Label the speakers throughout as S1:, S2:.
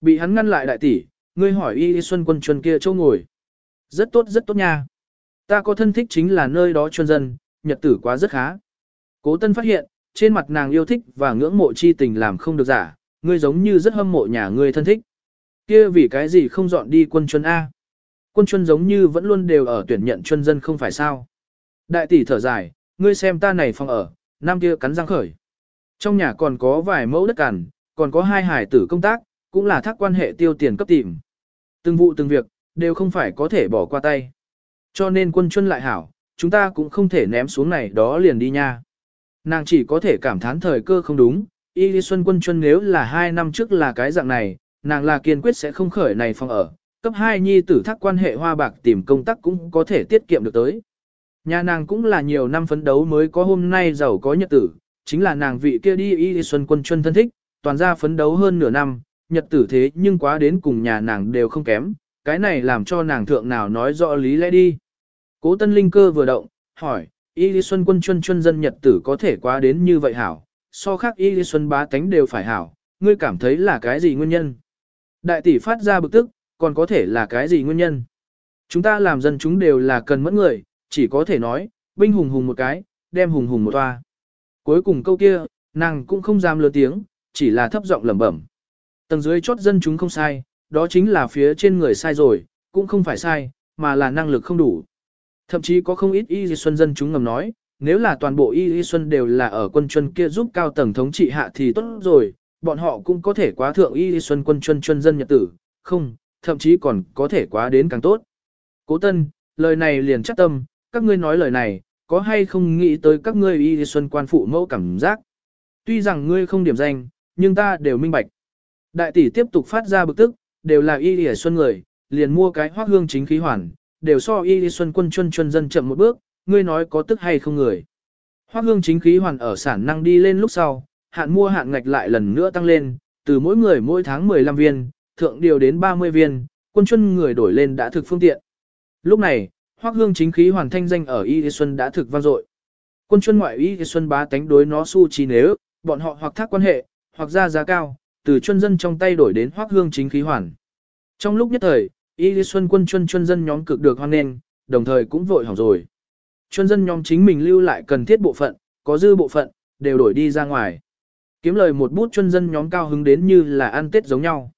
S1: Bị hắn ngăn lại đại tỷ, ngươi hỏi y xuân quân chuân kia châu ngồi. Rất tốt rất tốt nha. Ta có thân thích chính là nơi đó chuân dân, nhật tử quá rất khá. Cố tân phát hiện, trên mặt nàng yêu thích và ngưỡng mộ chi tình làm không được giả, ngươi giống như rất hâm mộ nhà ngươi thân thích. Kia vì cái gì không dọn đi quân chuân A. Quân chuân giống như vẫn luôn đều ở tuyển nhận chuân dân không phải sao. Đại tỷ thở dài, ngươi xem ta này phòng ở, nam kia cắn răng khởi. Trong nhà còn có vài mẫu đất cằn, còn có hai hải tử công tác, cũng là thác quan hệ tiêu tiền cấp tìm. Từng vụ từng việc, đều không phải có thể bỏ qua tay. Cho nên quân chuân lại hảo, chúng ta cũng không thể ném xuống này đó liền đi nha. Nàng chỉ có thể cảm thán thời cơ không đúng, Y Lý Xuân quân chuân nếu là hai năm trước là cái dạng này, nàng là kiên quyết sẽ không khởi này phòng ở, cấp 2 nhi tử thác quan hệ hoa bạc tìm công tác cũng có thể tiết kiệm được tới. Nhà nàng cũng là nhiều năm phấn đấu mới có hôm nay giàu có nhật tử, chính là nàng vị kia đi Y Lý Xuân quân chuân thân thích, toàn ra phấn đấu hơn nửa năm, nhật tử thế nhưng quá đến cùng nhà nàng đều không kém, cái này làm cho nàng thượng nào nói rõ lý lẽ đi. Cố tân linh cơ vừa động, hỏi, Y Lý Xuân quân chuân chuân dân nhật tử có thể quá đến như vậy hảo, so khác Y Lý Xuân bá tánh đều phải hảo, ngươi cảm thấy là cái gì nguyên nhân? Đại tỷ phát ra bực tức, còn có thể là cái gì nguyên nhân? Chúng ta làm dân chúng đều là cần mẫn người, chỉ có thể nói, binh hùng hùng một cái, đem hùng hùng một toa. Cuối cùng câu kia, nàng cũng không dám lớn tiếng, chỉ là thấp giọng lẩm bẩm. Tầng dưới chốt dân chúng không sai, đó chính là phía trên người sai rồi, cũng không phải sai, mà là năng lực không đủ. Thậm chí có không ít y di xuân dân chúng ngầm nói, nếu là toàn bộ y di xuân đều là ở quân chuân kia giúp cao tầng thống trị hạ thì tốt rồi, bọn họ cũng có thể quá thượng y di xuân quân chuân chuân dân nhật tử, không, thậm chí còn có thể quá đến càng tốt. Cố tân, lời này liền chắc tâm, các ngươi nói lời này, có hay không nghĩ tới các ngươi y di xuân quan phụ mẫu cảm giác. Tuy rằng ngươi không điểm danh, nhưng ta đều minh bạch. Đại tỷ tiếp tục phát ra bực tức, đều là y di xuân người, liền mua cái hoác hương chính khí hoàn, đều so y đi xuân quân chuân chuân dân chậm một bước, ngươi nói có tức hay không người. Hoác hương chính khí hoàn ở sản năng đi lên lúc sau, hạn mua hạn ngạch lại lần nữa tăng lên, từ mỗi người mỗi tháng 15 viên, thượng điều đến 30 viên, quân chuân người đổi lên đã thực phương tiện. Lúc này, hoác hương chính khí hoàn thanh danh ở y đi xuân đã thực vang dội. Quân chuân ngoại y đi xuân bá tánh đối nó su trí nếu, bọn họ hoặc thác quan hệ, hoặc ra giá cao, từ chuân dân trong tay đổi đến hoác hương chính khí hoàn. Trong lúc nhất thời, Y Lý Xuân quân chuân chuân dân nhóm cực được hoan nghênh, đồng thời cũng vội hỏng rồi. Chuân dân nhóm chính mình lưu lại cần thiết bộ phận, có dư bộ phận, đều đổi đi ra ngoài. Kiếm lời một bút chuân dân nhóm cao hứng đến như là ăn tết giống nhau.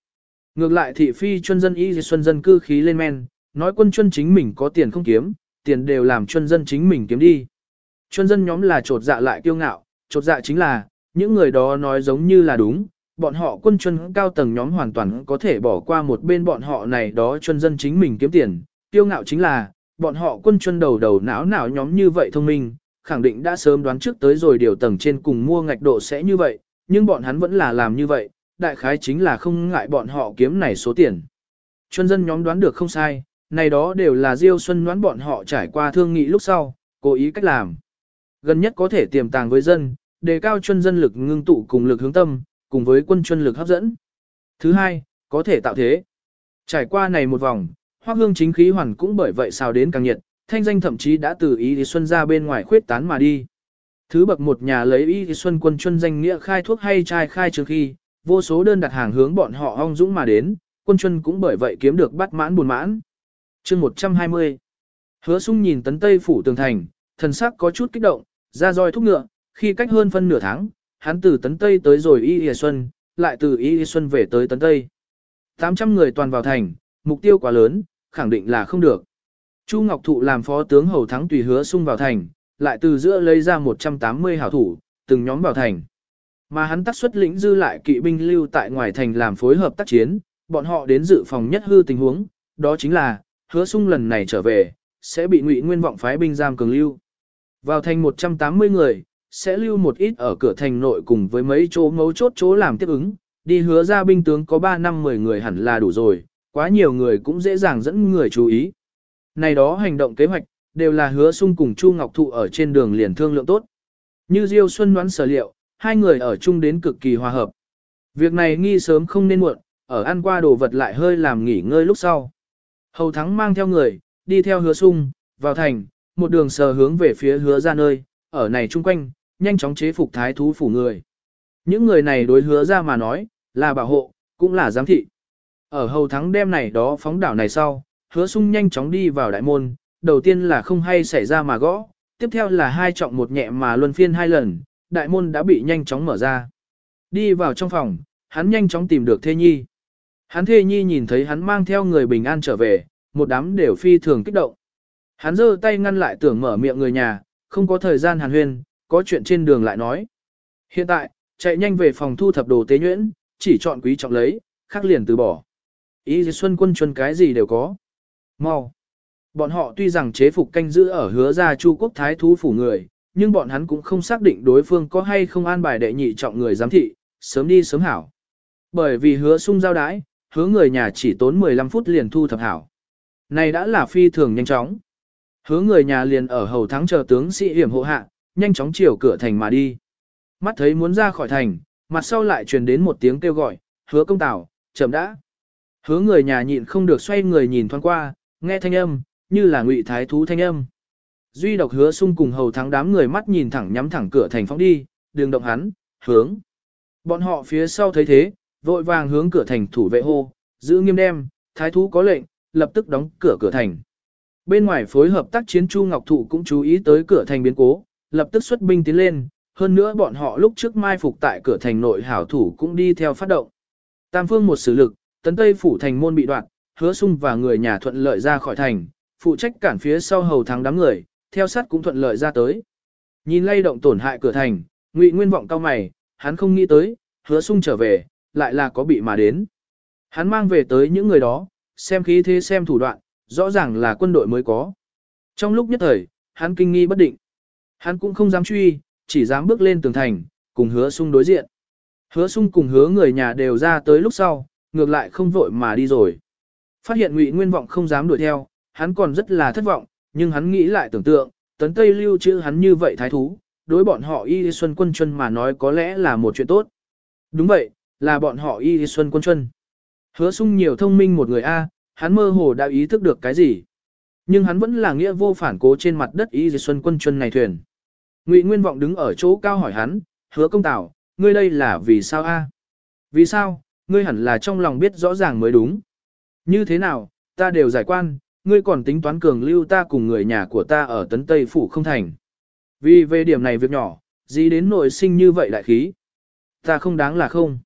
S1: Ngược lại thị phi chuân dân Y Lý Xuân dân cư khí lên men, nói quân chuân chính mình có tiền không kiếm, tiền đều làm chuân dân chính mình kiếm đi. Chuân dân nhóm là trột dạ lại kiêu ngạo, trột dạ chính là, những người đó nói giống như là đúng, bọn họ quân chuân cao tầng nhóm hoàn toàn có thể bỏ qua một bên bọn họ này đó chuân dân chính mình kiếm tiền. Tiêu ngạo chính là, bọn họ quân chuân đầu đầu não não nhóm như vậy thông minh, khẳng định đã sớm đoán trước tới rồi điều tầng trên cùng mua ngạch độ sẽ như vậy, nhưng bọn hắn vẫn là làm như vậy, đại khái chính là không ngại bọn họ kiếm này số tiền. Chuân dân nhóm đoán được không sai, này đó đều là Diêu Xuân đoán bọn họ trải qua thương nghị lúc sau, cố ý cách làm. Gần nhất có thể tiềm tàng với dân, đề cao chuân dân lực ngưng tụ cùng lực hướng tâm, cùng với quân chuyên lực hấp dẫn. Thứ hai, có thể tạo thế. Trải qua này một vòng, hoác hương chính khí hoàn cũng bởi vậy sao đến càng nhiệt, thanh danh thậm chí đã từ ý thì xuân ra bên ngoài khuyết tán mà đi. Thứ bậc một nhà lấy ý thì xuân quân chuyên danh nghĩa khai thuốc hay trai khai trước khi, vô số đơn đặt hàng hướng bọn họ ong dũng mà đến, quân chuyên cũng bởi vậy kiếm được bắt mãn buồn mãn. chương 120 Hứa sung nhìn tấn tây phủ tường thành, thần sắc có chút kích động, ra roi thúc ngựa, khi cách hơn phân nửa tháng, hắn từ Tấn Tây tới rồi Y Y Xuân, lại từ Y Y Xuân về tới Tấn Tây. 800 người toàn vào thành, mục tiêu quá lớn, khẳng định là không được. Chu Ngọc Thụ làm phó tướng hầu thắng tùy hứa sung vào thành, lại từ giữa lấy ra 180 hảo thủ, từng nhóm vào thành. Mà hắn tác xuất lĩnh dư lại kỵ binh lưu tại ngoài thành làm phối hợp tác chiến, bọn họ đến dự phòng nhất hư tình huống, đó chính là, hứa sung lần này trở về, sẽ bị ngụy nguyên vọng phái binh giam cường lưu. Vào thành 180 người, sẽ lưu một ít ở cửa thành nội cùng với mấy chỗ mấu chốt chỗ làm tiếp ứng, đi hứa ra binh tướng có 3 năm 10 người hẳn là đủ rồi, quá nhiều người cũng dễ dàng dẫn người chú ý. Này đó hành động kế hoạch, đều là hứa sung cùng Chu Ngọc Thụ ở trên đường liền thương lượng tốt. Như Diêu Xuân đoán sở liệu, hai người ở chung đến cực kỳ hòa hợp. Việc này nghi sớm không nên muộn, ở ăn qua đồ vật lại hơi làm nghỉ ngơi lúc sau. Hầu Thắng mang theo người, đi theo hứa sung, vào thành, một đường sờ hướng về phía hứa ra nơi, ở này chung quanh, nhanh chóng chế phục thái thú phủ người. Những người này đối hứa ra mà nói, là bảo hộ, cũng là giám thị. Ở hầu thắng đêm này đó phóng đảo này sau, hứa sung nhanh chóng đi vào đại môn, đầu tiên là không hay xảy ra mà gõ, tiếp theo là hai trọng một nhẹ mà luân phiên hai lần, đại môn đã bị nhanh chóng mở ra. Đi vào trong phòng, hắn nhanh chóng tìm được Thê Nhi. Hắn Thê Nhi nhìn thấy hắn mang theo người bình an trở về, một đám đều phi thường kích động. Hắn giơ tay ngăn lại tưởng mở miệng người nhà, không có thời gian hàn huyên, có chuyện trên đường lại nói. Hiện tại, chạy nhanh về phòng thu thập đồ tế nhuyễn, chỉ chọn quý trọng lấy, khác liền từ bỏ. Ý xuân quân chuân cái gì đều có. Mau. Bọn họ tuy rằng chế phục canh giữ ở hứa ra Chu quốc thái thú phủ người, nhưng bọn hắn cũng không xác định đối phương có hay không an bài đệ nhị trọng người giám thị, sớm đi sớm hảo. Bởi vì hứa sung giao đái, hứa người nhà chỉ tốn 15 phút liền thu thập hảo. Này đã là phi thường nhanh chóng. Hứa người nhà liền ở hầu thắng chờ tướng sĩ hiểm hộ hạ, nhanh chóng chiều cửa thành mà đi. Mắt thấy muốn ra khỏi thành, mặt sau lại truyền đến một tiếng kêu gọi, hứa công tảo, chậm đã. Hứa người nhà nhịn không được xoay người nhìn thoáng qua, nghe thanh âm, như là ngụy thái thú thanh âm. Duy độc hứa sung cùng hầu thắng đám người mắt nhìn thẳng nhắm thẳng cửa thành phóng đi, đường động hắn, hướng. Bọn họ phía sau thấy thế, vội vàng hướng cửa thành thủ vệ hô, giữ nghiêm đem, thái thú có lệnh, lập tức đóng cửa cửa thành. Bên ngoài phối hợp tác chiến Chu Ngọc Thụ cũng chú ý tới cửa thành biến cố, lập tức xuất binh tiến lên, hơn nữa bọn họ lúc trước mai phục tại cửa thành nội hảo thủ cũng đi theo phát động. Tam phương một sử lực, tấn tây phủ thành môn bị đoạn, hứa sung và người nhà thuận lợi ra khỏi thành, phụ trách cản phía sau hầu thắng đám người, theo sát cũng thuận lợi ra tới. Nhìn lay động tổn hại cửa thành, Ngụy Nguyên vọng cao mày, hắn không nghĩ tới, hứa sung trở về, lại là có bị mà đến. Hắn mang về tới những người đó, xem khí thế xem thủ đoạn, rõ ràng là quân đội mới có. Trong lúc nhất thời, hắn kinh nghi bất định. Hắn cũng không dám truy, chỉ dám bước lên tường thành, cùng hứa sung đối diện. Hứa sung cùng hứa người nhà đều ra tới lúc sau, ngược lại không vội mà đi rồi. Phát hiện ngụy nguyên vọng không dám đuổi theo, hắn còn rất là thất vọng, nhưng hắn nghĩ lại tưởng tượng, tấn Tây lưu chữ hắn như vậy thái thú, đối bọn họ y xuân quân chân mà nói có lẽ là một chuyện tốt. Đúng vậy, là bọn họ y xuân quân chân. Hứa sung nhiều thông minh một người A, hắn mơ hồ đã ý thức được cái gì. Nhưng hắn vẫn là nghĩa vô phản cố trên mặt đất y xuân quân chân này thuyền. Ngụy Nguyên Vọng đứng ở chỗ cao hỏi hắn, hứa công tảo, ngươi đây là vì sao A? Vì sao, ngươi hẳn là trong lòng biết rõ ràng mới đúng. Như thế nào, ta đều giải quan, ngươi còn tính toán cường lưu ta cùng người nhà của ta ở tấn Tây Phủ không thành. Vì về điểm này việc nhỏ, gì đến nội sinh như vậy đại khí. Ta không đáng là không.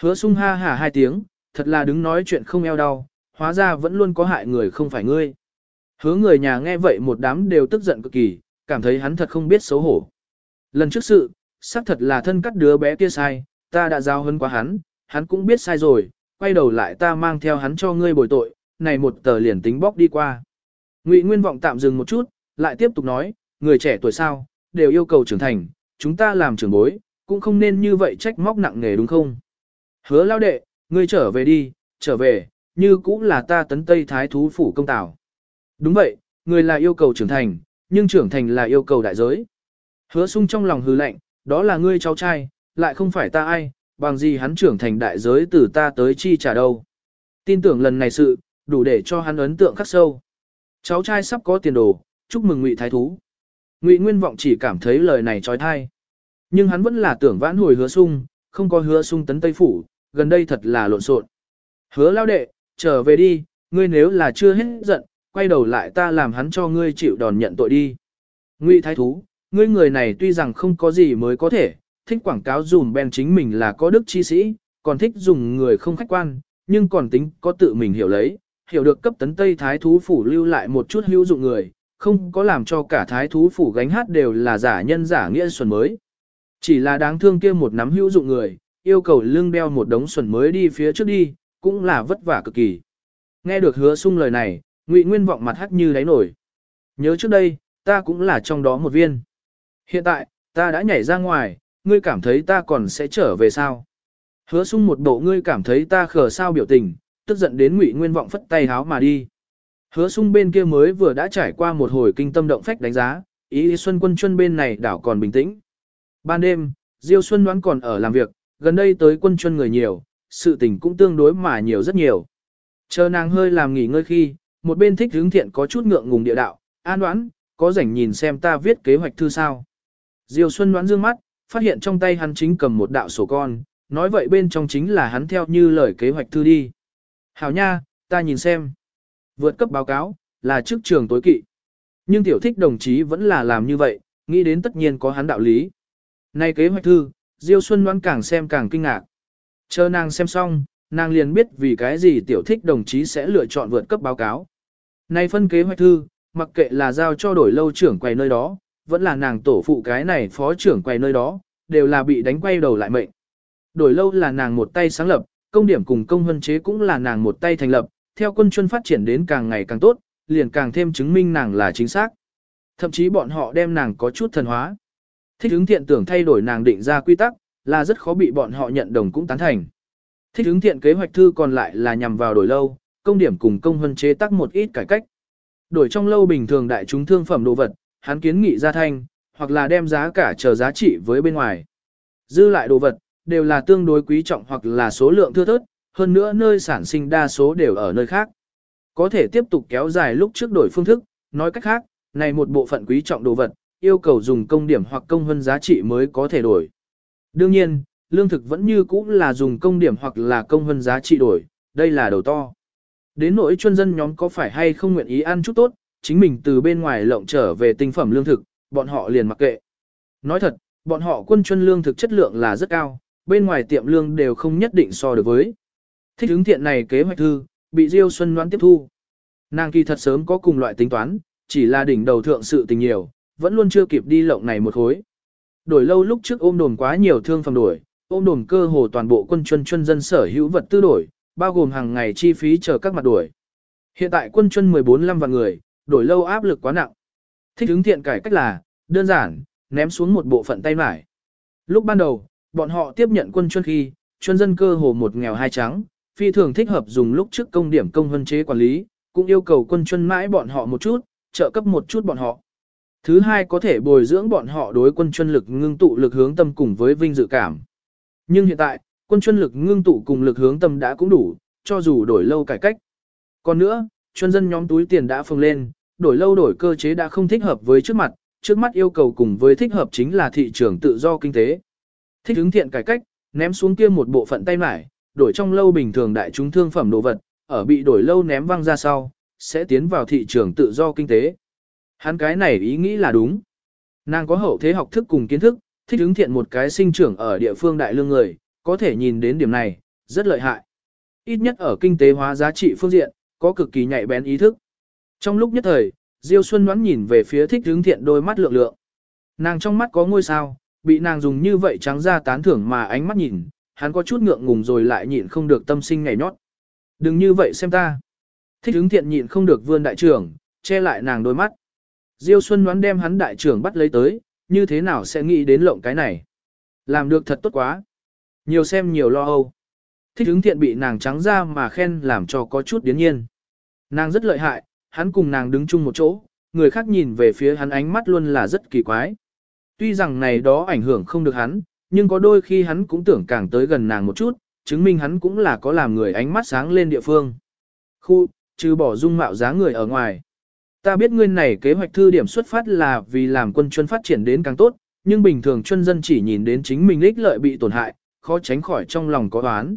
S1: Hứa sung ha hả hai tiếng, thật là đứng nói chuyện không eo đau, hóa ra vẫn luôn có hại người không phải ngươi. Hứa người nhà nghe vậy một đám đều tức giận cực kỳ, cảm thấy hắn thật không biết xấu hổ. Lần trước sự, xác thật là thân cắt đứa bé kia sai, ta đã giao hơn quá hắn, hắn cũng biết sai rồi, quay đầu lại ta mang theo hắn cho ngươi bồi tội, này một tờ liền tính bóc đi qua. Ngụy Nguyên vọng tạm dừng một chút, lại tiếp tục nói, người trẻ tuổi sao, đều yêu cầu trưởng thành, chúng ta làm trưởng bối, cũng không nên như vậy trách móc nặng nề đúng không? Hứa lao đệ, ngươi trở về đi, trở về, như cũng là ta tấn Tây Thái Thú Phủ công tảo. Đúng vậy, người là yêu cầu trưởng thành, nhưng trưởng thành là yêu cầu đại giới. Hứa sung trong lòng hư lạnh, đó là ngươi cháu trai, lại không phải ta ai, bằng gì hắn trưởng thành đại giới từ ta tới chi trả đâu. Tin tưởng lần này sự, đủ để cho hắn ấn tượng khắc sâu. Cháu trai sắp có tiền đồ, chúc mừng Ngụy Thái Thú. Ngụy Nguyên Vọng chỉ cảm thấy lời này trói thai. Nhưng hắn vẫn là tưởng vãn hồi hứa sung, không có hứa sung tấn Tây Phủ, gần đây thật là lộn xộn. Hứa lao đệ, trở về đi, ngươi nếu là chưa hết giận, quay đầu lại ta làm hắn cho ngươi chịu đòn nhận tội đi. Ngụy Thái Thú, ngươi người này tuy rằng không có gì mới có thể, thích quảng cáo dùm ben chính mình là có đức chi sĩ, còn thích dùng người không khách quan, nhưng còn tính có tự mình hiểu lấy, hiểu được cấp tấn Tây Thái Thú Phủ lưu lại một chút hữu dụng người, không có làm cho cả Thái Thú Phủ gánh hát đều là giả nhân giả nghĩa xuân mới. Chỉ là đáng thương kia một nắm hữu dụng người, yêu cầu lương đeo một đống xuân mới đi phía trước đi, cũng là vất vả cực kỳ. Nghe được hứa sung lời này, Ngụy Nguyên vọng mặt hắc như đáy nổi. Nhớ trước đây, ta cũng là trong đó một viên. Hiện tại, ta đã nhảy ra ngoài, ngươi cảm thấy ta còn sẽ trở về sao? Hứa sung một bộ ngươi cảm thấy ta khờ sao biểu tình, tức giận đến ngụy nguyên vọng phất tay háo mà đi. Hứa sung bên kia mới vừa đã trải qua một hồi kinh tâm động phách đánh giá, ý xuân quân chuân bên này đảo còn bình tĩnh. Ban đêm, Diêu Xuân đoán còn ở làm việc, gần đây tới quân chuân người nhiều, sự tình cũng tương đối mà nhiều rất nhiều. Chờ nàng hơi làm nghỉ ngơi khi, một bên thích hướng thiện có chút ngượng ngùng địa đạo, an đoán, có rảnh nhìn xem ta viết kế hoạch thư sao. Diêu Xuân đoán dương mắt, phát hiện trong tay hắn chính cầm một đạo sổ con, nói vậy bên trong chính là hắn theo như lời kế hoạch thư đi. Hảo nha, ta nhìn xem. Vượt cấp báo cáo, là trước trường tối kỵ. Nhưng tiểu thích đồng chí vẫn là làm như vậy, nghĩ đến tất nhiên có hắn đạo lý. Nay kế hoạch thư, Diêu Xuân đoán càng xem càng kinh ngạc. Chờ nàng xem xong, nàng liền biết vì cái gì tiểu thích đồng chí sẽ lựa chọn vượt cấp báo cáo. Nay phân kế hoạch thư, mặc kệ là giao cho đổi lâu trưởng quầy nơi đó, vẫn là nàng tổ phụ cái này phó trưởng quầy nơi đó, đều là bị đánh quay đầu lại mệnh. Đổi lâu là nàng một tay sáng lập, công điểm cùng công hân chế cũng là nàng một tay thành lập, theo quân chuân phát triển đến càng ngày càng tốt, liền càng thêm chứng minh nàng là chính xác. Thậm chí bọn họ đem nàng có chút thần hóa. Thích ứng thiện tưởng thay đổi nàng định ra quy tắc, là rất khó bị bọn họ nhận đồng cũng tán thành. Thích ứng thiện kế hoạch thư còn lại là nhằm vào đổi lâu, công điểm cùng công hân chế tác một ít cải cách. Đổi trong lâu bình thường đại chúng thương phẩm đồ vật, hắn kiến nghị ra thanh, hoặc là đem giá cả chờ giá trị với bên ngoài. Dư lại đồ vật, đều là tương đối quý trọng hoặc là số lượng thưa thớt, hơn nữa nơi sản sinh đa số đều ở nơi khác. Có thể tiếp tục kéo dài lúc trước đổi phương thức, nói cách khác, này một bộ phận quý trọng đồ vật, yêu cầu dùng công điểm hoặc công hơn giá trị mới có thể đổi. Đương nhiên, lương thực vẫn như cũ là dùng công điểm hoặc là công hơn giá trị đổi, đây là đầu to. Đến nỗi chuyên dân nhóm có phải hay không nguyện ý ăn chút tốt, chính mình từ bên ngoài lộng trở về tinh phẩm lương thực, bọn họ liền mặc kệ. Nói thật, bọn họ quân chuyên lương thực chất lượng là rất cao, bên ngoài tiệm lương đều không nhất định so được với. Thích ứng thiện này kế hoạch thư, bị Diêu Xuân Loan tiếp thu. Nàng kỳ thật sớm có cùng loại tính toán, chỉ là đỉnh đầu thượng sự tình nhiều, vẫn luôn chưa kịp đi lộng này một khối. Đổi lâu lúc trước ôm đồn quá nhiều thương phẩm đổi, ôm đồn cơ hồ toàn bộ quân chuyên chuyên dân sở hữu vật tư đổi, bao gồm hàng ngày chi phí chờ các mặt đổi. Hiện tại quân chân 14 năm vạn người, đổi lâu áp lực quá nặng. Thích ứng thiện cải cách là, đơn giản, ném xuống một bộ phận tay mải. Lúc ban đầu, bọn họ tiếp nhận quân chân khi, chuyên dân cơ hồ một nghèo hai trắng, phi thường thích hợp dùng lúc trước công điểm công hân chế quản lý, cũng yêu cầu quân chân mãi bọn họ một chút, trợ cấp một chút bọn họ. Thứ hai có thể bồi dưỡng bọn họ đối quân chân lực ngưng tụ lực hướng tâm cùng với vinh dự cảm. Nhưng hiện tại, quân chuyên lực ngưng tụ cùng lực hướng tâm đã cũng đủ, cho dù đổi lâu cải cách. Còn nữa, chuyên dân nhóm túi tiền đã phồng lên, đổi lâu đổi cơ chế đã không thích hợp với trước mặt, trước mắt yêu cầu cùng với thích hợp chính là thị trường tự do kinh tế. Thích ứng thiện cải cách, ném xuống kia một bộ phận tay mải, đổi trong lâu bình thường đại chúng thương phẩm đồ vật, ở bị đổi lâu ném văng ra sau, sẽ tiến vào thị trường tự do kinh tế. Hắn cái này ý nghĩ là đúng. Nàng có hậu thế học thức cùng kiến thức, thích ứng thiện một cái sinh trưởng ở địa phương đại lương người, có thể nhìn đến điểm này, rất lợi hại. Ít nhất ở kinh tế hóa giá trị phương diện, có cực kỳ nhạy bén ý thức. Trong lúc nhất thời, Diêu Xuân Ngoãn nhìn về phía thích hướng thiện đôi mắt lượng lượng. Nàng trong mắt có ngôi sao, bị nàng dùng như vậy trắng ra tán thưởng mà ánh mắt nhìn, hắn có chút ngượng ngùng rồi lại nhịn không được tâm sinh ngày nhót. Đừng như vậy xem ta. Thích hướng thiện nhịn không được vươn đại trưởng, che lại nàng đôi mắt. Diêu Xuân Ngoãn đem hắn đại trưởng bắt lấy tới, như thế nào sẽ nghĩ đến lộng cái này. Làm được thật tốt quá. Nhiều xem nhiều lo âu. Thích ứng thiện bị nàng trắng ra mà khen làm cho có chút điến nhiên. Nàng rất lợi hại, hắn cùng nàng đứng chung một chỗ, người khác nhìn về phía hắn ánh mắt luôn là rất kỳ quái. Tuy rằng này đó ảnh hưởng không được hắn, nhưng có đôi khi hắn cũng tưởng càng tới gần nàng một chút, chứng minh hắn cũng là có làm người ánh mắt sáng lên địa phương. Khu, trừ bỏ dung mạo giá người ở ngoài. Ta biết ngươi này kế hoạch thư điểm xuất phát là vì làm quân chuân phát triển đến càng tốt, nhưng bình thường chuân dân chỉ nhìn đến chính mình ích lợi bị tổn hại, khó tránh khỏi trong lòng có oán.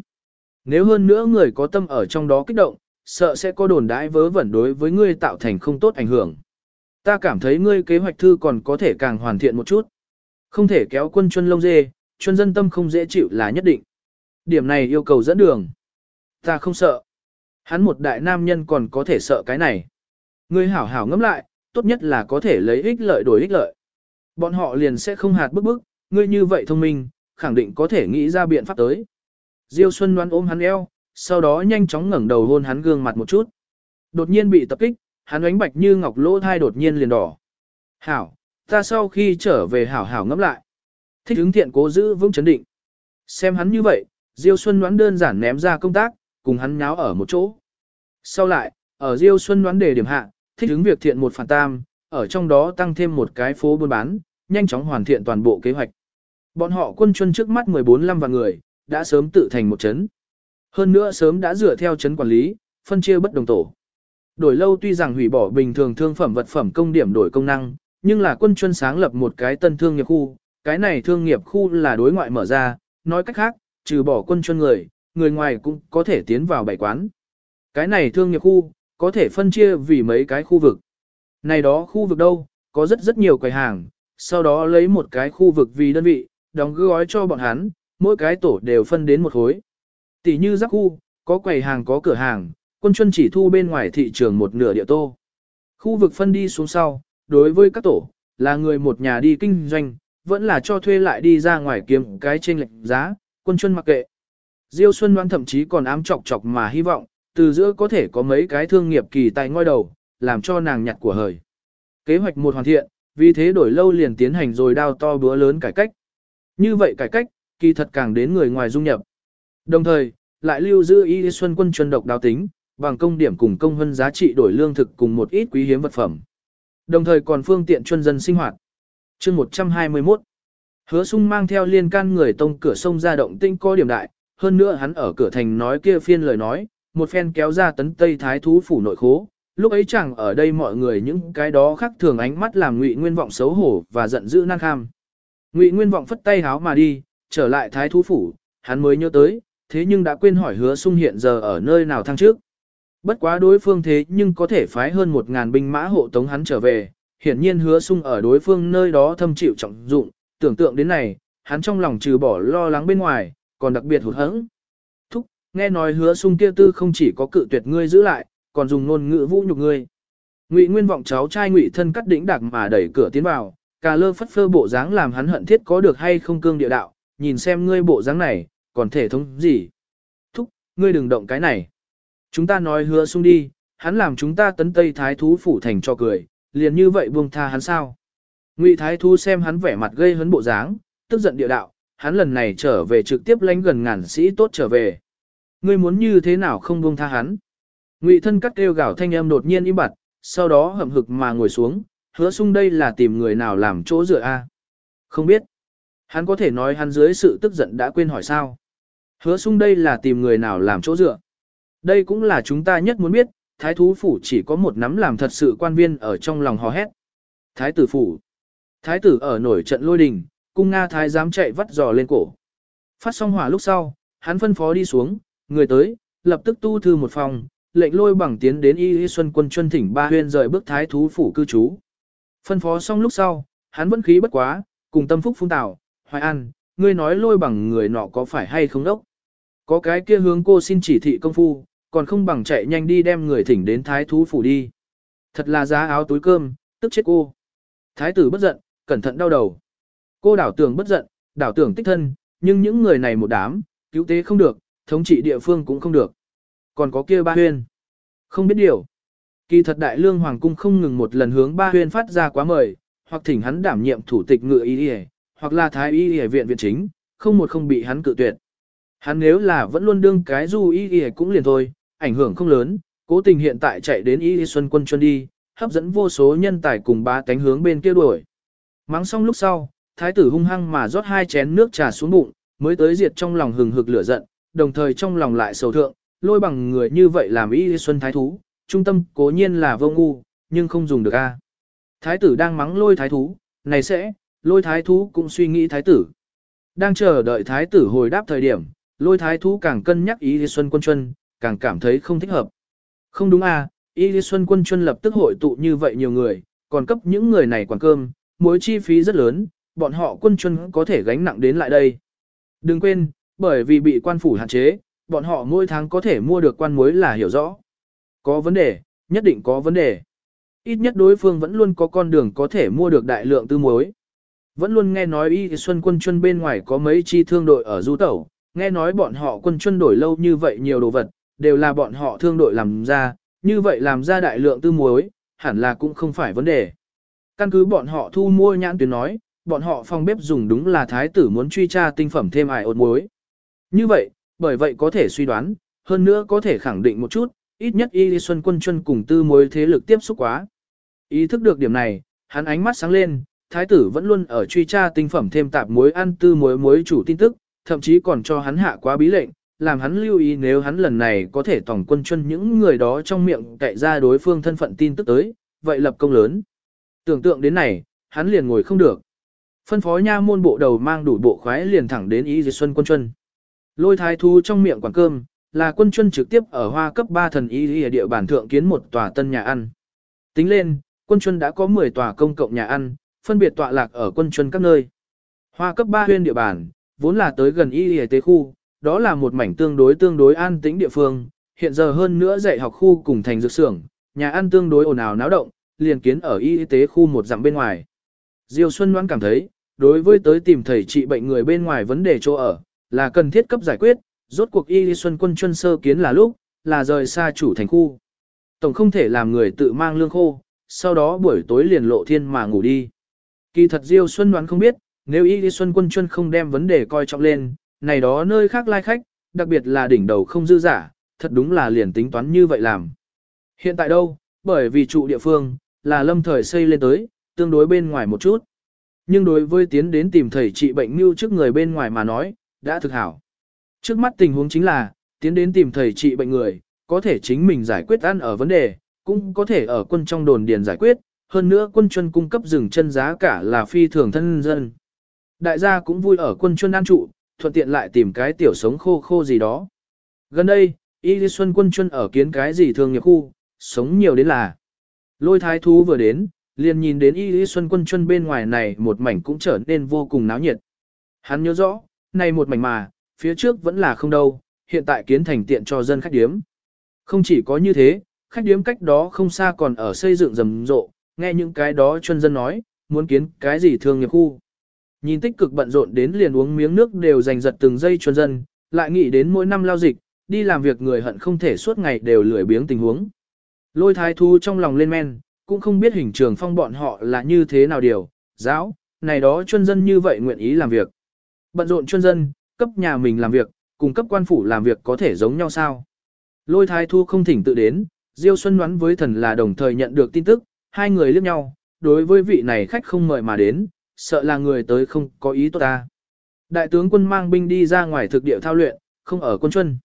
S1: Nếu hơn nữa người có tâm ở trong đó kích động, sợ sẽ có đồn đãi vớ vẩn đối với ngươi tạo thành không tốt ảnh hưởng. Ta cảm thấy ngươi kế hoạch thư còn có thể càng hoàn thiện một chút. Không thể kéo quân chuân lông dê, chuân dân tâm không dễ chịu là nhất định. Điểm này yêu cầu dẫn đường. Ta không sợ. Hắn một đại nam nhân còn có thể sợ cái này. Ngươi hảo hảo ngẫm lại, tốt nhất là có thể lấy ích lợi đổi ích lợi. Bọn họ liền sẽ không hạt bức bức, ngươi như vậy thông minh, khẳng định có thể nghĩ ra biện pháp tới. Diêu Xuân đoán ôm hắn eo, sau đó nhanh chóng ngẩng đầu hôn hắn gương mặt một chút. Đột nhiên bị tập kích, hắn ánh bạch như ngọc lỗ thai đột nhiên liền đỏ. Hảo, ta sau khi trở về hảo hảo ngẫm lại. Thích ứng thiện cố giữ vững chấn định. Xem hắn như vậy, Diêu Xuân đoán đơn giản ném ra công tác, cùng hắn nháo ở một chỗ. Sau lại, ở Diêu Xuân đoán đề điểm hạ, thích ứng việc thiện một phản tam, ở trong đó tăng thêm một cái phố buôn bán, nhanh chóng hoàn thiện toàn bộ kế hoạch. Bọn họ quân chuân trước mắt 14 năm và người, đã sớm tự thành một chấn. Hơn nữa sớm đã dựa theo chấn quản lý, phân chia bất đồng tổ. Đổi lâu tuy rằng hủy bỏ bình thường thương phẩm vật phẩm công điểm đổi công năng, nhưng là quân chuân sáng lập một cái tân thương nghiệp khu, cái này thương nghiệp khu là đối ngoại mở ra, nói cách khác, trừ bỏ quân chuân người, người ngoài cũng có thể tiến vào bảy quán. Cái này thương nghiệp khu, có thể phân chia vì mấy cái khu vực. Này đó khu vực đâu, có rất rất nhiều quầy hàng, sau đó lấy một cái khu vực vì đơn vị, đóng gói cho bọn hắn, mỗi cái tổ đều phân đến một khối. Tỷ như giáp khu, có quầy hàng có cửa hàng, quân chuân chỉ thu bên ngoài thị trường một nửa địa tô. Khu vực phân đi xuống sau, đối với các tổ, là người một nhà đi kinh doanh, vẫn là cho thuê lại đi ra ngoài kiếm cái trên lệnh giá, quân chuân mặc kệ. Diêu Xuân đoán thậm chí còn ám chọc chọc mà hy vọng, từ giữa có thể có mấy cái thương nghiệp kỳ tài ngôi đầu, làm cho nàng nhặt của hời. Kế hoạch một hoàn thiện, vì thế đổi lâu liền tiến hành rồi đao to búa lớn cải cách. Như vậy cải cách, kỳ thật càng đến người ngoài dung nhập. Đồng thời, lại lưu giữ y xuân quân chuyên độc đáo tính, bằng công điểm cùng công hơn giá trị đổi lương thực cùng một ít quý hiếm vật phẩm. Đồng thời còn phương tiện chuân dân sinh hoạt. chương 121 Hứa sung mang theo liên can người tông cửa sông ra động tinh có điểm đại, hơn nữa hắn ở cửa thành nói kia phiên lời nói, một phen kéo ra tấn tây thái thú phủ nội khố. Lúc ấy chẳng ở đây mọi người những cái đó khác thường ánh mắt làm ngụy nguyên vọng xấu hổ và giận dữ năng kham. Ngụy nguyên vọng phất tay háo mà đi, trở lại thái thú phủ, hắn mới nhớ tới, thế nhưng đã quên hỏi hứa sung hiện giờ ở nơi nào thăng trước. Bất quá đối phương thế nhưng có thể phái hơn một ngàn binh mã hộ tống hắn trở về, hiển nhiên hứa sung ở đối phương nơi đó thâm chịu trọng dụng, tưởng tượng đến này, hắn trong lòng trừ bỏ lo lắng bên ngoài, còn đặc biệt hụt hẫng. Thúc, nghe nói hứa sung kia tư không chỉ có cự tuyệt ngươi giữ lại, còn dùng ngôn ngữ vũ nhục ngươi. Ngụy Nguyên vọng cháu trai Ngụy thân cắt đỉnh đạc mà đẩy cửa tiến vào, cà lơ phất phơ bộ dáng làm hắn hận thiết có được hay không cương địa đạo, nhìn xem ngươi bộ dáng này, còn thể thống gì. Thúc, ngươi đừng động cái này. Chúng ta nói hứa sung đi, hắn làm chúng ta tấn tây thái thú phủ thành cho cười, liền như vậy buông tha hắn sao. Ngụy thái thú xem hắn vẻ mặt gây hấn bộ dáng, tức giận địa đạo, hắn lần này trở về trực tiếp lánh gần ngàn sĩ tốt trở về. Ngươi muốn như thế nào không buông tha hắn. Ngụy thân cắt kêu gào thanh âm đột nhiên im bặt, sau đó hậm hực mà ngồi xuống, hứa sung đây là tìm người nào làm chỗ dựa a? Không biết. Hắn có thể nói hắn dưới sự tức giận đã quên hỏi sao. Hứa sung đây là tìm người nào làm chỗ dựa. Đây cũng là chúng ta nhất muốn biết, thái thú phủ chỉ có một nắm làm thật sự quan viên ở trong lòng hò hét. Thái tử phủ. Thái tử ở nổi trận lôi đình, cung Nga thái dám chạy vắt giò lên cổ. Phát xong hỏa lúc sau, hắn phân phó đi xuống, người tới, lập tức tu thư một phòng, lệnh lôi bằng tiến đến y y xuân quân chuân thỉnh ba huyên rời bước thái thú phủ cư trú. Phân phó xong lúc sau, hắn vẫn khí bất quá, cùng tâm phúc phun tảo, hoài an, ngươi nói lôi bằng người nọ có phải hay không đốc. Có cái kia hướng cô xin chỉ thị công phu, còn không bằng chạy nhanh đi đem người thỉnh đến thái thú phủ đi. Thật là giá áo túi cơm, tức chết cô. Thái tử bất giận, cẩn thận đau đầu. Cô đảo tưởng bất giận, đảo tưởng tích thân, nhưng những người này một đám, cứu tế không được, thống trị địa phương cũng không được. Còn có kia ba huyên. Không biết điều. Kỳ thật đại lương hoàng cung không ngừng một lần hướng ba huyên phát ra quá mời, hoặc thỉnh hắn đảm nhiệm thủ tịch ngựa y y, hoặc là thái y y viện viện chính, không một không bị hắn cự tuyệt. Hắn nếu là vẫn luôn đương cái du y y cũng liền thôi, ảnh hưởng không lớn, cố tình hiện tại chạy đến y xuân quân chuân đi, hấp dẫn vô số nhân tài cùng ba cánh hướng bên kia đuổi. Mắng xong lúc sau, thái tử hung hăng mà rót hai chén nước trà xuống bụng, mới tới diệt trong lòng hừng hực lửa giận, đồng thời trong lòng lại sầu thượng, lôi bằng người như vậy làm y xuân thái thú, trung tâm cố nhiên là vô ngu, nhưng không dùng được a. Thái tử đang mắng lôi thái thú, này sẽ, lôi thái thú cũng suy nghĩ thái tử. Đang chờ đợi thái tử hồi đáp thời điểm, lôi thái thú càng cân nhắc ý xuân quân chuân, càng cảm thấy không thích hợp. Không đúng à, y xuân quân chuân lập tức hội tụ như vậy nhiều người, còn cấp những người này quản cơm, mối chi phí rất lớn, bọn họ quân chuân có thể gánh nặng đến lại đây. Đừng quên, bởi vì bị quan phủ hạn chế, bọn họ mỗi tháng có thể mua được quan muối là hiểu rõ. Có vấn đề, nhất định có vấn đề. Ít nhất đối phương vẫn luôn có con đường có thể mua được đại lượng tư muối. Vẫn luôn nghe nói y xuân quân chuân bên ngoài có mấy chi thương đội ở du tẩu, nghe nói bọn họ quân chuân đổi lâu như vậy nhiều đồ vật, đều là bọn họ thương đội làm ra, như vậy làm ra đại lượng tư muối, hẳn là cũng không phải vấn đề. Căn cứ bọn họ thu mua nhãn tuyến nói, bọn họ phòng bếp dùng đúng là thái tử muốn truy tra tinh phẩm thêm ải ột muối. Như vậy, bởi vậy có thể suy đoán, hơn nữa có thể khẳng định một chút, ít nhất Y Xuân Quân chân cùng tư mối thế lực tiếp xúc quá. Ý thức được điểm này, hắn ánh mắt sáng lên, thái tử vẫn luôn ở truy tra tinh phẩm thêm tạp mối ăn tư mối mối chủ tin tức, thậm chí còn cho hắn hạ quá bí lệnh, làm hắn lưu ý nếu hắn lần này có thể tổng quân chân những người đó trong miệng cậy ra đối phương thân phận tin tức tới, vậy lập công lớn. Tưởng tượng đến này, hắn liền ngồi không được. Phân phó nha môn bộ đầu mang đủ bộ khoái liền thẳng đến Y diệt xuân quân chân. Lôi thái thu trong miệng quản cơm, là quân chuân trực tiếp ở hoa cấp 3 thần y ở địa bản thượng kiến một tòa tân nhà ăn. Tính lên, quân chuân đã có 10 tòa công cộng nhà ăn, phân biệt tọa lạc ở quân chuân các nơi. Hoa cấp 3 huyên địa bàn, vốn là tới gần y y tế khu, đó là một mảnh tương đối tương đối an tĩnh địa phương, hiện giờ hơn nữa dạy học khu cùng thành dược xưởng, nhà ăn tương đối ồn ào náo động, liền kiến ở y tế khu một dặm bên ngoài. Diêu Xuân Loan cảm thấy, đối với tới tìm thầy trị bệnh người bên ngoài vấn đề chỗ ở, là cần thiết cấp giải quyết, rốt cuộc y xuân quân chuân sơ kiến là lúc, là rời xa chủ thành khu. Tổng không thể làm người tự mang lương khô, sau đó buổi tối liền lộ thiên mà ngủ đi. Kỳ thật Diêu Xuân đoán không biết, nếu y xuân quân chuân không đem vấn đề coi trọng lên, này đó nơi khác lai khách, đặc biệt là đỉnh đầu không dư giả, thật đúng là liền tính toán như vậy làm. Hiện tại đâu, bởi vì trụ địa phương, là lâm thời xây lên tới, tương đối bên ngoài một chút. Nhưng đối với tiến đến tìm thầy trị bệnh mưu trước người bên ngoài mà nói, đã thực hảo. Trước mắt tình huống chính là, tiến đến tìm thầy trị bệnh người, có thể chính mình giải quyết ăn ở vấn đề, cũng có thể ở quân trong đồn điền giải quyết, hơn nữa quân chuân cung cấp rừng chân giá cả là phi thường thân dân. Đại gia cũng vui ở quân chuân an trụ, thuận tiện lại tìm cái tiểu sống khô khô gì đó. Gần đây, Y Xuân quân chuân ở kiến cái gì thường nghiệp khu, sống nhiều đến là. Lôi thái thú vừa đến, liền nhìn đến Y Xuân quân chuân bên ngoài này một mảnh cũng trở nên vô cùng náo nhiệt. Hắn nhớ rõ, này một mảnh mà, phía trước vẫn là không đâu, hiện tại kiến thành tiện cho dân khách điếm. Không chỉ có như thế, khách điếm cách đó không xa còn ở xây dựng rầm rộ, nghe những cái đó chuyên dân nói, muốn kiến cái gì thương nghiệp khu. Nhìn tích cực bận rộn đến liền uống miếng nước đều giành giật từng giây chuyên dân, lại nghĩ đến mỗi năm lao dịch, đi làm việc người hận không thể suốt ngày đều lười biếng tình huống. Lôi thái thu trong lòng lên men, cũng không biết hình trường phong bọn họ là như thế nào điều, giáo, này đó chuyên dân như vậy nguyện ý làm việc. Bận rộn chuyên dân, cấp nhà mình làm việc, cùng cấp quan phủ làm việc có thể giống nhau sao? Lôi thái thu không thỉnh tự đến, Diêu Xuân đoán với thần là đồng thời nhận được tin tức, hai người liếc nhau, đối với vị này khách không mời mà đến, sợ là người tới không có ý tốt ta. Đại tướng quân mang binh đi ra ngoài thực địa thao luyện, không ở quân chuân.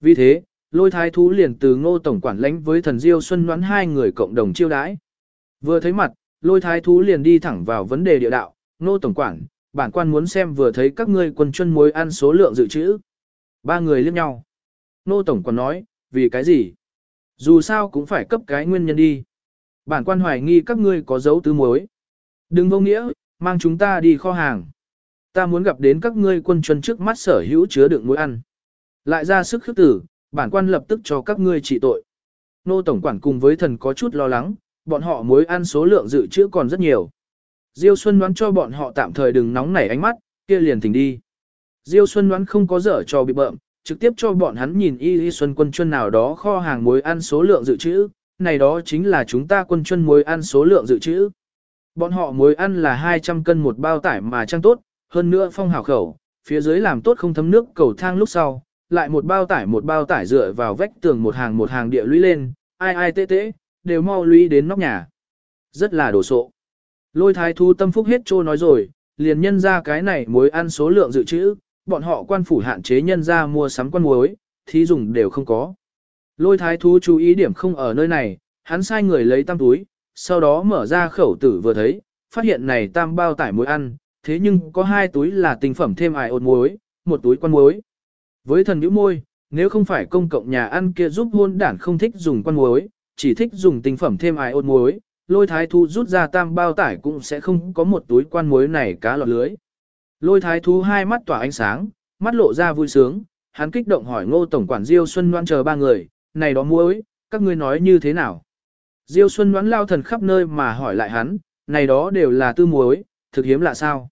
S1: Vì thế, lôi thái thú liền từ ngô tổng quản lãnh với thần Diêu Xuân đoán hai người cộng đồng chiêu đãi. Vừa thấy mặt, lôi thái thú liền đi thẳng vào vấn đề địa đạo, ngô tổng quản, bản quan muốn xem vừa thấy các ngươi quân chuân muối ăn số lượng dự trữ. Ba người liếc nhau. Nô Tổng còn nói, vì cái gì? Dù sao cũng phải cấp cái nguyên nhân đi. Bản quan hoài nghi các ngươi có dấu tứ muối Đừng vô nghĩa, mang chúng ta đi kho hàng. Ta muốn gặp đến các ngươi quân chuân trước mắt sở hữu chứa đựng muối ăn. Lại ra sức khước tử, bản quan lập tức cho các ngươi trị tội. Nô Tổng quản cùng với thần có chút lo lắng, bọn họ muối ăn số lượng dự trữ còn rất nhiều. Diêu Xuân đoán cho bọn họ tạm thời đừng nóng nảy ánh mắt, kia liền thỉnh đi. Diêu Xuân đoán không có dở cho bị bợm, trực tiếp cho bọn hắn nhìn y y xuân quân chuân nào đó kho hàng muối ăn số lượng dự trữ, này đó chính là chúng ta quân chuân muối ăn số lượng dự trữ. Bọn họ muối ăn là 200 cân một bao tải mà trang tốt, hơn nữa phong hào khẩu, phía dưới làm tốt không thấm nước cầu thang lúc sau, lại một bao tải một bao tải dựa vào vách tường một hàng một hàng địa lũy lên, ai ai tê tê, đều mau lũy đến nóc nhà. Rất là đồ sộ. Lôi thái thu tâm phúc hết trô nói rồi, liền nhân ra cái này muối ăn số lượng dự trữ, bọn họ quan phủ hạn chế nhân ra mua sắm quan muối, thí dùng đều không có. Lôi thái thú chú ý điểm không ở nơi này, hắn sai người lấy tam túi, sau đó mở ra khẩu tử vừa thấy, phát hiện này tam bao tải muối ăn, thế nhưng có hai túi là tinh phẩm thêm ải ột muối, một túi quan muối. Với thần nhũ môi, nếu không phải công cộng nhà ăn kia giúp hôn đản không thích dùng quan muối, chỉ thích dùng tinh phẩm thêm ải ột muối, lôi thái thú rút ra tam bao tải cũng sẽ không có một túi quan muối này cá lọt lưới. Lôi thái thú hai mắt tỏa ánh sáng, mắt lộ ra vui sướng, hắn kích động hỏi ngô tổng quản Diêu Xuân Loan chờ ba người, này đó muối, các ngươi nói như thế nào? Diêu Xuân Loan lao thần khắp nơi mà hỏi lại hắn, này đó đều là tư muối, thực hiếm là sao?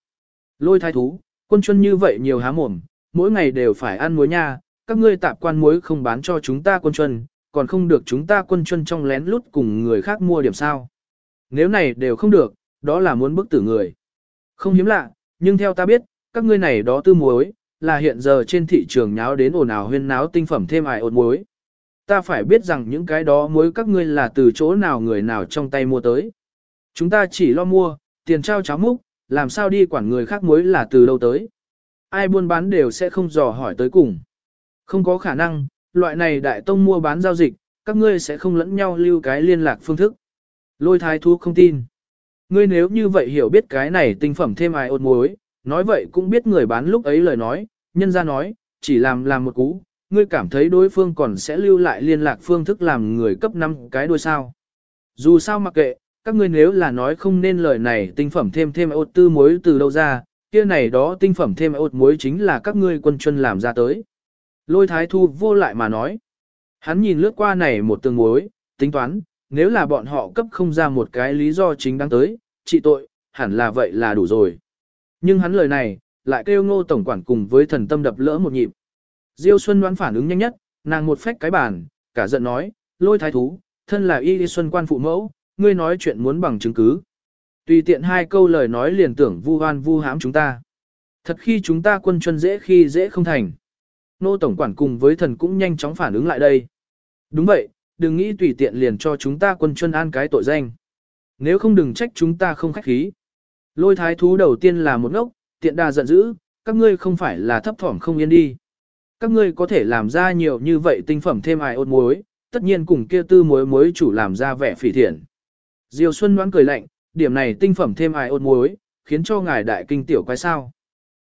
S1: Lôi thái thú, quân chuân như vậy nhiều há mồm, mỗi ngày đều phải ăn muối nha, các ngươi tạp quan muối không bán cho chúng ta quân chuân, còn không được chúng ta quân chuân trong lén lút cùng người khác mua điểm sao? Nếu này đều không được, đó là muốn bức tử người. Không hiếm lạ, nhưng theo ta biết, các ngươi này đó tư muối, là hiện giờ trên thị trường nháo đến ồn ào huyên náo tinh phẩm thêm ải ồn muối. Ta phải biết rằng những cái đó muối các ngươi là từ chỗ nào người nào trong tay mua tới. Chúng ta chỉ lo mua, tiền trao cháo múc, làm sao đi quản người khác muối là từ đâu tới. Ai buôn bán đều sẽ không dò hỏi tới cùng. Không có khả năng, loại này đại tông mua bán giao dịch, các ngươi sẽ không lẫn nhau lưu cái liên lạc phương thức. Lôi thái thú không tin. Ngươi nếu như vậy hiểu biết cái này tinh phẩm thêm ai ột muối, nói vậy cũng biết người bán lúc ấy lời nói, nhân ra nói, chỉ làm làm một cú, ngươi cảm thấy đối phương còn sẽ lưu lại liên lạc phương thức làm người cấp 5 cái đuôi sao. Dù sao mặc kệ, các ngươi nếu là nói không nên lời này tinh phẩm thêm thêm ột tư muối từ đâu ra, kia này đó tinh phẩm thêm ột muối chính là các ngươi quân chân làm ra tới. Lôi thái thu vô lại mà nói. Hắn nhìn lướt qua này một tường muối, tính toán, nếu là bọn họ cấp không ra một cái lý do chính đáng tới, trị tội, hẳn là vậy là đủ rồi. Nhưng hắn lời này, lại kêu ngô tổng quản cùng với thần tâm đập lỡ một nhịp. Diêu Xuân đoán phản ứng nhanh nhất, nàng một phách cái bàn, cả giận nói, lôi thái thú, thân là y đi xuân quan phụ mẫu, ngươi nói chuyện muốn bằng chứng cứ. Tùy tiện hai câu lời nói liền tưởng vu hoan vu hãm chúng ta. Thật khi chúng ta quân chân dễ khi dễ không thành. Nô Tổng Quản cùng với thần cũng nhanh chóng phản ứng lại đây. Đúng vậy, đừng nghĩ tùy tiện liền cho chúng ta quân chân an cái tội danh. Nếu không đừng trách chúng ta không khách khí. Lôi thái thú đầu tiên là một ngốc, tiện đà giận dữ, các ngươi không phải là thấp thỏm không yên đi. Các ngươi có thể làm ra nhiều như vậy tinh phẩm thêm ai ốt muối, tất nhiên cùng kia tư muối muối chủ làm ra vẻ phỉ thiện. Diêu Xuân đoán cười lạnh, điểm này tinh phẩm thêm ai ốt muối, khiến cho ngài đại kinh tiểu quái sao.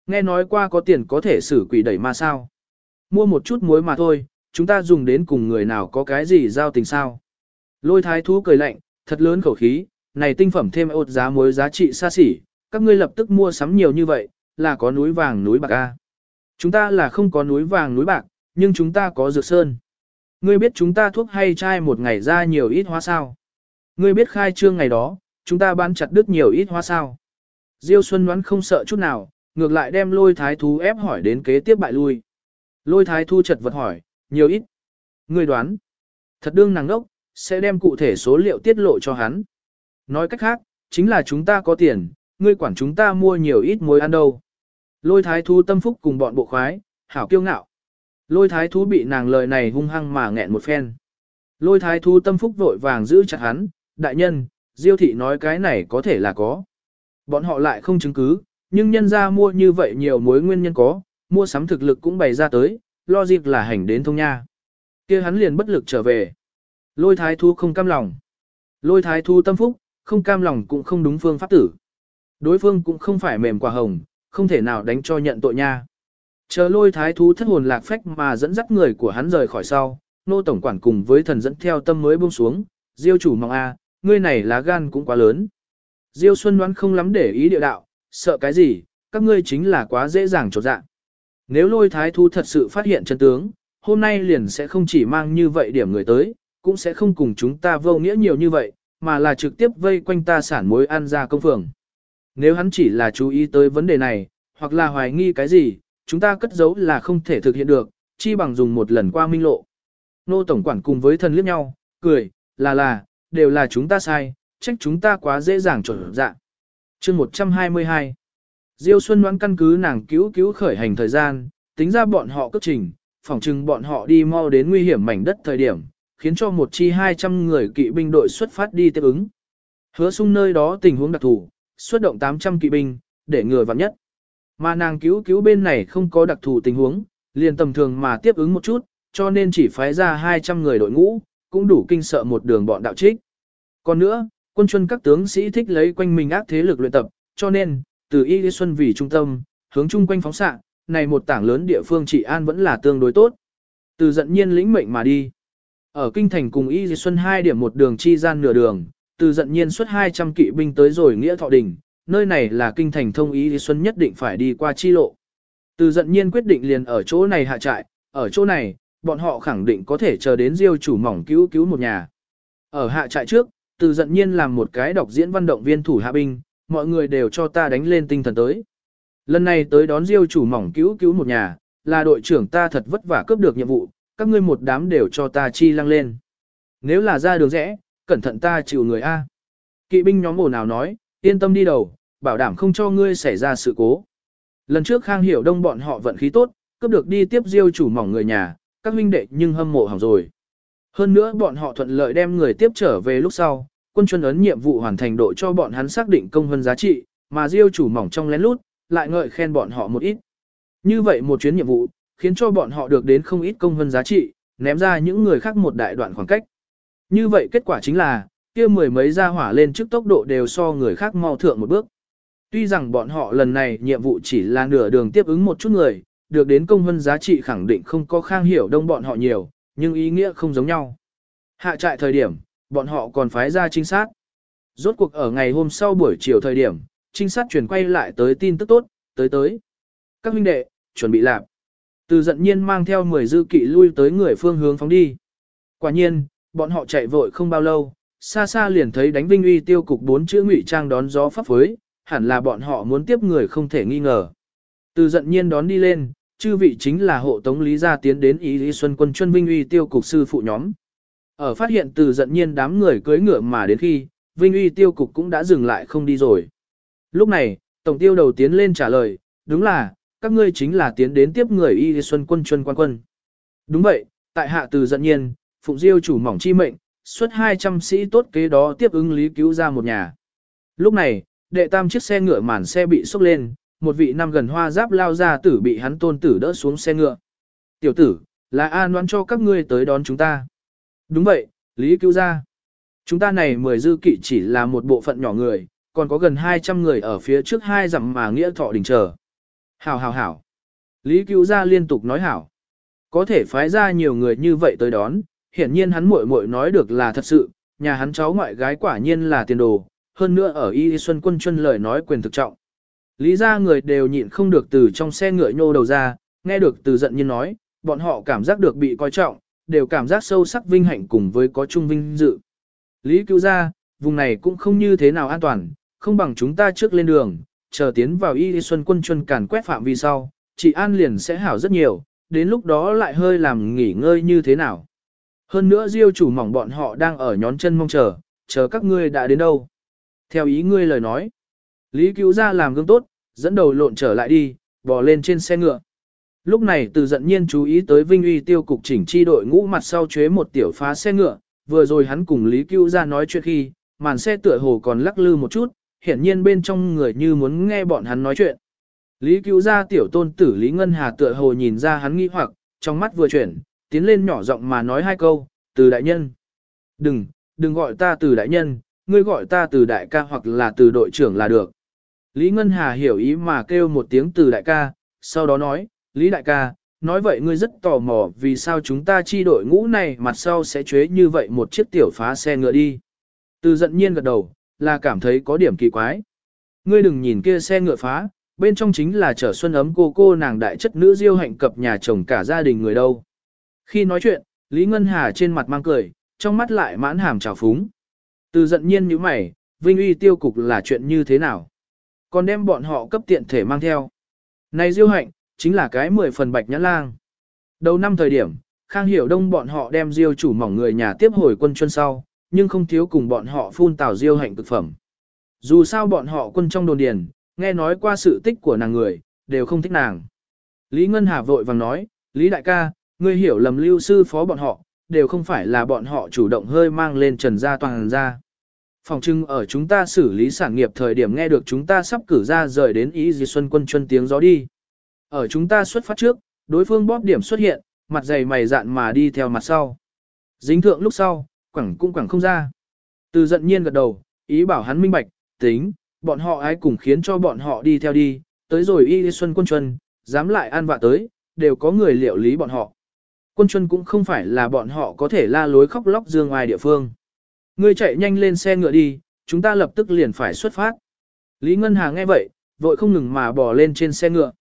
S1: Nghe nói qua có tiền có thể xử quỷ đẩy ma sao. Mua một chút muối mà thôi, chúng ta dùng đến cùng người nào có cái gì giao tình sao. Lôi thái thú cười lạnh, thật lớn khẩu khí, này tinh phẩm thêm ột giá muối giá trị xa xỉ, các ngươi lập tức mua sắm nhiều như vậy, là có núi vàng núi bạc a. Chúng ta là không có núi vàng núi bạc, nhưng chúng ta có dược sơn. Ngươi biết chúng ta thuốc hay chai một ngày ra nhiều ít hoa sao? Ngươi biết khai trương ngày đó, chúng ta bán chặt đứt nhiều ít hoa sao? Diêu Xuân đoán không sợ chút nào, ngược lại đem lôi thái thú ép hỏi đến kế tiếp bại lui. Lôi thái Thú chật vật hỏi, nhiều ít. Ngươi đoán. Thật đương nàng đốc, sẽ đem cụ thể số liệu tiết lộ cho hắn. Nói cách khác, chính là chúng ta có tiền, ngươi quản chúng ta mua nhiều ít muối ăn đâu. Lôi thái thú tâm phúc cùng bọn bộ khoái, hảo kiêu ngạo. Lôi thái thú bị nàng lời này hung hăng mà nghẹn một phen. Lôi thái thú tâm phúc vội vàng giữ chặt hắn, đại nhân, diêu thị nói cái này có thể là có. Bọn họ lại không chứng cứ, nhưng nhân ra mua như vậy nhiều mối nguyên nhân có, mua sắm thực lực cũng bày ra tới, lo dịp là hành đến thông nha. kia hắn liền bất lực trở về. Lôi thái thú không cam lòng. Lôi thái thú tâm phúc, không cam lòng cũng không đúng phương pháp tử. Đối phương cũng không phải mềm quả hồng, không thể nào đánh cho nhận tội nha. Chờ lôi thái thú thất hồn lạc phách mà dẫn dắt người của hắn rời khỏi sau, nô tổng quản cùng với thần dẫn theo tâm mới buông xuống, diêu chủ mong a, ngươi này lá gan cũng quá lớn. Diêu Xuân đoán không lắm để ý địa đạo, sợ cái gì, các ngươi chính là quá dễ dàng trột dạng. Nếu lôi thái thú thật sự phát hiện chân tướng, hôm nay liền sẽ không chỉ mang như vậy điểm người tới, cũng sẽ không cùng chúng ta vô nghĩa nhiều như vậy, mà là trực tiếp vây quanh ta sản mối ăn ra công phường. Nếu hắn chỉ là chú ý tới vấn đề này, hoặc là hoài nghi cái gì, chúng ta cất giấu là không thể thực hiện được, chi bằng dùng một lần qua minh lộ. Nô Tổng Quản cùng với thần liếc nhau, cười, là là, đều là chúng ta sai, trách chúng ta quá dễ dàng trở dạ. chương 122 Diêu Xuân đoán căn cứ nàng cứu cứu khởi hành thời gian, tính ra bọn họ cất trình, phỏng chừng bọn họ đi mau đến nguy hiểm mảnh đất thời điểm, khiến cho một chi 200 người kỵ binh đội xuất phát đi tiếp ứng. Hứa sung nơi đó tình huống đặc thù, xuất động 800 kỵ binh, để ngừa vặn nhất. Mà nàng cứu cứu bên này không có đặc thù tình huống, liền tầm thường mà tiếp ứng một chút, cho nên chỉ phái ra 200 người đội ngũ, cũng đủ kinh sợ một đường bọn đạo trích. Còn nữa, quân chuân các tướng sĩ thích lấy quanh mình ác thế lực luyện tập, cho nên, từ Y Lý Xuân vì trung tâm, hướng chung quanh phóng xạ, này một tảng lớn địa phương trị an vẫn là tương đối tốt. Từ giận nhiên lĩnh mệnh mà đi. Ở kinh thành cùng Y Lý Xuân hai điểm một đường chi gian nửa đường, từ giận nhiên xuất 200 kỵ binh tới rồi nghĩa thọ đỉnh, nơi này là kinh thành thông Y Lý Xuân nhất định phải đi qua chi lộ. Từ giận nhiên quyết định liền ở chỗ này hạ trại, ở chỗ này, bọn họ khẳng định có thể chờ đến diêu chủ mỏng cứu cứu một nhà. Ở hạ trại trước, từ giận nhiên làm một cái đọc diễn văn động viên thủ hạ binh, mọi người đều cho ta đánh lên tinh thần tới. Lần này tới đón Diêu chủ mỏng cứu cứu một nhà, là đội trưởng ta thật vất vả cướp được nhiệm vụ, các ngươi một đám đều cho ta chi lăng lên. Nếu là ra đường rẽ, cẩn thận ta chịu người A. Kỵ binh nhóm ồn nào nói, yên tâm đi đầu, bảo đảm không cho ngươi xảy ra sự cố. Lần trước Khang Hiểu Đông bọn họ vận khí tốt, cướp được đi tiếp Diêu chủ mỏng người nhà, các huynh đệ nhưng hâm mộ hỏng rồi. Hơn nữa bọn họ thuận lợi đem người tiếp trở về lúc sau, quân chuân ấn nhiệm vụ hoàn thành độ cho bọn hắn xác định công hơn giá trị, mà Diêu chủ mỏng trong lén lút, lại ngợi khen bọn họ một ít. Như vậy một chuyến nhiệm vụ, khiến cho bọn họ được đến không ít công hơn giá trị, ném ra những người khác một đại đoạn khoảng cách. Như vậy kết quả chính là, kia mười mấy gia hỏa lên trước tốc độ đều so người khác mau thượng một bước. Tuy rằng bọn họ lần này nhiệm vụ chỉ là nửa đường tiếp ứng một chút người, được đến công hơn giá trị khẳng định không có khang hiểu đông bọn họ nhiều, nhưng ý nghĩa không giống nhau. Hạ trại thời điểm, bọn họ còn phái ra trinh sát. Rốt cuộc ở ngày hôm sau buổi chiều thời điểm, trinh sát chuyển quay lại tới tin tức tốt, tới tới. Các huynh đệ, chuẩn bị làm. Từ giận nhiên mang theo 10 dư kỵ lui tới người phương hướng phóng đi. Quả nhiên, bọn họ chạy vội không bao lâu, xa xa liền thấy đánh vinh uy tiêu cục bốn chữ ngụy trang đón gió pháp phối, hẳn là bọn họ muốn tiếp người không thể nghi ngờ. Từ giận nhiên đón đi lên, chư vị chính là hộ tống lý gia tiến đến ý lý xuân quân chuân vinh uy tiêu cục sư phụ nhóm. Ở phát hiện từ giận nhiên đám người cưới ngựa mà đến khi, vinh uy tiêu cục cũng đã dừng lại không đi rồi. Lúc này, tổng tiêu đầu tiến lên trả lời, đúng là, các ngươi chính là tiến đến tiếp người y xuân quân chuân quan quân. Đúng vậy, tại hạ từ giận nhiên, phụng diêu chủ mỏng chi mệnh, xuất 200 sĩ tốt kế đó tiếp ứng lý cứu ra một nhà. Lúc này, đệ tam chiếc xe ngựa màn xe bị sốc lên, một vị năm gần hoa giáp lao ra tử bị hắn tôn tử đỡ xuống xe ngựa. Tiểu tử, là an đoán cho các ngươi tới đón chúng ta. Đúng vậy, Lý cứu ra. Chúng ta này mười dư kỵ chỉ là một bộ phận nhỏ người, còn có gần 200 người ở phía trước hai dặm mà nghĩa thọ đình chờ. Hảo hảo hảo. Lý cứu ra liên tục nói hảo. Có thể phái ra nhiều người như vậy tới đón, hiển nhiên hắn muội muội nói được là thật sự, nhà hắn cháu ngoại gái quả nhiên là tiền đồ, hơn nữa ở Y Xuân Quân Chuân lời nói quyền thực trọng. Lý ra người đều nhịn không được từ trong xe ngựa nhô đầu ra, nghe được từ giận nhiên nói, bọn họ cảm giác được bị coi trọng, đều cảm giác sâu sắc vinh hạnh cùng với có chung vinh dự. Lý cứu ra, vùng này cũng không như thế nào an toàn, không bằng chúng ta trước lên đường, chờ tiến vào Y Xuân Quân chuân càn quét phạm vi sau, chị an liền sẽ hảo rất nhiều, đến lúc đó lại hơi làm nghỉ ngơi như thế nào. Hơn nữa diêu chủ mỏng bọn họ đang ở nhón chân mong chờ, chờ các ngươi đã đến đâu. Theo ý ngươi lời nói, Lý cứu ra làm gương tốt, dẫn đầu lộn trở lại đi, bò lên trên xe ngựa. Lúc này từ giận nhiên chú ý tới Vinh uy tiêu cục chỉnh chi đội ngũ mặt sau chế một tiểu phá xe ngựa, vừa rồi hắn cùng Lý Cưu ra nói chuyện khi, màn xe tựa hồ còn lắc lư một chút, hiển nhiên bên trong người như muốn nghe bọn hắn nói chuyện. Lý Cưu ra tiểu tôn tử Lý Ngân Hà tựa hồ nhìn ra hắn nghi hoặc, trong mắt vừa chuyển, tiến lên nhỏ giọng mà nói hai câu, từ đại nhân. Đừng, đừng gọi ta từ đại nhân, ngươi gọi ta từ đại ca hoặc là từ đội trưởng là được. Lý Ngân Hà hiểu ý mà kêu một tiếng từ đại ca, sau đó nói, Lý đại ca, nói vậy ngươi rất tò mò vì sao chúng ta chi đội ngũ này mặt sau sẽ chế như vậy một chiếc tiểu phá xe ngựa đi. Từ giận nhiên gật đầu, là cảm thấy có điểm kỳ quái. Ngươi đừng nhìn kia xe ngựa phá, bên trong chính là trở xuân ấm cô cô nàng đại chất nữ diêu hạnh cập nhà chồng cả gia đình người đâu. Khi nói chuyện, Lý Ngân Hà trên mặt mang cười, trong mắt lại mãn hàm trào phúng. Từ giận nhiên như mày, vinh uy tiêu cục là chuyện như thế nào? Còn đem bọn họ cấp tiện thể mang theo. Này diêu hạnh, chính là cái mười phần bạch nhãn lang. Đầu năm thời điểm, Khang Hiểu Đông bọn họ đem diêu chủ mỏng người nhà tiếp hồi quân chuân sau, nhưng không thiếu cùng bọn họ phun tào diêu hạnh cực phẩm. Dù sao bọn họ quân trong đồn điền, nghe nói qua sự tích của nàng người, đều không thích nàng. Lý Ngân Hà vội vàng nói, Lý Đại ca, ngươi hiểu lầm lưu sư phó bọn họ, đều không phải là bọn họ chủ động hơi mang lên trần gia toàn ra. Phòng trưng ở chúng ta xử lý sản nghiệp thời điểm nghe được chúng ta sắp cử ra rời đến ý gì xuân quân chuân tiếng gió đi. Ở chúng ta xuất phát trước, đối phương bóp điểm xuất hiện, mặt dày mày dạn mà đi theo mặt sau. Dính thượng lúc sau, quẳng cũng quẳng không ra. Từ giận nhiên gật đầu, ý bảo hắn minh bạch, tính, bọn họ ai cùng khiến cho bọn họ đi theo đi, tới rồi y xuân quân chuân, dám lại an vạ tới, đều có người liệu lý bọn họ. Quân chuân cũng không phải là bọn họ có thể la lối khóc lóc dương ngoài địa phương. Ngươi chạy nhanh lên xe ngựa đi, chúng ta lập tức liền phải xuất phát. Lý Ngân Hà nghe vậy, vội không ngừng mà bỏ lên trên xe ngựa.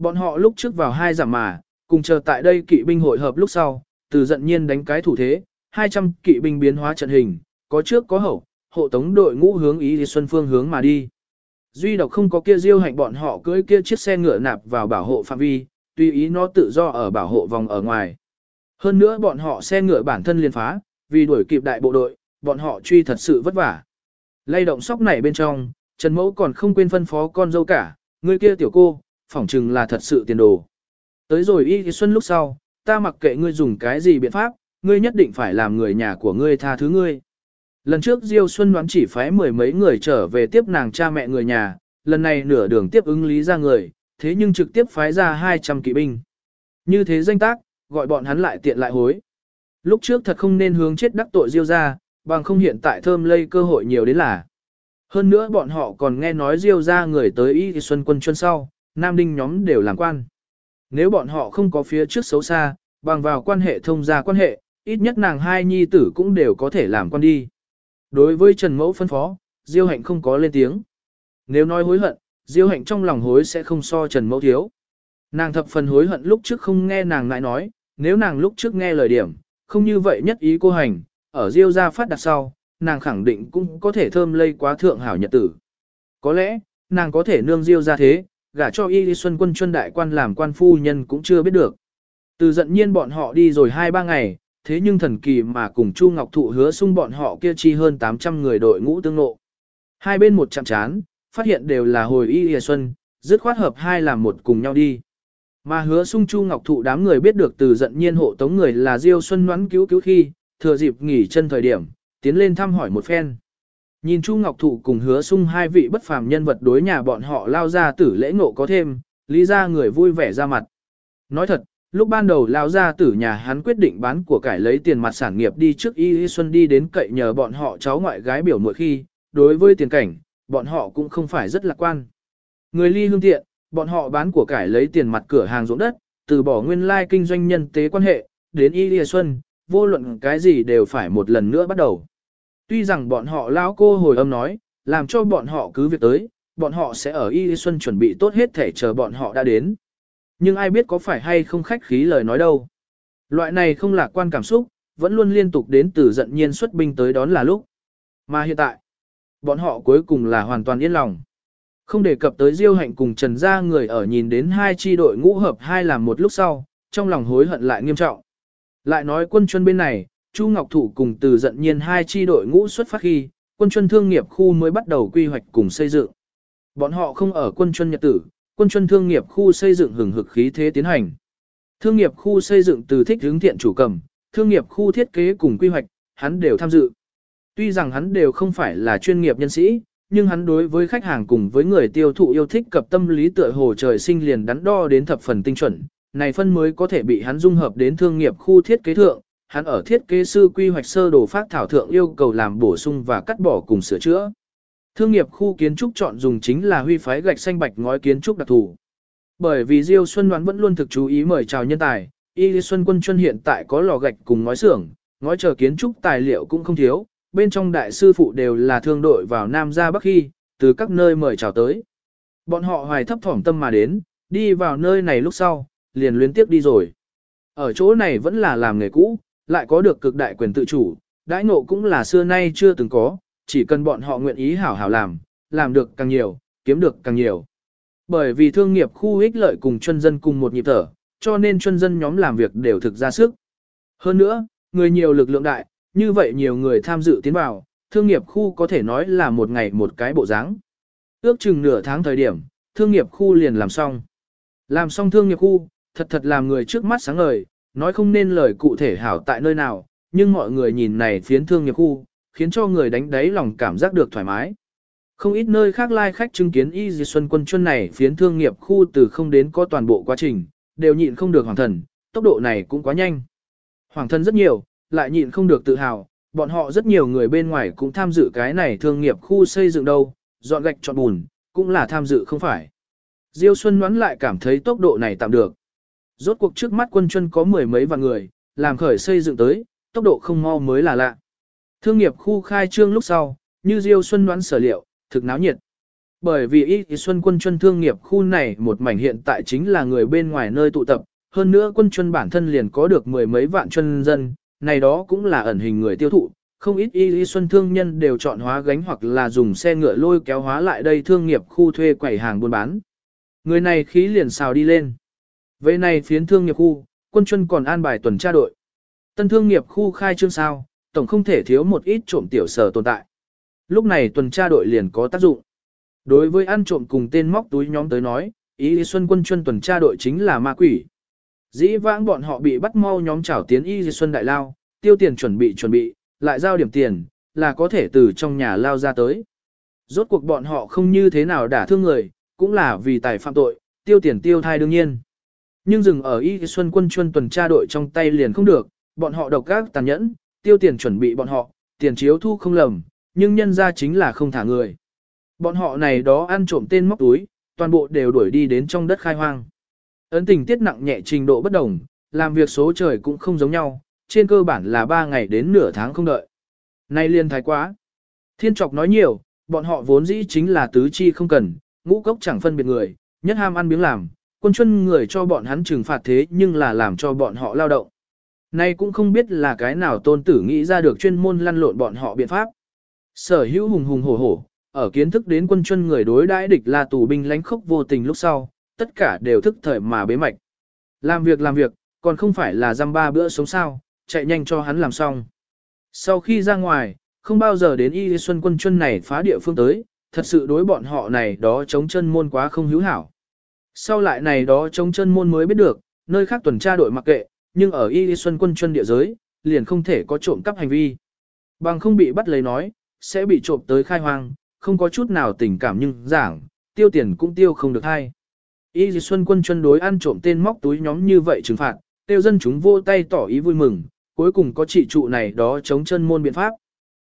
S1: Bọn họ lúc trước vào hai giảm mà, cùng chờ tại đây kỵ binh hội hợp lúc sau, từ giận nhiên đánh cái thủ thế, 200 kỵ binh biến hóa trận hình, có trước có hậu, hộ tống đội ngũ hướng ý thì xuân phương hướng mà đi. Duy độc không có kia diêu hạnh bọn họ cưỡi kia chiếc xe ngựa nạp vào bảo hộ phạm vi, tùy ý nó tự do ở bảo hộ vòng ở ngoài. Hơn nữa bọn họ xe ngựa bản thân liền phá, vì đuổi kịp đại bộ đội, bọn họ truy thật sự vất vả. Lay động sóc này bên trong, Trần Mẫu còn không quên phân phó con dâu cả, người kia tiểu cô, phỏng chừng là thật sự tiền đồ. Tới rồi y xuân lúc sau, ta mặc kệ ngươi dùng cái gì biện pháp, ngươi nhất định phải làm người nhà của ngươi tha thứ ngươi. Lần trước Diêu Xuân đoán chỉ phái mười mấy người trở về tiếp nàng cha mẹ người nhà, lần này nửa đường tiếp ứng lý ra người, thế nhưng trực tiếp phái ra 200 kỵ binh. Như thế danh tác, gọi bọn hắn lại tiện lại hối. Lúc trước thật không nên hướng chết đắc tội Diêu ra, bằng không hiện tại thơm lây cơ hội nhiều đến là. Hơn nữa bọn họ còn nghe nói Diêu ra người tới Y Xuân quân chuân sau, Nam Đinh nhóm đều làm quan. Nếu bọn họ không có phía trước xấu xa, bằng vào quan hệ thông gia quan hệ, ít nhất nàng hai nhi tử cũng đều có thể làm quan đi. Đối với Trần Mẫu phân phó, Diêu Hạnh không có lên tiếng. Nếu nói hối hận, Diêu Hạnh trong lòng hối sẽ không so Trần Mẫu thiếu. Nàng thập phần hối hận lúc trước không nghe nàng lại nói, nếu nàng lúc trước nghe lời điểm, không như vậy nhất ý cô hành, ở Diêu gia phát đặt sau, nàng khẳng định cũng có thể thơm lây quá thượng hảo nhật tử. Có lẽ, nàng có thể nương Diêu gia thế, gả cho Y Lý Xuân quân chuân đại quan làm quan phu nhân cũng chưa biết được. Từ giận nhiên bọn họ đi rồi 2-3 ngày, thế nhưng thần kỳ mà cùng Chu Ngọc Thụ hứa sung bọn họ kia chi hơn 800 người đội ngũ tương nộ. Hai bên một chạm chán, phát hiện đều là hồi Y Lý Xuân, dứt khoát hợp hai làm một cùng nhau đi. Mà hứa sung Chu Ngọc Thụ đám người biết được từ giận nhiên hộ tống người là Diêu Xuân Ngoãn cứu cứu khi, thừa dịp nghỉ chân thời điểm, tiến lên thăm hỏi một phen. Nhìn Chu Ngọc Thụ cùng hứa sung hai vị bất phàm nhân vật đối nhà bọn họ lao ra tử lễ ngộ có thêm, lý ra người vui vẻ ra mặt. Nói thật, lúc ban đầu lao ra tử nhà hắn quyết định bán của cải lấy tiền mặt sản nghiệp đi trước Y Y Xuân đi đến cậy nhờ bọn họ cháu ngoại gái biểu mỗi khi, đối với tiền cảnh, bọn họ cũng không phải rất lạc quan. Người ly hương tiện, bọn họ bán của cải lấy tiền mặt cửa hàng ruộng đất, từ bỏ nguyên lai kinh doanh nhân tế quan hệ, đến Y Y Xuân, vô luận cái gì đều phải một lần nữa bắt đầu. Tuy rằng bọn họ lão cô hồi âm nói, làm cho bọn họ cứ việc tới, bọn họ sẽ ở Y Xuân chuẩn bị tốt hết thể chờ bọn họ đã đến. Nhưng ai biết có phải hay không khách khí lời nói đâu. Loại này không lạc quan cảm xúc, vẫn luôn liên tục đến từ giận nhiên xuất binh tới đón là lúc. Mà hiện tại, bọn họ cuối cùng là hoàn toàn yên lòng. Không đề cập tới Diêu Hạnh cùng Trần Gia người ở nhìn đến hai chi đội ngũ hợp hai làm một lúc sau, trong lòng hối hận lại nghiêm trọng. Lại nói quân chuân bên này, Chu Ngọc Thủ cùng từ Dận nhiên hai chi đội ngũ xuất phát khi, quân chuân thương nghiệp khu mới bắt đầu quy hoạch cùng xây dựng. Bọn họ không ở quân chuân nhật tử, quân chuân thương nghiệp khu xây dựng hừng hực khí thế tiến hành. Thương nghiệp khu xây dựng từ thích hướng thiện chủ cầm, thương nghiệp khu thiết kế cùng quy hoạch, hắn đều tham dự. Tuy rằng hắn đều không phải là chuyên nghiệp nhân sĩ, nhưng hắn đối với khách hàng cùng với người tiêu thụ yêu thích cập tâm lý tựa hồ trời sinh liền đắn đo đến thập phần tinh chuẩn, này phân mới có thể bị hắn dung hợp đến thương nghiệp khu thiết kế thượng, hắn ở thiết kế sư quy hoạch sơ đồ phát thảo thượng yêu cầu làm bổ sung và cắt bỏ cùng sửa chữa. Thương nghiệp khu kiến trúc chọn dùng chính là huy phái gạch xanh bạch ngói kiến trúc đặc thù. Bởi vì Diêu Xuân Đoán vẫn luôn thực chú ý mời chào nhân tài, Y Xuân Quân Chuân hiện tại có lò gạch cùng ngói xưởng, ngói chờ kiến trúc tài liệu cũng không thiếu, bên trong đại sư phụ đều là thương đội vào Nam ra Bắc khi, từ các nơi mời chào tới. Bọn họ hoài thấp thỏm tâm mà đến, đi vào nơi này lúc sau, liền luyến tiếp đi rồi. Ở chỗ này vẫn là làm nghề cũ, lại có được cực đại quyền tự chủ, đãi ngộ cũng là xưa nay chưa từng có, chỉ cần bọn họ nguyện ý hảo hảo làm, làm được càng nhiều, kiếm được càng nhiều. Bởi vì thương nghiệp khu ích lợi cùng chân dân cùng một nhịp thở, cho nên chân dân nhóm làm việc đều thực ra sức. Hơn nữa, người nhiều lực lượng đại, như vậy nhiều người tham dự tiến vào, thương nghiệp khu có thể nói là một ngày một cái bộ dáng. Ước chừng nửa tháng thời điểm, thương nghiệp khu liền làm xong. Làm xong thương nghiệp khu, thật thật làm người trước mắt sáng ngời, nói không nên lời cụ thể hảo tại nơi nào, nhưng mọi người nhìn này phiến thương nghiệp khu, khiến cho người đánh đáy lòng cảm giác được thoải mái. Không ít nơi khác lai like khách chứng kiến Y Di Xuân quân chuân này phiến thương nghiệp khu từ không đến có toàn bộ quá trình, đều nhịn không được hoàng thần, tốc độ này cũng quá nhanh. Hoàng thần rất nhiều, lại nhịn không được tự hào, bọn họ rất nhiều người bên ngoài cũng tham dự cái này thương nghiệp khu xây dựng đâu, dọn gạch chọn bùn, cũng là tham dự không phải. Diêu Xuân đoán lại cảm thấy tốc độ này tạm được. Rốt cuộc trước mắt quân chân có mười mấy vạn người, làm khởi xây dựng tới, tốc độ không mau mới là lạ. Thương nghiệp khu khai trương lúc sau, như Diêu Xuân đoán sở liệu, thực náo nhiệt. Bởi vì Y Xuân quân chân thương nghiệp khu này một mảnh hiện tại chính là người bên ngoài nơi tụ tập, hơn nữa quân chân bản thân liền có được mười mấy vạn chân dân, này đó cũng là ẩn hình người tiêu thụ. Không ít y y xuân thương nhân đều chọn hóa gánh hoặc là dùng xe ngựa lôi kéo hóa lại đây thương nghiệp khu thuê quầy hàng buôn bán. Người này khí liền xào đi lên. Về này phiến thương nghiệp khu, quân chuân còn an bài tuần tra đội. Tân thương nghiệp khu khai trương sao, tổng không thể thiếu một ít trộm tiểu sở tồn tại. Lúc này tuần tra đội liền có tác dụng. Đối với ăn trộm cùng tên móc túi nhóm tới nói, ý Lý Xuân quân chuân tuần tra đội chính là ma quỷ. Dĩ vãng bọn họ bị bắt mau nhóm chảo tiến Y Lý Xuân đại lao, tiêu tiền chuẩn bị chuẩn bị, lại giao điểm tiền, là có thể từ trong nhà lao ra tới. Rốt cuộc bọn họ không như thế nào đả thương người, cũng là vì tài phạm tội, tiêu tiền tiêu thai đương nhiên. Nhưng dừng ở Y Xuân quân chuyên tuần tra đội trong tay liền không được, bọn họ độc gác tàn nhẫn, tiêu tiền chuẩn bị bọn họ, tiền chiếu thu không lầm, nhưng nhân ra chính là không thả người. Bọn họ này đó ăn trộm tên móc túi, toàn bộ đều đuổi đi đến trong đất khai hoang. Ấn tình tiết nặng nhẹ trình độ bất đồng, làm việc số trời cũng không giống nhau, trên cơ bản là 3 ngày đến nửa tháng không đợi. Nay liên thái quá. Thiên trọc nói nhiều, bọn họ vốn dĩ chính là tứ chi không cần, ngũ cốc chẳng phân biệt người, nhất ham ăn miếng làm, quân chân người cho bọn hắn trừng phạt thế nhưng là làm cho bọn họ lao động. Nay cũng không biết là cái nào tôn tử nghĩ ra được chuyên môn lăn lộn bọn họ biện pháp. Sở hữu hùng hùng hổ hổ, ở kiến thức đến quân chân người đối đãi địch là tù binh lánh khốc vô tình lúc sau, tất cả đều thức thời mà bế mạch. Làm việc làm việc, còn không phải là dăm ba bữa sống sao, chạy nhanh cho hắn làm xong. Sau khi ra ngoài, không bao giờ đến y xuân quân chân này phá địa phương tới, thật sự đối bọn họ này đó chống chân môn quá không hữu hảo. Sau lại này đó chống chân môn mới biết được, nơi khác tuần tra đội mặc kệ, nhưng ở y xuân quân chân địa giới, liền không thể có trộm cắp hành vi. Bằng không bị bắt lấy nói, sẽ bị trộm tới khai hoang, không có chút nào tình cảm nhưng giảng, tiêu tiền cũng tiêu không được hay. Y Xuân quân chân đối ăn trộm tên móc túi nhóm như vậy trừng phạt, tiêu dân chúng vô tay tỏ ý vui mừng, cuối cùng có trị trụ này đó chống chân môn biện pháp.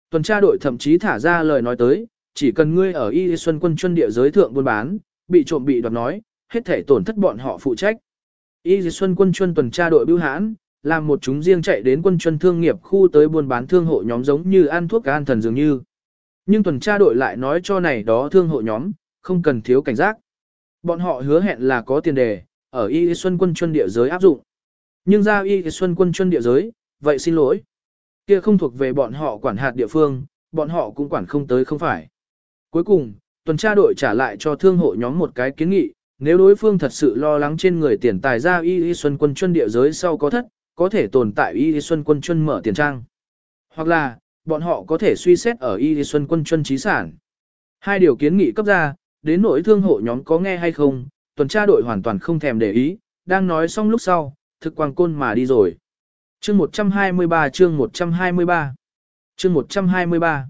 S1: Tuần tra đội thậm chí thả ra lời nói tới, chỉ cần ngươi ở Y Xuân quân chân địa giới thượng buôn bán, bị trộm bị đoạt nói, hết thể tổn thất bọn họ phụ trách. Y Xuân quân chuyên tuần tra đội bưu hãn, làm một chúng riêng chạy đến quân chuyên thương nghiệp khu tới buôn bán thương hộ nhóm giống như ăn thuốc an thần dường như. Nhưng tuần tra đội lại nói cho này đó thương hộ nhóm, không cần thiếu cảnh giác. Bọn họ hứa hẹn là có tiền đề, ở Y Xuân quân chuân địa giới áp dụng. Nhưng ra Y Xuân quân chuân địa giới, vậy xin lỗi. Kia không thuộc về bọn họ quản hạt địa phương, bọn họ cũng quản không tới không phải. Cuối cùng, tuần tra đội trả lại cho thương hộ nhóm một cái kiến nghị, nếu đối phương thật sự lo lắng trên người tiền tài ra Y Y Xuân quân chuân địa giới sau có thất, có thể tồn tại Y Y Xuân quân chuân mở tiền trang. Hoặc là, bọn họ có thể suy xét ở Y Xuân quân chuân trí sản. Hai điều kiến nghị cấp ra, đến nỗi thương hộ nhóm có nghe hay không, tuần tra đội hoàn toàn không thèm để ý, đang nói xong lúc sau, thực quang côn mà đi rồi. Chương 123 chương 123 Chương 123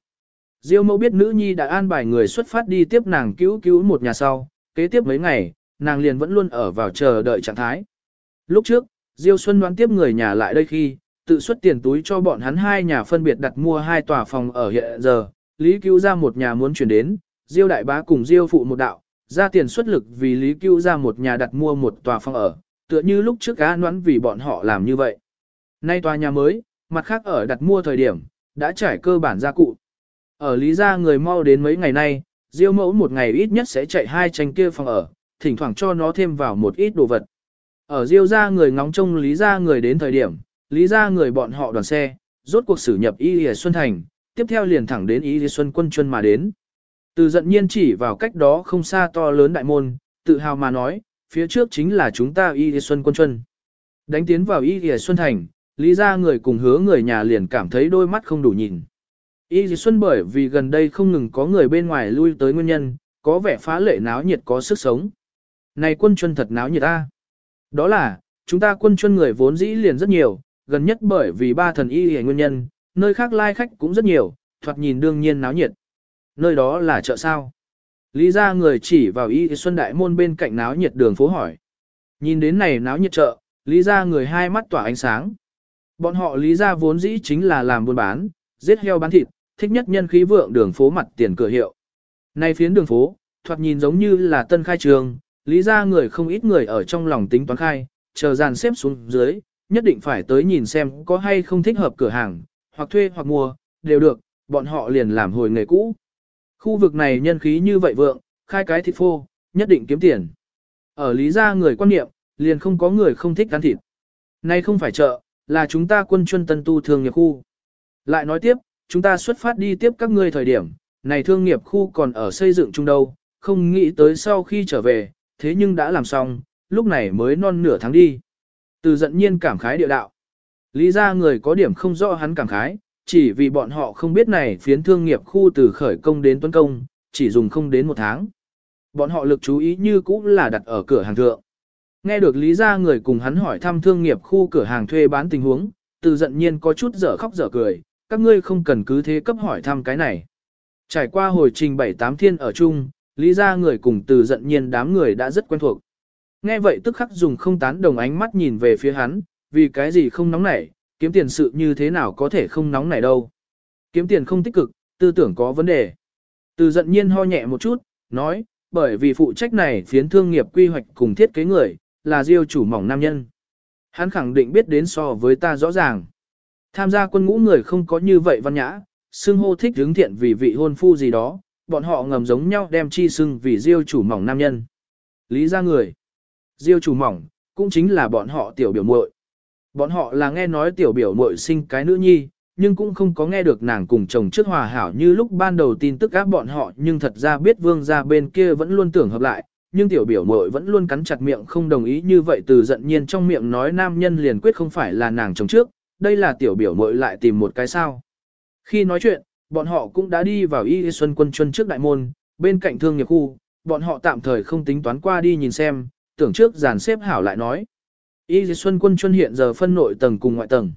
S1: Diêu mẫu biết nữ nhi đã an bài người xuất phát đi tiếp nàng cứu cứu một nhà sau, kế tiếp mấy ngày, nàng liền vẫn luôn ở vào chờ đợi trạng thái. Lúc trước, Diêu Xuân đoán tiếp người nhà lại đây khi, tự xuất tiền túi cho bọn hắn hai nhà phân biệt đặt mua hai tòa phòng ở hiện giờ, Lý cứu ra một nhà muốn chuyển đến, Diêu đại bá cùng Diêu phụ một đạo, ra tiền xuất lực vì Lý cứu ra một nhà đặt mua một tòa phòng ở, tựa như lúc trước cá noãn vì bọn họ làm như vậy. Nay tòa nhà mới, mặt khác ở đặt mua thời điểm, đã trải cơ bản gia cụ. Ở Lý gia người mau đến mấy ngày nay, Diêu mẫu một ngày ít nhất sẽ chạy hai tranh kia phòng ở, thỉnh thoảng cho nó thêm vào một ít đồ vật. Ở Diêu gia người ngóng trông Lý gia người đến thời điểm, Lý gia người bọn họ đoàn xe, rốt cuộc xử nhập Y Lìa Xuân Thành, tiếp theo liền thẳng đến Y Lìa Xuân Quân Chuân mà đến. Từ giận nhiên chỉ vào cách đó không xa to lớn đại môn, tự hào mà nói, phía trước chính là chúng ta Y Xuân Quân Chuân. Đánh tiến vào Y Xuân Thành, lý ra người cùng hứa người nhà liền cảm thấy đôi mắt không đủ nhìn. Y Xuân bởi vì gần đây không ngừng có người bên ngoài lui tới nguyên nhân, có vẻ phá lệ náo nhiệt có sức sống. Này quân chuân thật náo nhiệt ta. Đó là, chúng ta quân chuân người vốn dĩ liền rất nhiều, gần nhất bởi vì ba thần y hề nguyên nhân, nơi khác lai khách cũng rất nhiều, thoạt nhìn đương nhiên náo nhiệt. Nơi đó là chợ sao? Lý ra người chỉ vào y xuân đại môn bên cạnh náo nhiệt đường phố hỏi. Nhìn đến này náo nhiệt chợ, lý ra người hai mắt tỏa ánh sáng. Bọn họ lý ra vốn dĩ chính là làm buôn bán, giết heo bán thịt, thích nhất nhân khí vượng đường phố mặt tiền cửa hiệu. Nay phiến đường phố, thoạt nhìn giống như là tân khai trường, lý ra người không ít người ở trong lòng tính toán khai, chờ dàn xếp xuống dưới, nhất định phải tới nhìn xem có hay không thích hợp cửa hàng, hoặc thuê hoặc mua, đều được, bọn họ liền làm hồi nghề cũ. Khu vực này nhân khí như vậy vượng, khai cái thịt phô, nhất định kiếm tiền. Ở lý gia người quan niệm, liền không có người không thích ăn thịt. Nay không phải chợ, là chúng ta quân chuyên tân tu thương nghiệp khu. Lại nói tiếp, chúng ta xuất phát đi tiếp các ngươi thời điểm, này thương nghiệp khu còn ở xây dựng chung đâu, không nghĩ tới sau khi trở về, thế nhưng đã làm xong, lúc này mới non nửa tháng đi. Từ giận nhiên cảm khái địa đạo. Lý ra người có điểm không rõ hắn cảm khái, chỉ vì bọn họ không biết này phiến thương nghiệp khu từ khởi công đến tuấn công, chỉ dùng không đến một tháng. Bọn họ lực chú ý như cũ là đặt ở cửa hàng thượng. Nghe được lý ra người cùng hắn hỏi thăm thương nghiệp khu cửa hàng thuê bán tình huống, từ giận nhiên có chút dở khóc dở cười, các ngươi không cần cứ thế cấp hỏi thăm cái này. Trải qua hồi trình bảy tám thiên ở chung, lý ra người cùng từ giận nhiên đám người đã rất quen thuộc. Nghe vậy tức khắc dùng không tán đồng ánh mắt nhìn về phía hắn, vì cái gì không nóng nảy, kiếm tiền sự như thế nào có thể không nóng nảy đâu. Kiếm tiền không tích cực, tư tưởng có vấn đề. Từ giận nhiên ho nhẹ một chút, nói, bởi vì phụ trách này phiến thương nghiệp quy hoạch cùng thiết kế người, là diêu chủ mỏng nam nhân. Hắn khẳng định biết đến so với ta rõ ràng. Tham gia quân ngũ người không có như vậy văn nhã, xưng hô thích hướng thiện vì vị hôn phu gì đó, bọn họ ngầm giống nhau đem chi xưng vì diêu chủ mỏng nam nhân. Lý ra người. Diêu chủ mỏng, cũng chính là bọn họ tiểu biểu muội. Bọn họ là nghe nói tiểu biểu muội sinh cái nữ nhi, nhưng cũng không có nghe được nàng cùng chồng trước hòa hảo như lúc ban đầu tin tức áp bọn họ nhưng thật ra biết vương gia bên kia vẫn luôn tưởng hợp lại, nhưng tiểu biểu muội vẫn luôn cắn chặt miệng không đồng ý như vậy từ giận nhiên trong miệng nói nam nhân liền quyết không phải là nàng chồng trước, đây là tiểu biểu muội lại tìm một cái sao. Khi nói chuyện, bọn họ cũng đã đi vào y xuân quân chuân trước đại môn, bên cạnh thương nghiệp khu, bọn họ tạm thời không tính toán qua đi nhìn xem, tưởng trước dàn xếp hảo lại nói. Y xuân quân chuân hiện giờ phân nội tầng cùng ngoại tầng.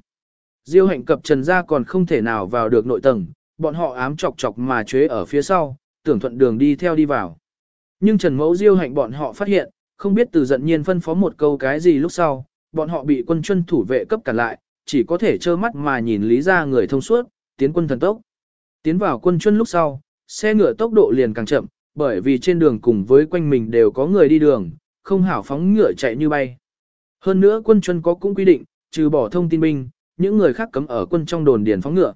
S1: Diêu hạnh cập trần ra còn không thể nào vào được nội tầng, bọn họ ám chọc chọc mà chế ở phía sau, tưởng thuận đường đi theo đi vào. Nhưng Trần Mẫu Diêu hạnh bọn họ phát hiện, không biết từ giận nhiên phân phó một câu cái gì lúc sau, bọn họ bị quân chuân thủ vệ cấp cản lại, chỉ có thể trơ mắt mà nhìn lý ra người thông suốt, tiến quân thần tốc. Tiến vào quân chuân lúc sau, xe ngựa tốc độ liền càng chậm, bởi vì trên đường cùng với quanh mình đều có người đi đường, không hảo phóng ngựa chạy như bay. Hơn nữa quân chuân có cũng quy định, trừ bỏ thông tin binh, những người khác cấm ở quân trong đồn điền phóng ngựa.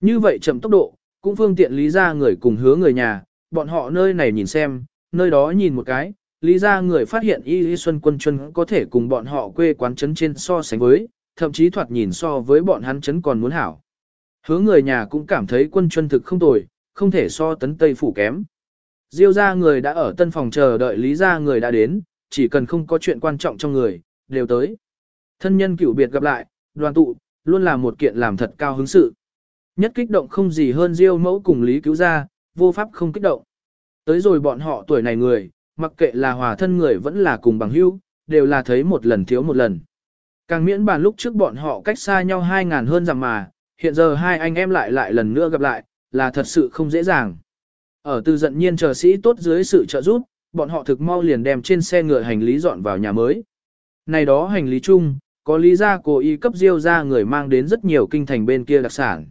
S1: Như vậy chậm tốc độ, cũng phương tiện lý ra người cùng hứa người nhà, bọn họ nơi này nhìn xem, nơi đó nhìn một cái, lý ra người phát hiện y y xuân quân chuân có thể cùng bọn họ quê quán chấn trên so sánh với, thậm chí thoạt nhìn so với bọn hắn chấn còn muốn hảo. Hứa người nhà cũng cảm thấy quân chuân thực không tồi, không thể so tấn Tây phủ kém. Diêu ra người đã ở tân phòng chờ đợi lý ra người đã đến, chỉ cần không có chuyện quan trọng trong người, đều tới. Thân nhân cửu biệt gặp lại, đoàn tụ, luôn là một kiện làm thật cao hứng sự. Nhất kích động không gì hơn Diêu mẫu cùng Lý cứu ra, vô pháp không kích động. Tới rồi bọn họ tuổi này người, mặc kệ là hòa thân người vẫn là cùng bằng hữu, đều là thấy một lần thiếu một lần. Càng miễn bàn lúc trước bọn họ cách xa nhau hai ngàn hơn rằng mà, hiện giờ hai anh em lại lại lần nữa gặp lại, là thật sự không dễ dàng. Ở từ giận nhiên chờ sĩ tốt dưới sự trợ giúp, bọn họ thực mau liền đem trên xe ngựa hành lý dọn vào nhà mới. Này đó hành lý chung, có lý ra cố ý cấp diêu ra người mang đến rất nhiều kinh thành bên kia đặc sản.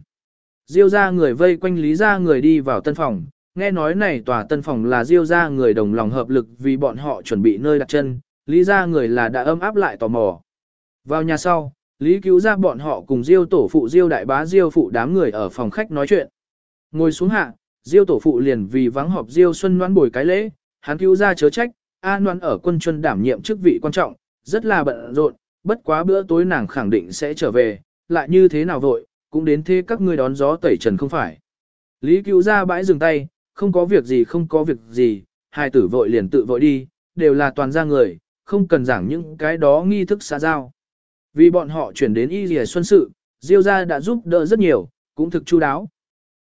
S1: Diêu ra người vây quanh lý ra người đi vào tân phòng, nghe nói này tòa tân phòng là diêu ra người đồng lòng hợp lực vì bọn họ chuẩn bị nơi đặt chân, lý ra người là đã ấm áp lại tò mò. Vào nhà sau, lý cứu ra bọn họ cùng diêu tổ phụ diêu đại bá diêu phụ đám người ở phòng khách nói chuyện. Ngồi xuống hạ, diêu tổ phụ liền vì vắng họp diêu xuân Noãn bồi cái lễ, hắn cứu ra chớ trách, A Noãn ở quân chuân đảm nhiệm chức vị quan trọng, rất là bận rộn, bất quá bữa tối nàng khẳng định sẽ trở về, lại như thế nào vội, cũng đến thế các ngươi đón gió tẩy trần không phải. Lý cứu ra bãi dừng tay, không có việc gì không có việc gì, hai tử vội liền tự vội đi, đều là toàn gia người, không cần giảng những cái đó nghi thức xã giao. Vì bọn họ chuyển đến y lìa xuân sự, Diêu gia đã giúp đỡ rất nhiều, cũng thực chu đáo.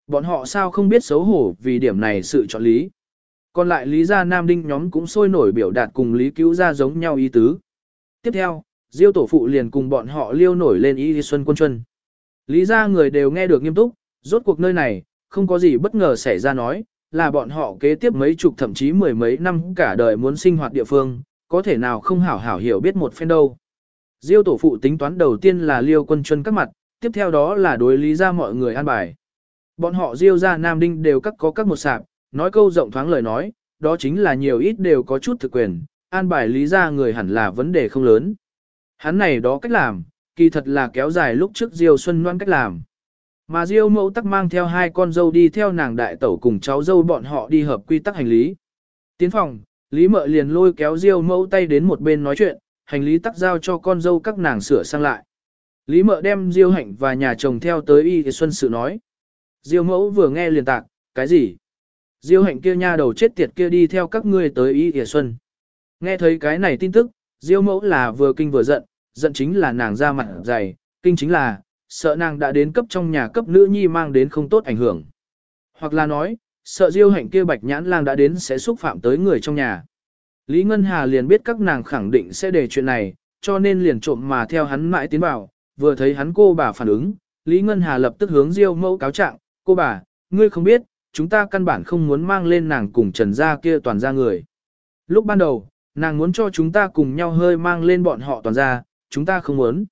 S1: Bọn họ sao không biết xấu hổ vì điểm này sự chọn lý. Còn lại lý gia nam đinh nhóm cũng sôi nổi biểu đạt cùng lý cứu gia giống nhau ý tứ. Tiếp theo, Diêu tổ phụ liền cùng bọn họ liêu nổi lên y xuân quân chuân. Lý gia người đều nghe được nghiêm túc, rốt cuộc nơi này, không có gì bất ngờ xảy ra nói, là bọn họ kế tiếp mấy chục thậm chí mười mấy năm cả đời muốn sinh hoạt địa phương, có thể nào không hảo hảo hiểu biết một phen đâu. Diêu tổ phụ tính toán đầu tiên là liêu quân chân các mặt, tiếp theo đó là đối lý ra mọi người an bài. Bọn họ diêu ra Nam Đinh đều các có các một sạp, nói câu rộng thoáng lời nói, đó chính là nhiều ít đều có chút thực quyền, an bài lý ra người hẳn là vấn đề không lớn. Hắn này đó cách làm, kỳ thật là kéo dài lúc trước Diêu Xuân Loan cách làm. Mà Diêu mẫu tắc mang theo hai con dâu đi theo nàng đại tẩu cùng cháu dâu bọn họ đi hợp quy tắc hành lý. Tiến phòng, Lý Mợ liền lôi kéo Diêu mẫu tay đến một bên nói chuyện, hành lý tắc giao cho con dâu các nàng sửa sang lại. Lý Mợ đem Diêu hạnh và nhà chồng theo tới Y Xuân Sự nói. Diêu mẫu vừa nghe liền tạc, cái gì? Diêu hạnh kia nha đầu chết tiệt kia đi theo các ngươi tới Y Xuân. Nghe thấy cái này tin tức, Diêu mẫu là vừa kinh vừa giận, giận chính là nàng ra mặt dày, kinh chính là, sợ nàng đã đến cấp trong nhà cấp nữ nhi mang đến không tốt ảnh hưởng. Hoặc là nói, sợ Diêu hạnh kia bạch nhãn lang đã đến sẽ xúc phạm tới người trong nhà. Lý Ngân Hà liền biết các nàng khẳng định sẽ để chuyện này, cho nên liền trộm mà theo hắn mãi tiến vào, vừa thấy hắn cô bà phản ứng, Lý Ngân Hà lập tức hướng Diêu mẫu cáo trạng, cô bà, ngươi không biết, chúng ta căn bản không muốn mang lên nàng cùng trần gia kia toàn gia người. Lúc ban đầu, nàng muốn cho chúng ta cùng nhau hơi mang lên bọn họ toàn gia, chúng ta không muốn.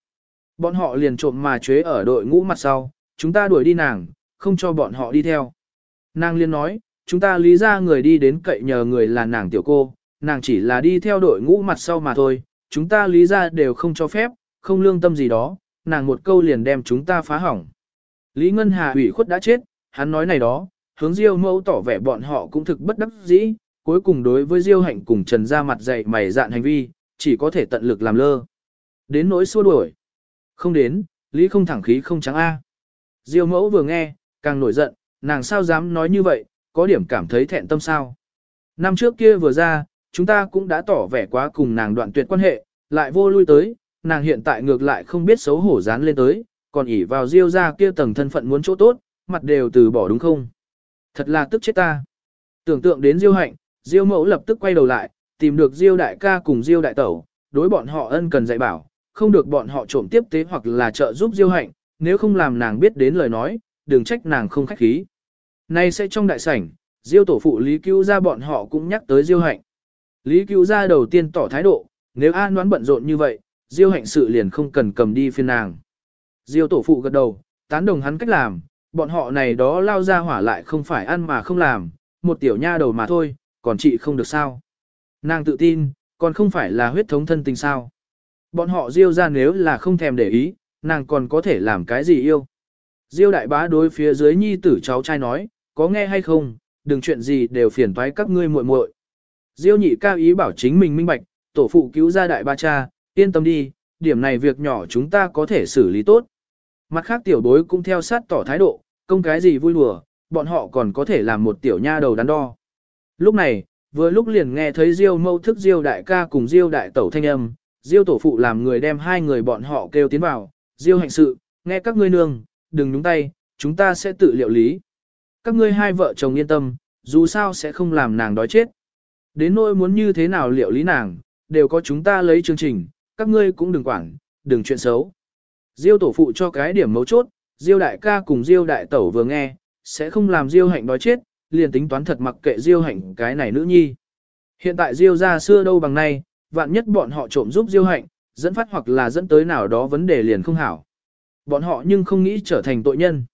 S1: Bọn họ liền trộm mà chế ở đội ngũ mặt sau, chúng ta đuổi đi nàng, không cho bọn họ đi theo. Nàng liền nói, chúng ta lý ra người đi đến cậy nhờ người là nàng tiểu cô, nàng chỉ là đi theo đội ngũ mặt sau mà thôi, chúng ta lý ra đều không cho phép, không lương tâm gì đó, nàng một câu liền đem chúng ta phá hỏng. Lý Ngân Hà ủy khuất đã chết, hắn nói này đó, hướng Diêu mẫu tỏ vẻ bọn họ cũng thực bất đắc dĩ, cuối cùng đối với Diêu hạnh cùng Trần ra mặt dày mày dạn hành vi, chỉ có thể tận lực làm lơ. Đến nỗi xua đuổi. Không đến, Lý không thẳng khí không trắng A. Diêu mẫu vừa nghe, càng nổi giận, nàng sao dám nói như vậy, có điểm cảm thấy thẹn tâm sao. Năm trước kia vừa ra, chúng ta cũng đã tỏ vẻ quá cùng nàng đoạn tuyệt quan hệ, lại vô lui tới, nàng hiện tại ngược lại không biết xấu hổ dán lên tới, còn ỉ vào Diêu ra kia tầng thân phận muốn chỗ tốt, mặt đều từ bỏ đúng không? Thật là tức chết ta. Tưởng tượng đến Diêu hạnh, Diêu mẫu lập tức quay đầu lại, tìm được Diêu đại ca cùng Diêu đại tẩu, đối bọn họ ân cần dạy bảo, không được bọn họ trộm tiếp tế hoặc là trợ giúp Diêu hạnh, nếu không làm nàng biết đến lời nói, đừng trách nàng không khách khí. Nay sẽ trong đại sảnh, Diêu tổ phụ Lý Cứu ra bọn họ cũng nhắc tới Diêu hạnh. Lý Cứu ra đầu tiên tỏ thái độ, nếu an đoán bận rộn như vậy, Diêu hạnh sự liền không cần cầm đi phiên nàng. Diêu tổ phụ gật đầu, tán đồng hắn cách làm, bọn họ này đó lao ra hỏa lại không phải ăn mà không làm, một tiểu nha đầu mà thôi, còn chị không được sao. Nàng tự tin, còn không phải là huyết thống thân tình sao. Bọn họ Diêu ra nếu là không thèm để ý, nàng còn có thể làm cái gì yêu. Diêu đại bá đối phía dưới nhi tử cháu trai nói, có nghe hay không, đừng chuyện gì đều phiền toái các ngươi muội muội. Diêu nhị cao ý bảo chính mình minh bạch, tổ phụ cứu ra đại ba cha, yên tâm đi, điểm này việc nhỏ chúng ta có thể xử lý tốt. Mặt khác tiểu bối cũng theo sát tỏ thái độ, công cái gì vui lùa, bọn họ còn có thể làm một tiểu nha đầu đắn đo. Lúc này, vừa lúc liền nghe thấy Diêu mâu thức Diêu đại ca cùng Diêu đại tẩu thanh âm, Diêu tổ phụ làm người đem hai người bọn họ kêu tiến vào, Diêu hạnh sự, nghe các ngươi nương, đừng nhúng tay, chúng ta sẽ tự liệu lý. Các ngươi hai vợ chồng yên tâm, dù sao sẽ không làm nàng đói chết. Đến nỗi muốn như thế nào liệu lý nàng, đều có chúng ta lấy chương trình, các ngươi cũng đừng quản, đừng chuyện xấu. Diêu tổ phụ cho cái điểm mấu chốt, Diêu đại ca cùng Diêu đại tẩu vừa nghe, sẽ không làm Diêu hạnh đói chết, liền tính toán thật mặc kệ Diêu hạnh cái này nữ nhi. Hiện tại Diêu ra xưa đâu bằng nay, vạn nhất bọn họ trộm giúp Diêu hạnh, dẫn phát hoặc là dẫn tới nào đó vấn đề liền không hảo. Bọn họ nhưng không nghĩ trở thành tội nhân.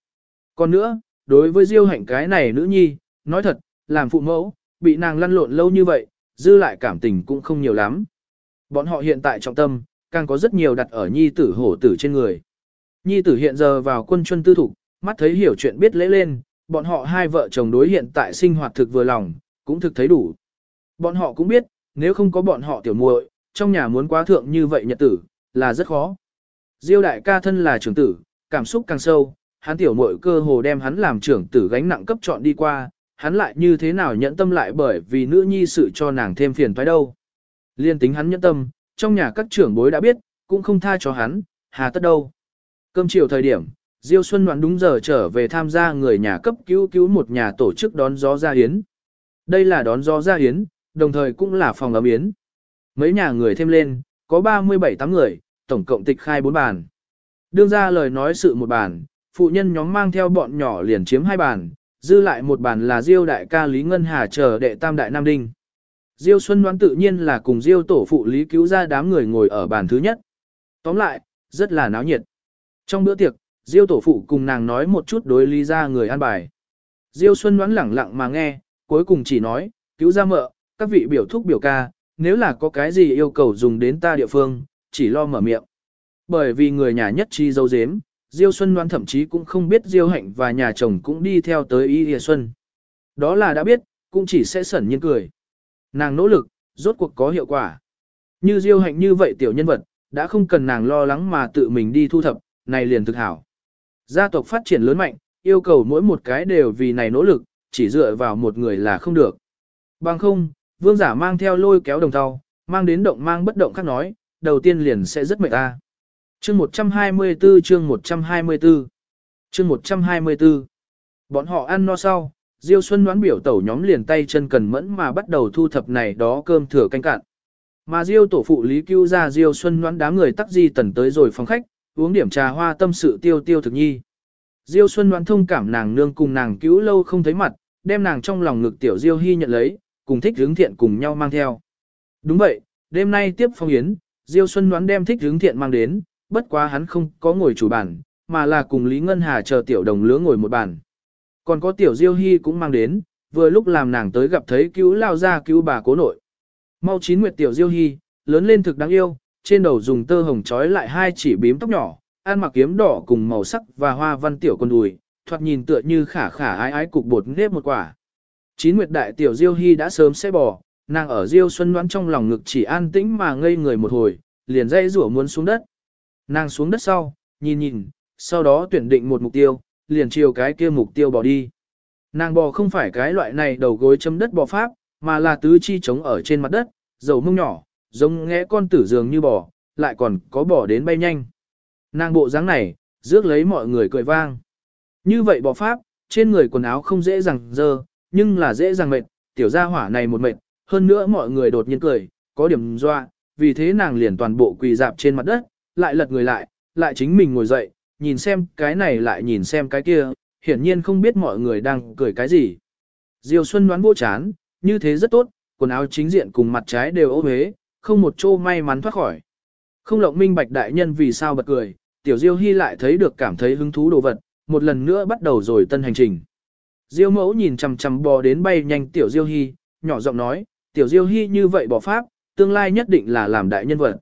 S1: Còn nữa, đối với Diêu hạnh cái này nữ nhi, nói thật, làm phụ mẫu, bị nàng lăn lộn lâu như vậy, dư lại cảm tình cũng không nhiều lắm. Bọn họ hiện tại trọng tâm, càng có rất nhiều đặt ở nhi tử hổ tử trên người. Nhi tử hiện giờ vào quân chuân tư thục, mắt thấy hiểu chuyện biết lễ lên, bọn họ hai vợ chồng đối hiện tại sinh hoạt thực vừa lòng, cũng thực thấy đủ. Bọn họ cũng biết, nếu không có bọn họ tiểu muội, trong nhà muốn quá thượng như vậy nhật tử, là rất khó. Diêu đại ca thân là trưởng tử, cảm xúc càng sâu, hắn tiểu muội cơ hồ đem hắn làm trưởng tử gánh nặng cấp chọn đi qua, hắn lại như thế nào nhẫn tâm lại bởi vì nữ nhi sự cho nàng thêm phiền toái đâu. Liên tính hắn nhẫn tâm, trong nhà các trưởng bối đã biết, cũng không tha cho hắn, hà tất đâu. Cơm chiều thời điểm, Diêu Xuân đoán đúng giờ trở về tham gia người nhà cấp cứu cứu một nhà tổ chức đón gió ra hiến. Đây là đón gió ra hiến, đồng thời cũng là phòng ấm yến. Mấy nhà người thêm lên, có 37 tám người, tổng cộng tịch khai bốn bàn. Đương ra lời nói sự một bàn, phụ nhân nhóm mang theo bọn nhỏ liền chiếm hai bàn, dư lại một bàn là Diêu đại ca Lý Ngân Hà chờ đệ tam đại Nam Đinh. Diêu Xuân đoán tự nhiên là cùng Diêu tổ phụ Lý cứu ra đám người ngồi ở bàn thứ nhất. Tóm lại, rất là náo nhiệt. Trong bữa tiệc, Diêu tổ phụ cùng nàng nói một chút đối lý ra người an bài. Diêu Xuân đoán lẳng lặng mà nghe, cuối cùng chỉ nói, cứu ra mợ, các vị biểu thúc biểu ca, nếu là có cái gì yêu cầu dùng đến ta địa phương, chỉ lo mở miệng. Bởi vì người nhà nhất chi dâu dếm, Diêu Xuân đoán thậm chí cũng không biết Diêu Hạnh và nhà chồng cũng đi theo tới Y Lìa Xuân. Đó là đã biết, cũng chỉ sẽ sẩn nhiên cười. Nàng nỗ lực, rốt cuộc có hiệu quả. Như Diêu Hạnh như vậy tiểu nhân vật, đã không cần nàng lo lắng mà tự mình đi thu thập, này liền thực hảo. Gia tộc phát triển lớn mạnh, yêu cầu mỗi một cái đều vì này nỗ lực, chỉ dựa vào một người là không được. Bằng không, vương giả mang theo lôi kéo đồng thau, mang đến động mang bất động khác nói, đầu tiên liền sẽ rất mệt ta. Chương 124 chương 124 Chương 124 Bọn họ ăn no sau, Diêu Xuân đoán biểu tẩu nhóm liền tay chân cần mẫn mà bắt đầu thu thập này đó cơm thừa canh cạn. Mà Diêu tổ phụ Lý Cứu ra Diêu Xuân đoán đám người tắc di tần tới rồi phòng khách, uống điểm trà hoa tâm sự tiêu tiêu thực nhi. Diêu Xuân đoán thông cảm nàng nương cùng nàng cứu lâu không thấy mặt, đem nàng trong lòng ngực tiểu Diêu Hy nhận lấy, cùng thích hướng thiện cùng nhau mang theo. Đúng vậy, đêm nay tiếp phong yến, Diêu Xuân đoán đem thích hướng thiện mang đến, bất quá hắn không có ngồi chủ bàn, mà là cùng Lý Ngân Hà chờ tiểu đồng lứa ngồi một bàn. Còn có tiểu Diêu Hy cũng mang đến, vừa lúc làm nàng tới gặp thấy cứu lao ra cứu bà cố nội. Mau chín nguyệt tiểu Diêu Hy, lớn lên thực đáng yêu, trên đầu dùng tơ hồng trói lại hai chỉ bím tóc nhỏ, ăn mặc kiếm đỏ cùng màu sắc và hoa văn tiểu con đùi, thoạt nhìn tựa như khả khả ái ái cục bột nếp một quả. Chín nguyệt đại tiểu Diêu Hy đã sớm sẽ bỏ, nàng ở Diêu Xuân đoán trong lòng ngực chỉ an tĩnh mà ngây người một hồi, liền dây rủa muốn xuống đất. Nàng xuống đất sau, nhìn nhìn, sau đó tuyển định một mục tiêu, liền chiều cái kia mục tiêu bỏ đi. Nàng bò không phải cái loại này đầu gối chấm đất bò pháp, mà là tứ chi chống ở trên mặt đất, dầu mông nhỏ, giống ngẽ con tử dường như bò, lại còn có bò đến bay nhanh. Nàng bộ dáng này, rước lấy mọi người cười vang. Như vậy bò pháp, trên người quần áo không dễ dàng dơ, nhưng là dễ dàng mệt, tiểu gia hỏa này một mệt, hơn nữa mọi người đột nhiên cười, có điểm doa, vì thế nàng liền toàn bộ quỳ dạp trên mặt đất, lại lật người lại, lại chính mình ngồi dậy, nhìn xem cái này lại nhìn xem cái kia, hiển nhiên không biết mọi người đang cười cái gì. Diêu Xuân đoán vô chán, như thế rất tốt, quần áo chính diện cùng mặt trái đều ố huế, không một chỗ may mắn thoát khỏi. Không lộng minh bạch đại nhân vì sao bật cười, tiểu Diêu Hy lại thấy được cảm thấy hứng thú đồ vật, một lần nữa bắt đầu rồi tân hành trình. Diêu mẫu nhìn chằm chằm bò đến bay nhanh tiểu Diêu Hy, nhỏ giọng nói, tiểu Diêu Hy như vậy bỏ pháp, tương lai nhất định là làm đại nhân vật.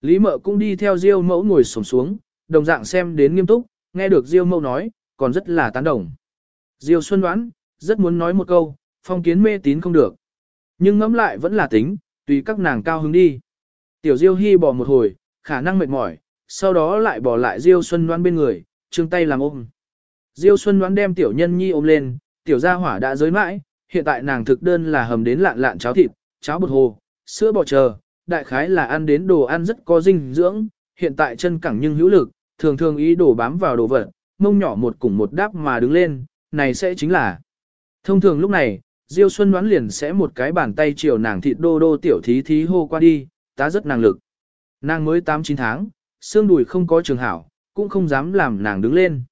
S1: Lý mợ cũng đi theo Diêu mẫu ngồi sổng xuống, đồng dạng xem đến nghiêm túc, nghe được Diêu mẫu nói, còn rất là tán đồng. Diêu Xuân đoán, rất muốn nói một câu, phong kiến mê tín không được. Nhưng ngẫm lại vẫn là tính, tùy các nàng cao hứng đi. Tiểu Diêu Hy bỏ một hồi, khả năng mệt mỏi, sau đó lại bỏ lại Diêu Xuân đoán bên người, trương tay làm ôm. Diêu Xuân đoán đem tiểu nhân nhi ôm lên, tiểu gia hỏa đã giới mãi, hiện tại nàng thực đơn là hầm đến lạn lạn cháo thịt, cháo bột hồ, sữa bò chờ, đại khái là ăn đến đồ ăn rất có dinh dưỡng, hiện tại chân cẳng nhưng hữu lực, thường thường ý đồ bám vào đồ vật, mông nhỏ một cùng một đáp mà đứng lên, này sẽ chính là. Thông thường lúc này, Diêu Xuân đoán liền sẽ một cái bàn tay chiều nàng thịt đô đô tiểu thí thí hô qua đi, tá rất năng lực. Nàng mới 8-9 tháng, xương đùi không có trường hảo, cũng không dám làm nàng đứng lên.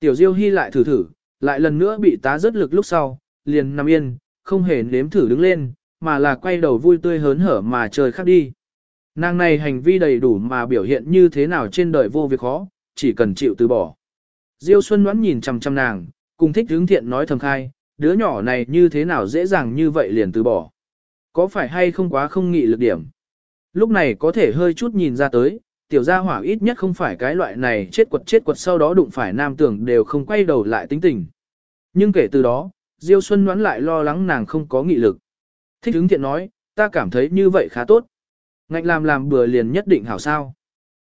S1: Tiểu Diêu Hy lại thử thử, lại lần nữa bị tá rất lực lúc sau, liền nằm yên, không hề nếm thử đứng lên, mà là quay đầu vui tươi hớn hở mà trời khác đi. Nàng này hành vi đầy đủ mà biểu hiện như thế nào trên đời vô việc khó, chỉ cần chịu từ bỏ. Diêu Xuân Ngoãn nhìn chằm chằm nàng, cùng thích hướng thiện nói thầm khai, đứa nhỏ này như thế nào dễ dàng như vậy liền từ bỏ. Có phải hay không quá không nghị lực điểm. Lúc này có thể hơi chút nhìn ra tới, tiểu gia hỏa ít nhất không phải cái loại này chết quật chết quật sau đó đụng phải nam tưởng đều không quay đầu lại tính tình. Nhưng kể từ đó, Diêu Xuân Ngoãn lại lo lắng nàng không có nghị lực. Thích hứng thiện nói, ta cảm thấy như vậy khá tốt. Ngạnh làm làm bừa liền nhất định hảo sao.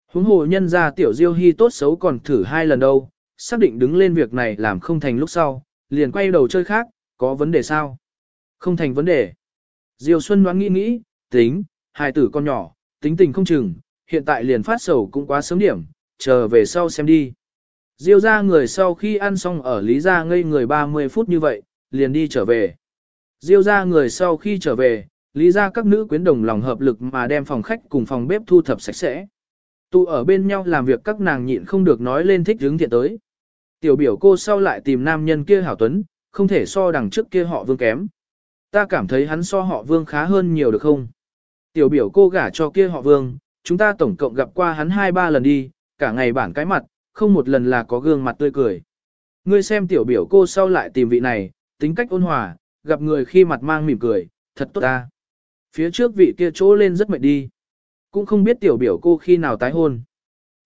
S1: Huống hồ nhân ra tiểu Diêu Hy tốt xấu còn thử hai lần đâu, xác định đứng lên việc này làm không thành lúc sau, liền quay đầu chơi khác, có vấn đề sao? Không thành vấn đề. Diêu Xuân đoán nghĩ nghĩ, tính, hai tử con nhỏ, tính tình không chừng, hiện tại liền phát sầu cũng quá sớm điểm, chờ về sau xem đi. Diêu ra người sau khi ăn xong ở Lý gia ngây người 30 phút như vậy, liền đi trở về. Diêu ra người sau khi trở về, Lý ra các nữ quyến đồng lòng hợp lực mà đem phòng khách cùng phòng bếp thu thập sạch sẽ. Tụ ở bên nhau làm việc các nàng nhịn không được nói lên thích hướng thiện tới. Tiểu biểu cô sau lại tìm nam nhân kia hảo tuấn, không thể so đằng trước kia họ vương kém. Ta cảm thấy hắn so họ vương khá hơn nhiều được không? Tiểu biểu cô gả cho kia họ vương, chúng ta tổng cộng gặp qua hắn hai ba lần đi, cả ngày bản cái mặt, không một lần là có gương mặt tươi cười. Ngươi xem tiểu biểu cô sau lại tìm vị này, tính cách ôn hòa, gặp người khi mặt mang mỉm cười, thật tốt ta. Phía trước vị kia chỗ lên rất mệt đi. Cũng không biết tiểu biểu cô khi nào tái hôn.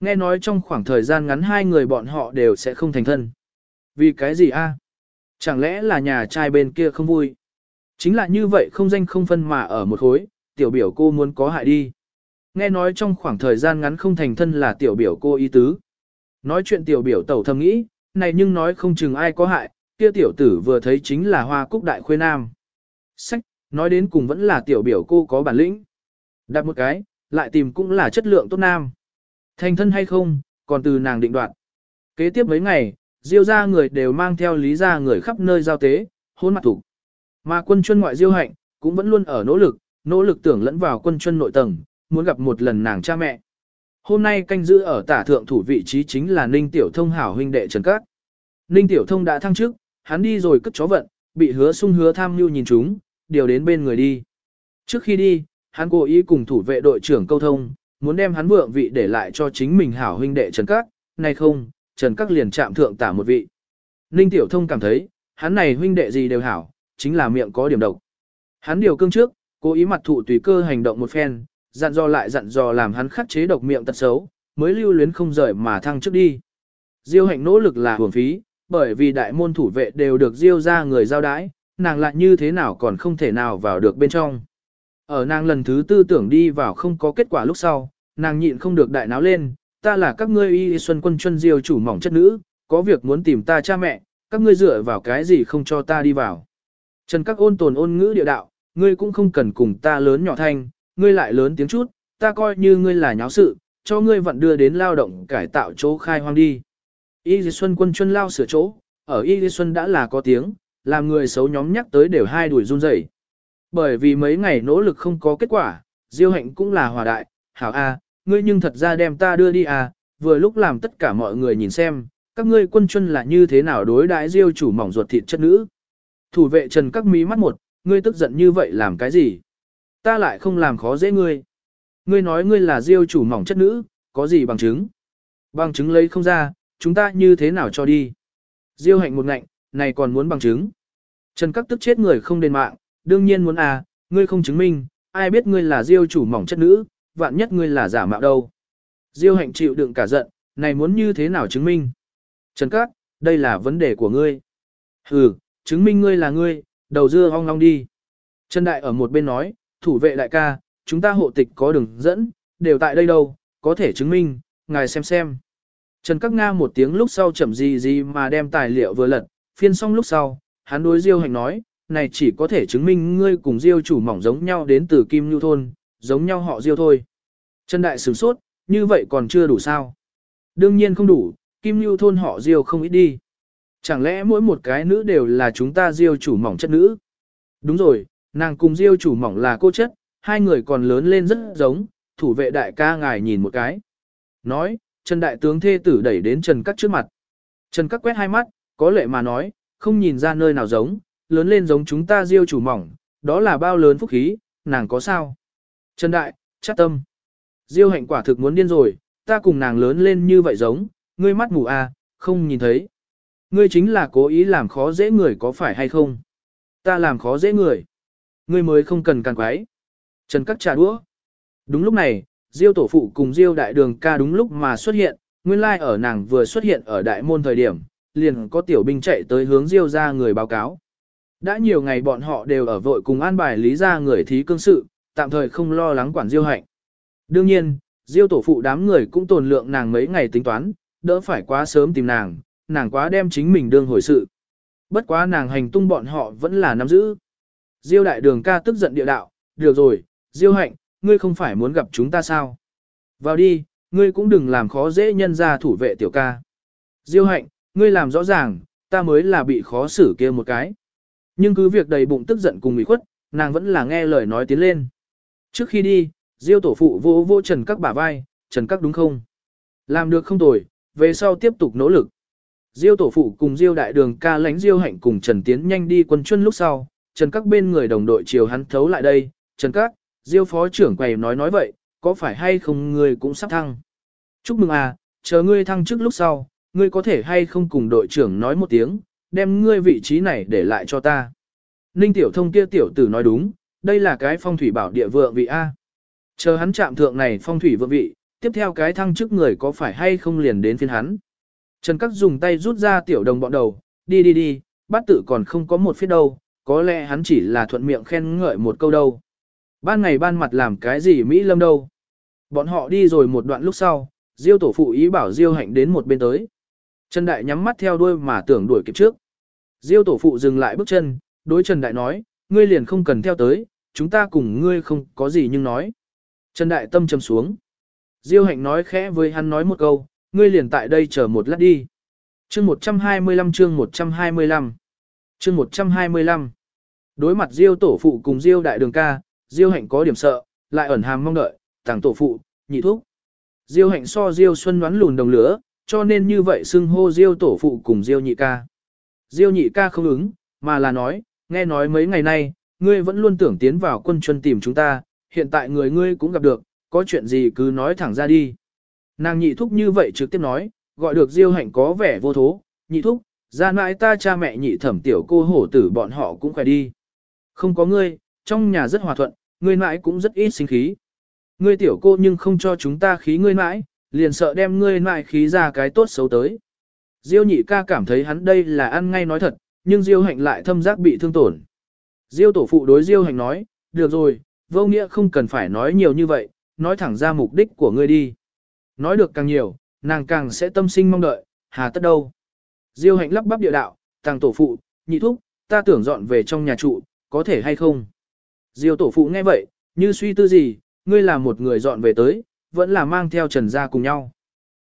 S1: Nghe nói trong khoảng thời gian ngắn hai người bọn họ đều sẽ không thành thân. Vì cái gì a? Chẳng lẽ là nhà trai bên kia không vui? Chính là như vậy không danh không phân mà ở một khối, tiểu biểu cô muốn có hại đi. Nghe nói trong khoảng thời gian ngắn không thành thân là tiểu biểu cô ý tứ. Nói chuyện tiểu biểu tẩu thầm nghĩ, này nhưng nói không chừng ai có hại, kia tiểu tử vừa thấy chính là hoa cúc đại khuê nam. Sách, nói đến cùng vẫn là tiểu biểu cô có bản lĩnh. Đặt một cái, lại tìm cũng là chất lượng tốt nam. Thành thân hay không, còn từ nàng định đoạt. Kế tiếp mấy ngày, diêu ra người đều mang theo lý ra người khắp nơi giao tế, hôn mặt thủ. Mà quân chuyên ngoại diêu hạnh, cũng vẫn luôn ở nỗ lực, nỗ lực tưởng lẫn vào quân chuyên nội tầng, muốn gặp một lần nàng cha mẹ. Hôm nay canh giữ ở tả thượng thủ vị trí chính là Ninh Tiểu Thông hảo huynh đệ Trần Cát. Ninh Tiểu Thông đã thăng chức, hắn đi rồi cất chó vận, bị hứa sung hứa tham mưu nhìn chúng, điều đến bên người đi. Trước khi đi, hắn cố ý cùng thủ vệ đội trưởng câu thông, muốn đem hắn vượng vị để lại cho chính mình hảo huynh đệ Trần Các, nay không, Trần Các liền chạm thượng tả một vị. Ninh Tiểu Thông cảm thấy, hắn này huynh đệ gì đều hảo, chính là miệng có điểm độc. Hắn điều cương trước, cố ý mặt thụ tùy cơ hành động một phen, dặn dò lại dặn dò làm hắn khắc chế độc miệng tật xấu, mới lưu luyến không rời mà thăng trước đi. Diêu hạnh nỗ lực là hưởng phí, bởi vì đại môn thủ vệ đều được diêu ra người giao đái, nàng lại như thế nào còn không thể nào vào được bên trong. Ở nàng lần thứ tư tưởng đi vào không có kết quả lúc sau, nàng nhịn không được đại náo lên, ta là các ngươi y xuân quân chân diêu chủ mỏng chất nữ, có việc muốn tìm ta cha mẹ, các ngươi dựa vào cái gì không cho ta đi vào. Trần các ôn tồn ôn ngữ địa đạo, ngươi cũng không cần cùng ta lớn nhỏ thanh, ngươi lại lớn tiếng chút, ta coi như ngươi là nháo sự, cho ngươi vận đưa đến lao động cải tạo chỗ khai hoang đi. Y Di Xuân quân chuân lao sửa chỗ, ở Y Di Xuân đã là có tiếng, làm người xấu nhóm nhắc tới đều hai đuổi run rẩy. Bởi vì mấy ngày nỗ lực không có kết quả, Diêu hạnh cũng là hòa đại, hảo a, ngươi nhưng thật ra đem ta đưa đi à, vừa lúc làm tất cả mọi người nhìn xem, các ngươi quân chuân là như thế nào đối đãi Diêu chủ mỏng ruột thịt chất nữ. Thủ vệ Trần các mí mắt một, ngươi tức giận như vậy làm cái gì? Ta lại không làm khó dễ ngươi. Ngươi nói ngươi là Diêu chủ mỏng chất nữ, có gì bằng chứng? Bằng chứng lấy không ra, chúng ta như thế nào cho đi? Diêu hạnh một ngạnh, này còn muốn bằng chứng. Trần các tức chết người không đền mạng, đương nhiên muốn à, ngươi không chứng minh, ai biết ngươi là Diêu chủ mỏng chất nữ, vạn nhất ngươi là giả mạo đâu. Diêu hạnh chịu đựng cả giận, này muốn như thế nào chứng minh? Trần Cát, đây là vấn đề của ngươi. Hừ, chứng minh ngươi là ngươi, đầu dưa hong long đi. Trần Đại ở một bên nói, thủ vệ đại ca, chúng ta hộ tịch có đường dẫn, đều tại đây đâu, có thể chứng minh, ngài xem xem. Trần Các Nga một tiếng lúc sau chậm gì gì mà đem tài liệu vừa lật, phiên xong lúc sau, hắn đối Diêu Hành nói, này chỉ có thể chứng minh ngươi cùng Diêu chủ mỏng giống nhau đến từ Kim Nhu Thôn, giống nhau họ Diêu thôi. Trần Đại sửng sốt, như vậy còn chưa đủ sao? Đương nhiên không đủ, Kim Nhu Thôn họ Diêu không ít đi. Chẳng lẽ mỗi một cái nữ đều là chúng ta Diêu chủ mỏng chất nữ? Đúng rồi, nàng cùng Diêu chủ mỏng là cô chất, hai người còn lớn lên rất giống, thủ vệ đại ca ngài nhìn một cái. Nói, Trần Đại tướng thê tử đẩy đến Trần Cắt trước mặt. Trần Cắt quét hai mắt, có lệ mà nói, không nhìn ra nơi nào giống, lớn lên giống chúng ta diêu chủ mỏng, đó là bao lớn phúc khí, nàng có sao? Trần Đại, chắc tâm. Diêu hạnh quả thực muốn điên rồi, ta cùng nàng lớn lên như vậy giống, ngươi mắt mù à, không nhìn thấy. Ngươi chính là cố ý làm khó dễ người có phải hay không? Ta làm khó dễ người. Ngươi mới không cần càng quái. Trần Cắt trả đũa. Đúng lúc này, Diêu tổ phụ cùng Diêu đại đường ca đúng lúc mà xuất hiện, nguyên lai like ở nàng vừa xuất hiện ở đại môn thời điểm, liền có tiểu binh chạy tới hướng Diêu ra người báo cáo. Đã nhiều ngày bọn họ đều ở vội cùng an bài lý ra người thí cương sự, tạm thời không lo lắng quản Diêu hạnh. Đương nhiên, Diêu tổ phụ đám người cũng tồn lượng nàng mấy ngày tính toán, đỡ phải quá sớm tìm nàng, nàng quá đem chính mình đương hồi sự. Bất quá nàng hành tung bọn họ vẫn là nắm giữ. Diêu đại đường ca tức giận địa đạo, được rồi, Diêu hạnh, ngươi không phải muốn gặp chúng ta sao? Vào đi, ngươi cũng đừng làm khó dễ nhân ra thủ vệ tiểu ca. Diêu hạnh, ngươi làm rõ ràng, ta mới là bị khó xử kia một cái. Nhưng cứ việc đầy bụng tức giận cùng ủy khuất, nàng vẫn là nghe lời nói tiến lên. Trước khi đi, Diêu tổ phụ vô vô Trần Các bả vai, Trần Các đúng không? Làm được không tồi, về sau tiếp tục nỗ lực. Diêu tổ phụ cùng Diêu đại đường ca lánh Diêu hạnh cùng Trần Tiến nhanh đi quân chuân lúc sau, Trần Các bên người đồng đội chiều hắn thấu lại đây, Trần Các, Diêu phó trưởng quầy nói nói vậy, có phải hay không ngươi cũng sắp thăng? Chúc mừng à, chờ ngươi thăng trước lúc sau, ngươi có thể hay không cùng đội trưởng nói một tiếng, đem ngươi vị trí này để lại cho ta. Ninh tiểu thông kia tiểu tử nói đúng, đây là cái phong thủy bảo địa vượng vị A. Chờ hắn chạm thượng này phong thủy vượng vị, tiếp theo cái thăng chức người có phải hay không liền đến phiên hắn. Trần Cắc dùng tay rút ra tiểu đồng bọn đầu, đi đi đi, bát tử còn không có một phía đâu, có lẽ hắn chỉ là thuận miệng khen ngợi một câu đâu. Ban ngày ban mặt làm cái gì Mỹ Lâm đâu. Bọn họ đi rồi một đoạn lúc sau, Diêu tổ phụ ý bảo Diêu hạnh đến một bên tới. Trần Đại nhắm mắt theo đuôi mà tưởng đuổi kịp trước. Diêu tổ phụ dừng lại bước chân, đối Trần Đại nói, ngươi liền không cần theo tới, chúng ta cùng ngươi không có gì nhưng nói. Trần Đại tâm trầm xuống. Diêu hạnh nói khẽ với hắn nói một câu, ngươi liền tại đây chờ một lát đi. Chương 125 chương 125 Chương 125 Đối mặt Diêu tổ phụ cùng Diêu đại đường ca, Diêu hạnh có điểm sợ, lại ẩn hàm mong đợi, tàng tổ phụ, nhị thúc. Diêu hạnh so Diêu xuân đoán lùn đồng lửa, cho nên như vậy xưng hô Diêu tổ phụ cùng Diêu nhị ca. Diêu nhị ca không ứng, mà là nói, nghe nói mấy ngày nay, ngươi vẫn luôn tưởng tiến vào quân chuân tìm chúng ta, hiện tại người ngươi cũng gặp được, có chuyện gì cứ nói thẳng ra đi. Nàng nhị thúc như vậy trực tiếp nói, gọi được Diêu hạnh có vẻ vô thố, nhị thúc, ra mãi ta cha mẹ nhị thẩm tiểu cô hổ tử bọn họ cũng khỏe đi. Không có ngươi, trong nhà rất hòa thuận, ngươi mãi cũng rất ít sinh khí. ngươi tiểu cô nhưng không cho chúng ta khí ngươi mãi, liền sợ đem ngươi mãi khí ra cái tốt xấu tới. Diêu nhị ca cảm thấy hắn đây là ăn ngay nói thật, nhưng Diêu hạnh lại thâm giác bị thương tổn. Diêu tổ phụ đối Diêu hạnh nói, được rồi, vô nghĩa không cần phải nói nhiều như vậy, nói thẳng ra mục đích của ngươi đi. Nói được càng nhiều, nàng càng sẽ tâm sinh mong đợi, hà tất đâu. Diêu hạnh lắp bắp địa đạo, tàng tổ phụ, nhị thúc, ta tưởng dọn về trong nhà trụ, có thể hay không? Diêu tổ phụ nghe vậy, như suy tư gì, ngươi là một người dọn về tới, vẫn là mang theo Trần Gia cùng nhau.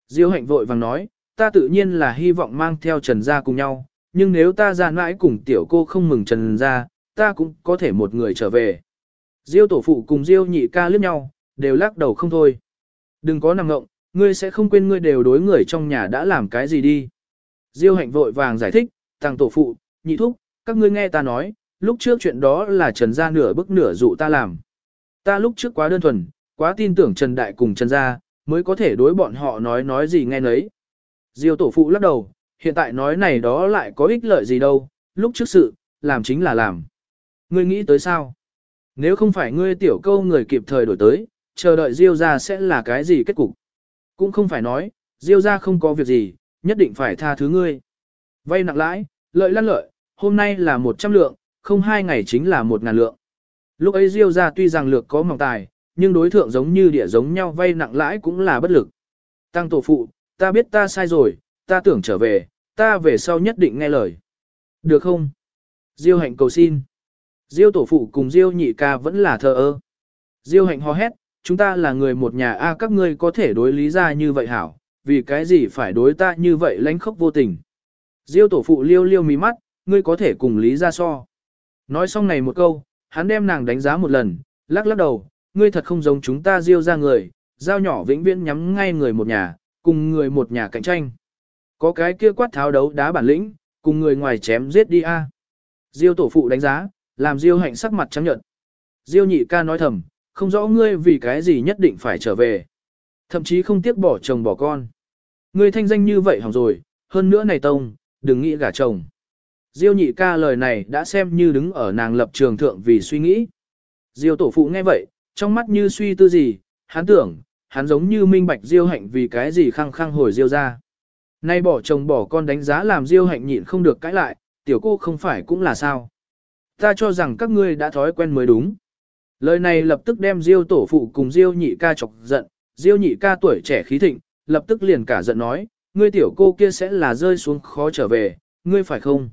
S1: Diêu hạnh vội vàng nói, ta tự nhiên là hy vọng mang theo Trần Gia cùng nhau, nhưng nếu ta ra mãi cùng tiểu cô không mừng Trần Gia, ta cũng có thể một người trở về. Diêu tổ phụ cùng Diêu nhị ca liếc nhau, đều lắc đầu không thôi. Đừng có nằm ngộng, ngươi sẽ không quên ngươi đều đối người trong nhà đã làm cái gì đi. Diêu hạnh vội vàng giải thích, thằng tổ phụ, nhị thúc, các ngươi nghe ta nói, lúc trước chuyện đó là Trần Gia nửa bức nửa dụ ta làm. Ta lúc trước quá đơn thuần, quá tin tưởng Trần Đại cùng Trần Gia, mới có thể đối bọn họ nói nói gì nghe nấy. Diêu tổ phụ lắc đầu, hiện tại nói này đó lại có ích lợi gì đâu, lúc trước sự, làm chính là làm. Ngươi nghĩ tới sao? Nếu không phải ngươi tiểu câu người kịp thời đổi tới, chờ đợi Diêu ra sẽ là cái gì kết cục? Cũng không phải nói, Diêu ra không có việc gì, nhất định phải tha thứ ngươi. Vay nặng lãi, lợi lăn lợi, hôm nay là 100 lượng, không hai ngày chính là một ngàn lượng. Lúc ấy Diêu ra tuy rằng lược có mỏng tài, nhưng đối thượng giống như địa giống nhau vay nặng lãi cũng là bất lực. Tăng tổ phụ, ta biết ta sai rồi, ta tưởng trở về, ta về sau nhất định nghe lời. Được không? Diêu hạnh cầu xin. Diêu tổ phụ cùng Diêu nhị ca vẫn là thờ ơ. Diêu hạnh hò hét, chúng ta là người một nhà a các ngươi có thể đối lý ra như vậy hảo, vì cái gì phải đối ta như vậy lánh khóc vô tình. Diêu tổ phụ liêu liêu mí mắt, ngươi có thể cùng lý ra so. Nói xong này một câu, hắn đem nàng đánh giá một lần, lắc lắc đầu, ngươi thật không giống chúng ta diêu ra người, dao nhỏ vĩnh viễn nhắm ngay người một nhà, cùng người một nhà cạnh tranh. Có cái kia quát tháo đấu đá bản lĩnh, cùng người ngoài chém giết đi a. Diêu tổ phụ đánh giá, làm Diêu hạnh sắc mặt trắng nhợt. Diêu nhị ca nói thầm, không rõ ngươi vì cái gì nhất định phải trở về. Thậm chí không tiếc bỏ chồng bỏ con. Ngươi thanh danh như vậy hỏng rồi, hơn nữa này tông, đừng nghĩ gả chồng. Diêu nhị ca lời này đã xem như đứng ở nàng lập trường thượng vì suy nghĩ. Diêu tổ phụ nghe vậy, trong mắt như suy tư gì, hắn tưởng, hắn giống như minh bạch Diêu hạnh vì cái gì khăng khăng hồi Diêu ra. Nay bỏ chồng bỏ con đánh giá làm Diêu hạnh nhịn không được cãi lại, tiểu cô không phải cũng là sao. Ta cho rằng các ngươi đã thói quen mới đúng. Lời này lập tức đem Diêu tổ phụ cùng Diêu nhị ca chọc giận, Diêu nhị ca tuổi trẻ khí thịnh, lập tức liền cả giận nói, ngươi tiểu cô kia sẽ là rơi xuống khó trở về, ngươi phải không?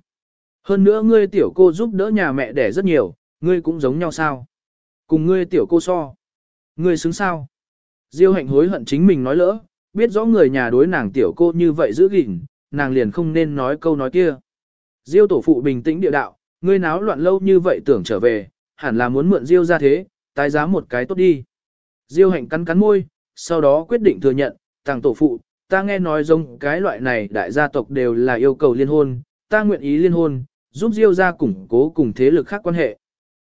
S1: Hơn nữa ngươi tiểu cô giúp đỡ nhà mẹ đẻ rất nhiều, ngươi cũng giống nhau sao? Cùng ngươi tiểu cô so. Ngươi xứng sao? Diêu hạnh hối hận chính mình nói lỡ, biết rõ người nhà đối nàng tiểu cô như vậy giữ gìn, nàng liền không nên nói câu nói kia. Diêu tổ phụ bình tĩnh địa đạo, ngươi náo loạn lâu như vậy tưởng trở về, hẳn là muốn mượn Diêu ra thế, tái giá một cái tốt đi. Diêu hạnh cắn cắn môi, sau đó quyết định thừa nhận, tàng tổ phụ, ta nghe nói giống cái loại này đại gia tộc đều là yêu cầu liên hôn, ta nguyện ý liên hôn, giúp Diêu ra củng cố cùng thế lực khác quan hệ.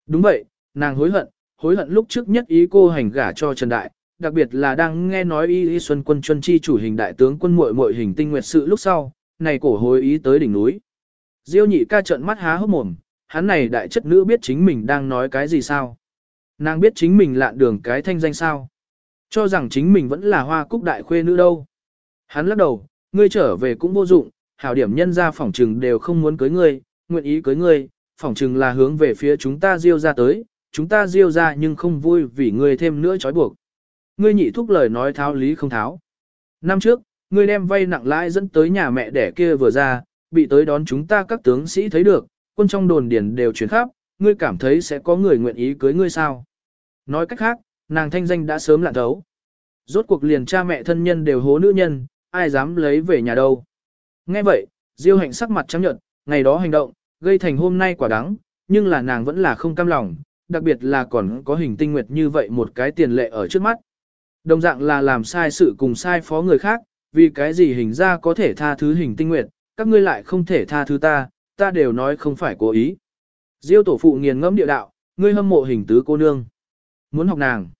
S1: Đúng vậy, nàng hối hận, hối hận lúc trước nhất ý cô hành gả cho Trần Đại, đặc biệt là đang nghe nói y y xuân quân chuân chi chủ hình đại tướng quân muội muội hình tinh nguyệt sự lúc sau, này cổ hối ý tới đỉnh núi. Diêu nhị ca trợn mắt há hốc mồm, hắn này đại chất nữ biết chính mình đang nói cái gì sao? Nàng biết chính mình lạn đường cái thanh danh sao? Cho rằng chính mình vẫn là hoa cúc đại khuê nữ đâu. Hắn lắc đầu, ngươi trở về cũng vô dụng, hảo điểm nhân ra phỏng trừng đều không muốn cưới ngươi, nguyện ý cưới ngươi, phỏng chừng là hướng về phía chúng ta diêu ra tới, chúng ta diêu ra nhưng không vui vì ngươi thêm nữa trói buộc. Ngươi nhị thúc lời nói tháo lý không tháo. Năm trước, ngươi đem vay nặng lãi dẫn tới nhà mẹ đẻ kia vừa ra, bị tới đón chúng ta các tướng sĩ thấy được, quân trong đồn điển đều chuyển khắp, ngươi cảm thấy sẽ có người nguyện ý cưới ngươi sao. Nói cách khác, nàng thanh danh đã sớm lạn thấu. Rốt cuộc liền cha mẹ thân nhân đều hố nữ nhân, ai dám lấy về nhà đâu. Nghe vậy, Diêu hạnh sắc mặt trắng nhợt, ngày đó hành động, gây thành hôm nay quả đắng, nhưng là nàng vẫn là không cam lòng, đặc biệt là còn có hình tinh nguyệt như vậy một cái tiền lệ ở trước mắt. Đồng dạng là làm sai sự cùng sai phó người khác, vì cái gì hình ra có thể tha thứ hình tinh nguyệt, các ngươi lại không thể tha thứ ta, ta đều nói không phải cố ý. Diêu tổ phụ nghiền ngẫm địa đạo, ngươi hâm mộ hình tứ cô nương. Muốn học nàng.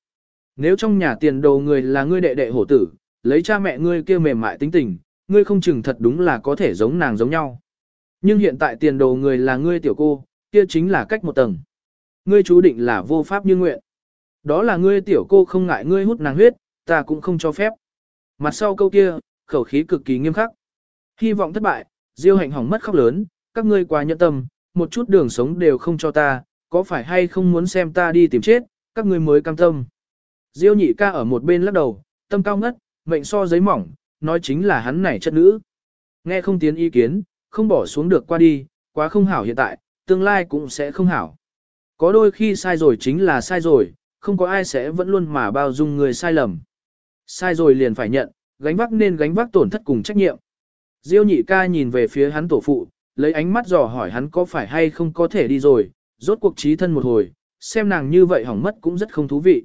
S1: Nếu trong nhà tiền đồ người là ngươi đệ đệ hổ tử, lấy cha mẹ ngươi kia mềm mại tính tình, ngươi không chừng thật đúng là có thể giống nàng giống nhau. Nhưng hiện tại tiền đồ người là ngươi tiểu cô, kia chính là cách một tầng. Ngươi chú định là vô pháp như nguyện. Đó là ngươi tiểu cô không ngại ngươi hút nàng huyết, ta cũng không cho phép. Mặt sau câu kia, khẩu khí cực kỳ nghiêm khắc. Hy vọng thất bại, Diêu hạnh hỏng mất khóc lớn, các ngươi quá nhẫn tâm, một chút đường sống đều không cho ta, có phải hay không muốn xem ta đi tìm chết, các ngươi mới cam tâm. Diêu nhị ca ở một bên lắc đầu, tâm cao ngất, mệnh so giấy mỏng, nói chính là hắn này chất nữ. Nghe không tiến ý kiến, không bỏ xuống được qua đi, quá không hảo hiện tại, tương lai cũng sẽ không hảo. Có đôi khi sai rồi chính là sai rồi, không có ai sẽ vẫn luôn mà bao dung người sai lầm. Sai rồi liền phải nhận, gánh vác nên gánh vác tổn thất cùng trách nhiệm. Diêu nhị ca nhìn về phía hắn tổ phụ, lấy ánh mắt dò hỏi hắn có phải hay không có thể đi rồi, rốt cuộc trí thân một hồi, xem nàng như vậy hỏng mất cũng rất không thú vị.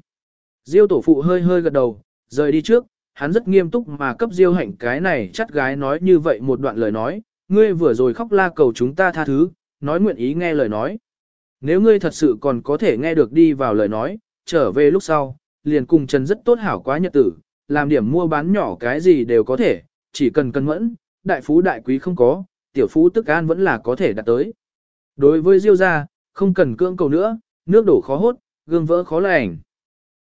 S1: Diêu tổ phụ hơi hơi gật đầu, rời đi trước, hắn rất nghiêm túc mà cấp Diêu hạnh cái này chắt gái nói như vậy một đoạn lời nói, ngươi vừa rồi khóc la cầu chúng ta tha thứ, nói nguyện ý nghe lời nói. Nếu ngươi thật sự còn có thể nghe được đi vào lời nói, trở về lúc sau, liền cùng Trần rất tốt hảo quá nhật tử, làm điểm mua bán nhỏ cái gì đều có thể, chỉ cần cân mẫn, đại phú đại quý không có, tiểu phú tức an vẫn là có thể đạt tới. Đối với Diêu gia, không cần cưỡng cầu nữa, nước đổ khó hốt, gương vỡ khó lành.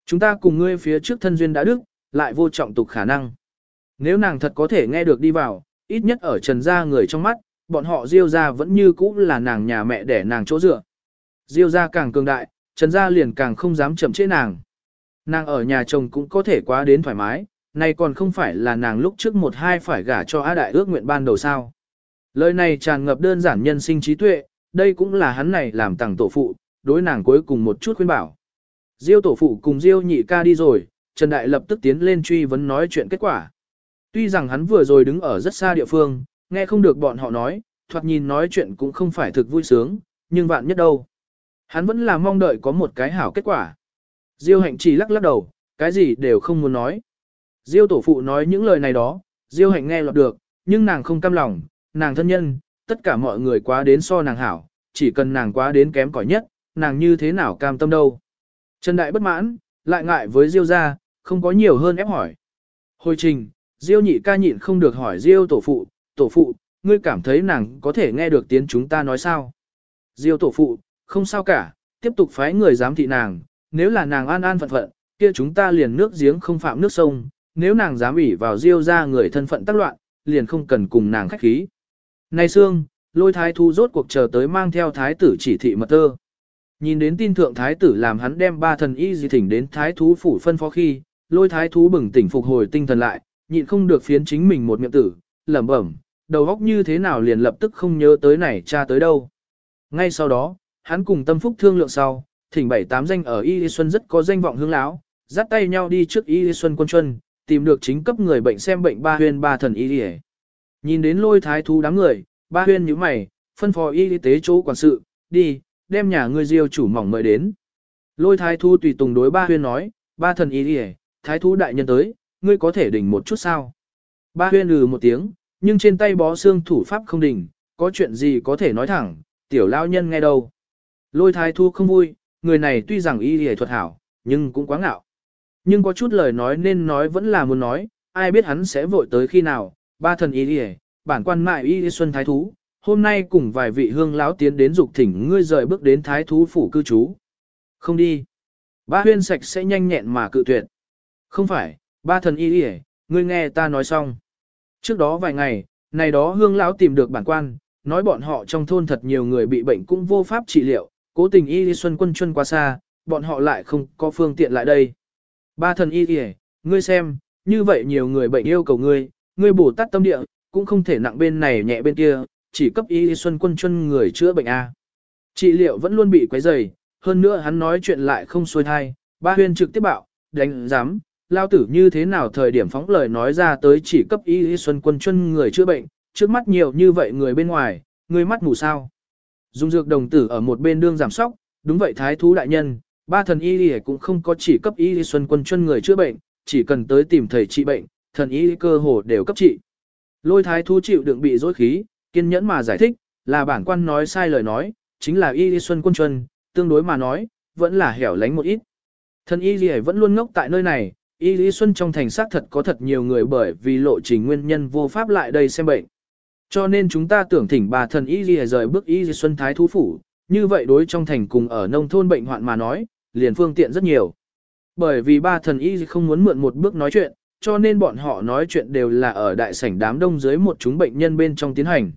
S1: Chúng ta cùng ngươi phía trước thân duyên đã đức, lại vô trọng tục khả năng. Nếu nàng thật có thể nghe được đi vào, ít nhất ở trần gia người trong mắt, bọn họ Diêu gia vẫn như cũ là nàng nhà mẹ để nàng chỗ dựa. Diêu gia càng cường đại, trần gia liền càng không dám chậm trễ nàng. Nàng ở nhà chồng cũng có thể quá đến thoải mái, nay còn không phải là nàng lúc trước một hai phải gả cho Á Đại ước nguyện ban đầu sao. Lời này tràn ngập đơn giản nhân sinh trí tuệ, đây cũng là hắn này làm tặng tổ phụ, đối nàng cuối cùng một chút khuyên bảo. Diêu tổ phụ cùng Diêu nhị ca đi rồi, Trần Đại lập tức tiến lên truy vấn nói chuyện kết quả. Tuy rằng hắn vừa rồi đứng ở rất xa địa phương, nghe không được bọn họ nói, thoạt nhìn nói chuyện cũng không phải thực vui sướng, nhưng vạn nhất đâu. Hắn vẫn là mong đợi có một cái hảo kết quả. Diêu hạnh chỉ lắc lắc đầu, cái gì đều không muốn nói. Diêu tổ phụ nói những lời này đó, Diêu hạnh nghe lọt được, nhưng nàng không cam lòng, nàng thân nhân, tất cả mọi người quá đến so nàng hảo, chỉ cần nàng quá đến kém cỏi nhất, nàng như thế nào cam tâm đâu. Trần Đại bất mãn, lại ngại với Diêu gia, không có nhiều hơn ép hỏi. Hồi trình, Diêu nhị ca nhịn không được hỏi Diêu tổ phụ, tổ phụ, ngươi cảm thấy nàng có thể nghe được tiếng chúng ta nói sao? Diêu tổ phụ, không sao cả, tiếp tục phái người giám thị nàng, nếu là nàng an an phận phận, kia chúng ta liền nước giếng không phạm nước sông, nếu nàng dám ủy vào Diêu ra người thân phận tác loạn, liền không cần cùng nàng khách khí. Này Sương, lôi thái thu rốt cuộc chờ tới mang theo thái tử chỉ thị mật tơ. Nhìn đến tin thượng thái tử làm hắn đem ba thần y di thỉnh đến thái thú phủ phân phó khi, lôi thái thú bừng tỉnh phục hồi tinh thần lại, nhịn không được phiến chính mình một miệng tử, lẩm bẩm, đầu óc như thế nào liền lập tức không nhớ tới này cha tới đâu. Ngay sau đó, hắn cùng tâm phúc thương lượng sau, thỉnh bảy tám danh ở Y Xuân rất có danh vọng hương lão, dắt tay nhau đi trước Y Xuân quân chuân, tìm được chính cấp người bệnh xem bệnh ba huyên ba thần y đi Nhìn đến lôi thái thú đám người, ba huyên như mày, phân phó y tế chỗ quản sự, đi, đem nhà ngươi diêu chủ mỏng mời đến. Lôi thái thú tùy tùng đối ba huyên nói, ba thần y đi thái thú đại nhân tới, ngươi có thể đỉnh một chút sao. Ba huyên lừ một tiếng, nhưng trên tay bó xương thủ pháp không đỉnh, có chuyện gì có thể nói thẳng, tiểu lao nhân nghe đâu. Lôi thái thu không vui, người này tuy rằng y y thuật hảo, nhưng cũng quá ngạo. Nhưng có chút lời nói nên nói vẫn là muốn nói, ai biết hắn sẽ vội tới khi nào, ba thần y y, bản quan mại y xuân thái thú, hôm nay cùng vài vị hương lão tiến đến dục thỉnh ngươi rời bước đến thái thú phủ cư trú. Không đi. Ba huyên sạch sẽ nhanh nhẹn mà cự tuyệt. Không phải, ba thần y y, ngươi nghe ta nói xong. Trước đó vài ngày, này đó hương lão tìm được bản quan, nói bọn họ trong thôn thật nhiều người bị bệnh cũng vô pháp trị liệu, cố tình y xuân quân chuân quá xa, bọn họ lại không có phương tiện lại đây. Ba thần y y, ngươi xem, như vậy nhiều người bệnh yêu cầu ngươi, ngươi bổ tát tâm địa, cũng không thể nặng bên này nhẹ bên kia, chỉ cấp y xuân quân chuân người chữa bệnh A. Trị liệu vẫn luôn bị quấy rầy, hơn nữa hắn nói chuyện lại không xuôi thai, ba huyên trực tiếp bảo, đánh giám, lao tử như thế nào thời điểm phóng lời nói ra tới chỉ cấp y xuân quân chân người chữa bệnh, trước mắt nhiều như vậy người bên ngoài, người mắt mù sao. Dung dược đồng tử ở một bên đương giảm sóc, đúng vậy thái thú đại nhân, ba thần y y cũng không có chỉ cấp y xuân quân chân người chữa bệnh, chỉ cần tới tìm thầy trị bệnh, thần y cơ hồ đều cấp trị. Lôi thái thú chịu đựng bị dối khí, kiên nhẫn mà giải thích, là bản quan nói sai lời nói, chính là y xuân quân chân, tương đối mà nói, vẫn là hẻo lánh một ít. Thần y y vẫn luôn ngốc tại nơi này, y lý xuân trong thành xác thật có thật nhiều người bởi vì lộ trình nguyên nhân vô pháp lại đây xem bệnh. Cho nên chúng ta tưởng thỉnh bà thần y Lý rời bước y Lý xuân thái thú phủ, như vậy đối trong thành cùng ở nông thôn bệnh hoạn mà nói, liền phương tiện rất nhiều. bởi vì ba thần y không muốn mượn một bước nói chuyện, cho nên bọn họ nói chuyện đều là ở đại sảnh đám đông dưới một chúng bệnh nhân bên trong tiến hành.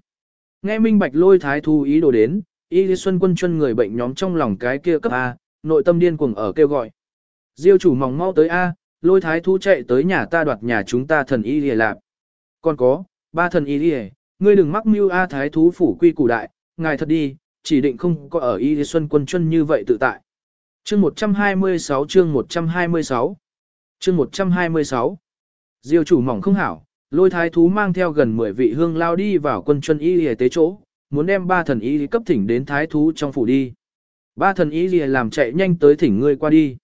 S1: Nghe minh bạch lôi thái thú ý đồ đến, y Lý xuân quân chân người bệnh nhóm trong lòng cái kia cấp A, nội tâm điên cuồng ở kêu gọi. Diêu chủ mỏng mau tới A, lôi thái thú chạy tới nhà ta đoạt nhà chúng ta thần y lìa lạp. Còn có, ba thần y lìa, ngươi đừng mắc mưu A thái thú phủ quy củ đại, ngài thật đi, chỉ định không có ở y xuân quân chân như vậy tự tại. Chương 126 chương 126 Chương 126 Diêu chủ mỏng không hảo, lôi thái thú mang theo gần 10 vị hương lao đi vào quân chân y lìa tế chỗ, muốn đem ba thần y cấp thỉnh đến thái thú trong phủ đi. Ba thần y lìa làm chạy nhanh tới thỉnh ngươi qua đi.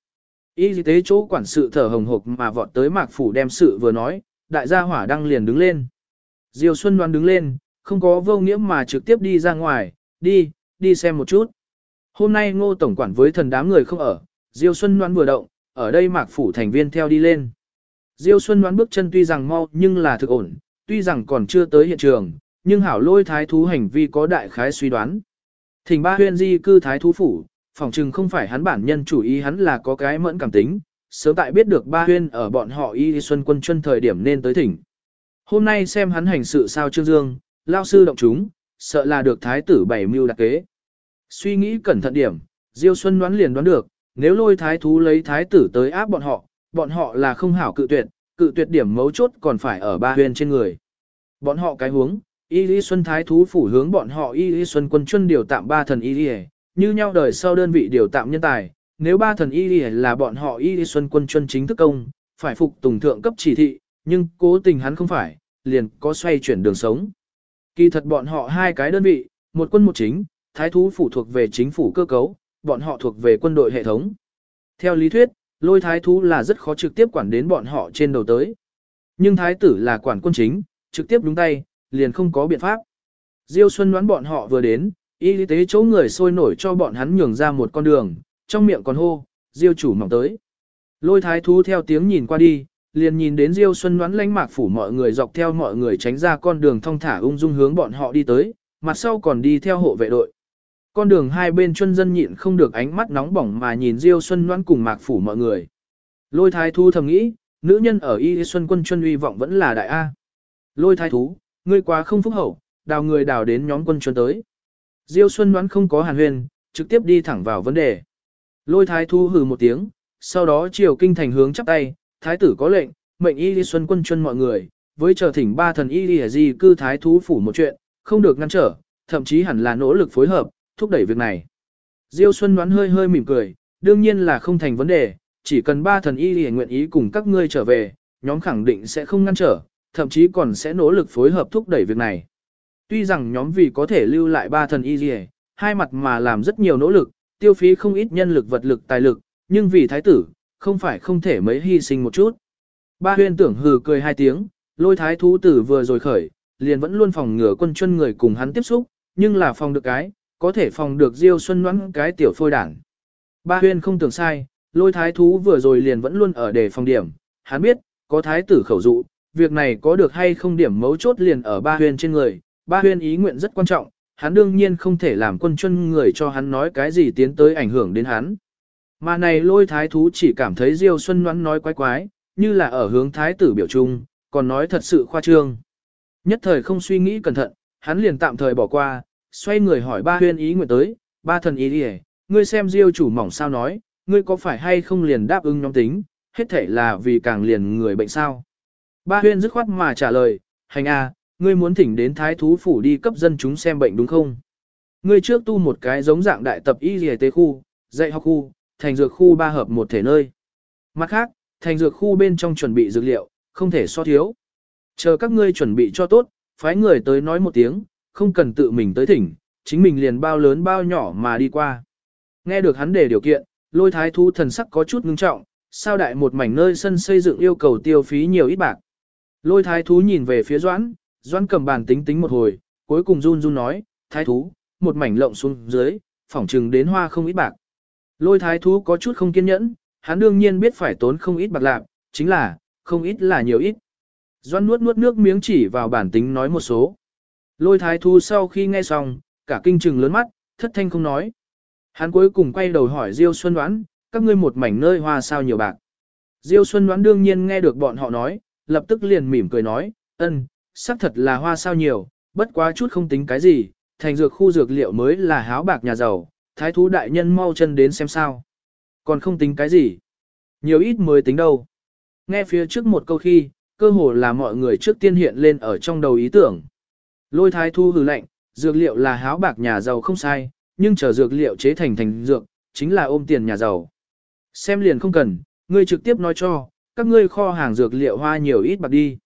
S1: Y tế chỗ quản sự thở hồng hộc mà vọt tới mạc phủ đem sự vừa nói, đại gia hỏa đăng liền đứng lên. Diêu Xuân đoán đứng lên, không có vô nghĩa mà trực tiếp đi ra ngoài, đi, đi xem một chút. Hôm nay ngô tổng quản với thần đám người không ở, Diêu Xuân đoán vừa động, ở đây mạc phủ thành viên theo đi lên. Diêu Xuân đoán bước chân tuy rằng mau nhưng là thực ổn, tuy rằng còn chưa tới hiện trường, nhưng hảo lôi thái thú hành vi có đại khái suy đoán. Thỉnh ba huyên di cư thái thú phủ, phòng trừng không phải hắn bản nhân chủ ý hắn là có cái mẫn cảm tính, sớm tại biết được ba huyên ở bọn họ y xuân quân chân thời điểm nên tới thỉnh. Hôm nay xem hắn hành sự sao trương dương, lao sư động chúng, sợ là được thái tử bảy mưu đặc kế. Suy nghĩ cẩn thận điểm, Diêu Xuân đoán liền đoán được, nếu lôi thái thú lấy thái tử tới áp bọn họ, bọn họ là không hảo cự tuyệt, cự tuyệt điểm mấu chốt còn phải ở ba huyền trên người. Bọn họ cái hướng, Y Lý Xuân Thái Thú phủ hướng bọn họ Y Lý Xuân quân chân điều tạm ba thần Y Lý như nhau đời sau đơn vị điều tạm nhân tài, nếu ba thần Y là bọn họ Y Xuân quân chân chính thức công, phải phục tùng thượng cấp chỉ thị, nhưng cố tình hắn không phải, liền có xoay chuyển đường sống. Kỳ thật bọn họ hai cái đơn vị, một quân một chính, Thái Thú phủ thuộc về chính phủ cơ cấu, bọn họ thuộc về quân đội hệ thống. Theo lý thuyết, lôi thái thú là rất khó trực tiếp quản đến bọn họ trên đầu tới. Nhưng thái tử là quản quân chính, trực tiếp đúng tay, liền không có biện pháp. Diêu Xuân đoán bọn họ vừa đến, y tế chỗ người sôi nổi cho bọn hắn nhường ra một con đường, trong miệng còn hô, Diêu chủ mỏng tới. Lôi thái thú theo tiếng nhìn qua đi, liền nhìn đến Diêu Xuân đoán lánh mạc phủ mọi người dọc theo mọi người tránh ra con đường thong thả ung dung hướng bọn họ đi tới, mặt sau còn đi theo hộ vệ đội. Con đường hai bên chân dân nhịn không được ánh mắt nóng bỏng mà nhìn Diêu Xuân đoán cùng Mạc Phủ mọi người. Lôi thái thú thầm nghĩ, nữ nhân ở Y Xuân quân chân uy vọng vẫn là đại A. Lôi thái thú, ngươi quá không phúc hậu, đào người đào đến nhóm quân chân tới. Diêu Xuân đoán không có hàn huyền, trực tiếp đi thẳng vào vấn đề. Lôi thái thú hừ một tiếng, sau đó triều kinh thành hướng chắp tay, thái tử có lệnh, mệnh Y Xuân quân chân mọi người, với chờ thỉnh ba thần Y đi Di cư thái thú phủ một chuyện, không được ngăn trở, thậm chí hẳn là nỗ lực phối hợp, thúc đẩy việc này. Diêu Xuân đoán hơi hơi mỉm cười, đương nhiên là không thành vấn đề, chỉ cần ba thần y đi nguyện ý cùng các ngươi trở về, nhóm khẳng định sẽ không ngăn trở, thậm chí còn sẽ nỗ lực phối hợp thúc đẩy việc này. Tuy rằng nhóm vì có thể lưu lại ba thần y gì, hai mặt mà làm rất nhiều nỗ lực, tiêu phí không ít nhân lực vật lực tài lực, nhưng vì thái tử, không phải không thể mấy hy sinh một chút. Ba huyên tưởng hừ cười hai tiếng, lôi thái thú tử vừa rồi khởi, liền vẫn luôn phòng ngừa quân chân người cùng hắn tiếp xúc, nhưng là phòng được cái, có thể phòng được Diêu Xuân Ngoãn cái tiểu phôi đảng. Ba huyên không tưởng sai, lôi thái thú vừa rồi liền vẫn luôn ở đề phòng điểm, hắn biết, có thái tử khẩu dụ, việc này có được hay không điểm mấu chốt liền ở ba huyên trên người, ba huyên ý nguyện rất quan trọng, hắn đương nhiên không thể làm quân chân người cho hắn nói cái gì tiến tới ảnh hưởng đến hắn. Mà này lôi thái thú chỉ cảm thấy Diêu Xuân Ngoãn nói quái quái, như là ở hướng thái tử biểu trung, còn nói thật sự khoa trương. Nhất thời không suy nghĩ cẩn thận, hắn liền tạm thời bỏ qua, xoay người hỏi ba huyên ý nguyện tới, ba thần ý đi ngươi xem diêu chủ mỏng sao nói, ngươi có phải hay không liền đáp ứng nhóm tính, hết thể là vì càng liền người bệnh sao. Ba huyên dứt khoát mà trả lời, hành a, ngươi muốn thỉnh đến thái thú phủ đi cấp dân chúng xem bệnh đúng không? Ngươi trước tu một cái giống dạng đại tập y y tế khu, dạy học khu, thành dược khu ba hợp một thể nơi. Mặt khác, thành dược khu bên trong chuẩn bị dược liệu, không thể so thiếu. Chờ các ngươi chuẩn bị cho tốt, phái người tới nói một tiếng, không cần tự mình tới thỉnh, chính mình liền bao lớn bao nhỏ mà đi qua. Nghe được hắn đề điều kiện, lôi thái thú thần sắc có chút ngưng trọng, sao đại một mảnh nơi sân xây dựng yêu cầu tiêu phí nhiều ít bạc. Lôi thái thú nhìn về phía Doãn, Doãn cầm bàn tính tính một hồi, cuối cùng run run nói, thái thú, một mảnh lộng xuống dưới, phỏng trừng đến hoa không ít bạc. Lôi thái thú có chút không kiên nhẫn, hắn đương nhiên biết phải tốn không ít bạc lạc, chính là, không ít là nhiều ít. Doãn nuốt nuốt nước miếng chỉ vào bản tính nói một số. Lôi thái thú sau khi nghe xong, cả kinh trừng lớn mắt, thất thanh không nói. Hắn cuối cùng quay đầu hỏi Diêu Xuân đoán, các ngươi một mảnh nơi hoa sao nhiều bạc. Diêu Xuân đoán đương nhiên nghe được bọn họ nói, lập tức liền mỉm cười nói, ân, xác thật là hoa sao nhiều, bất quá chút không tính cái gì, thành dược khu dược liệu mới là háo bạc nhà giàu, thái thú đại nhân mau chân đến xem sao. Còn không tính cái gì. Nhiều ít mới tính đâu. Nghe phía trước một câu khi, cơ hồ là mọi người trước tiên hiện lên ở trong đầu ý tưởng. Lôi thái thu hừ lạnh, dược liệu là háo bạc nhà giàu không sai, nhưng chờ dược liệu chế thành thành dược, chính là ôm tiền nhà giàu. Xem liền không cần, ngươi trực tiếp nói cho, các ngươi kho hàng dược liệu hoa nhiều ít bạc đi.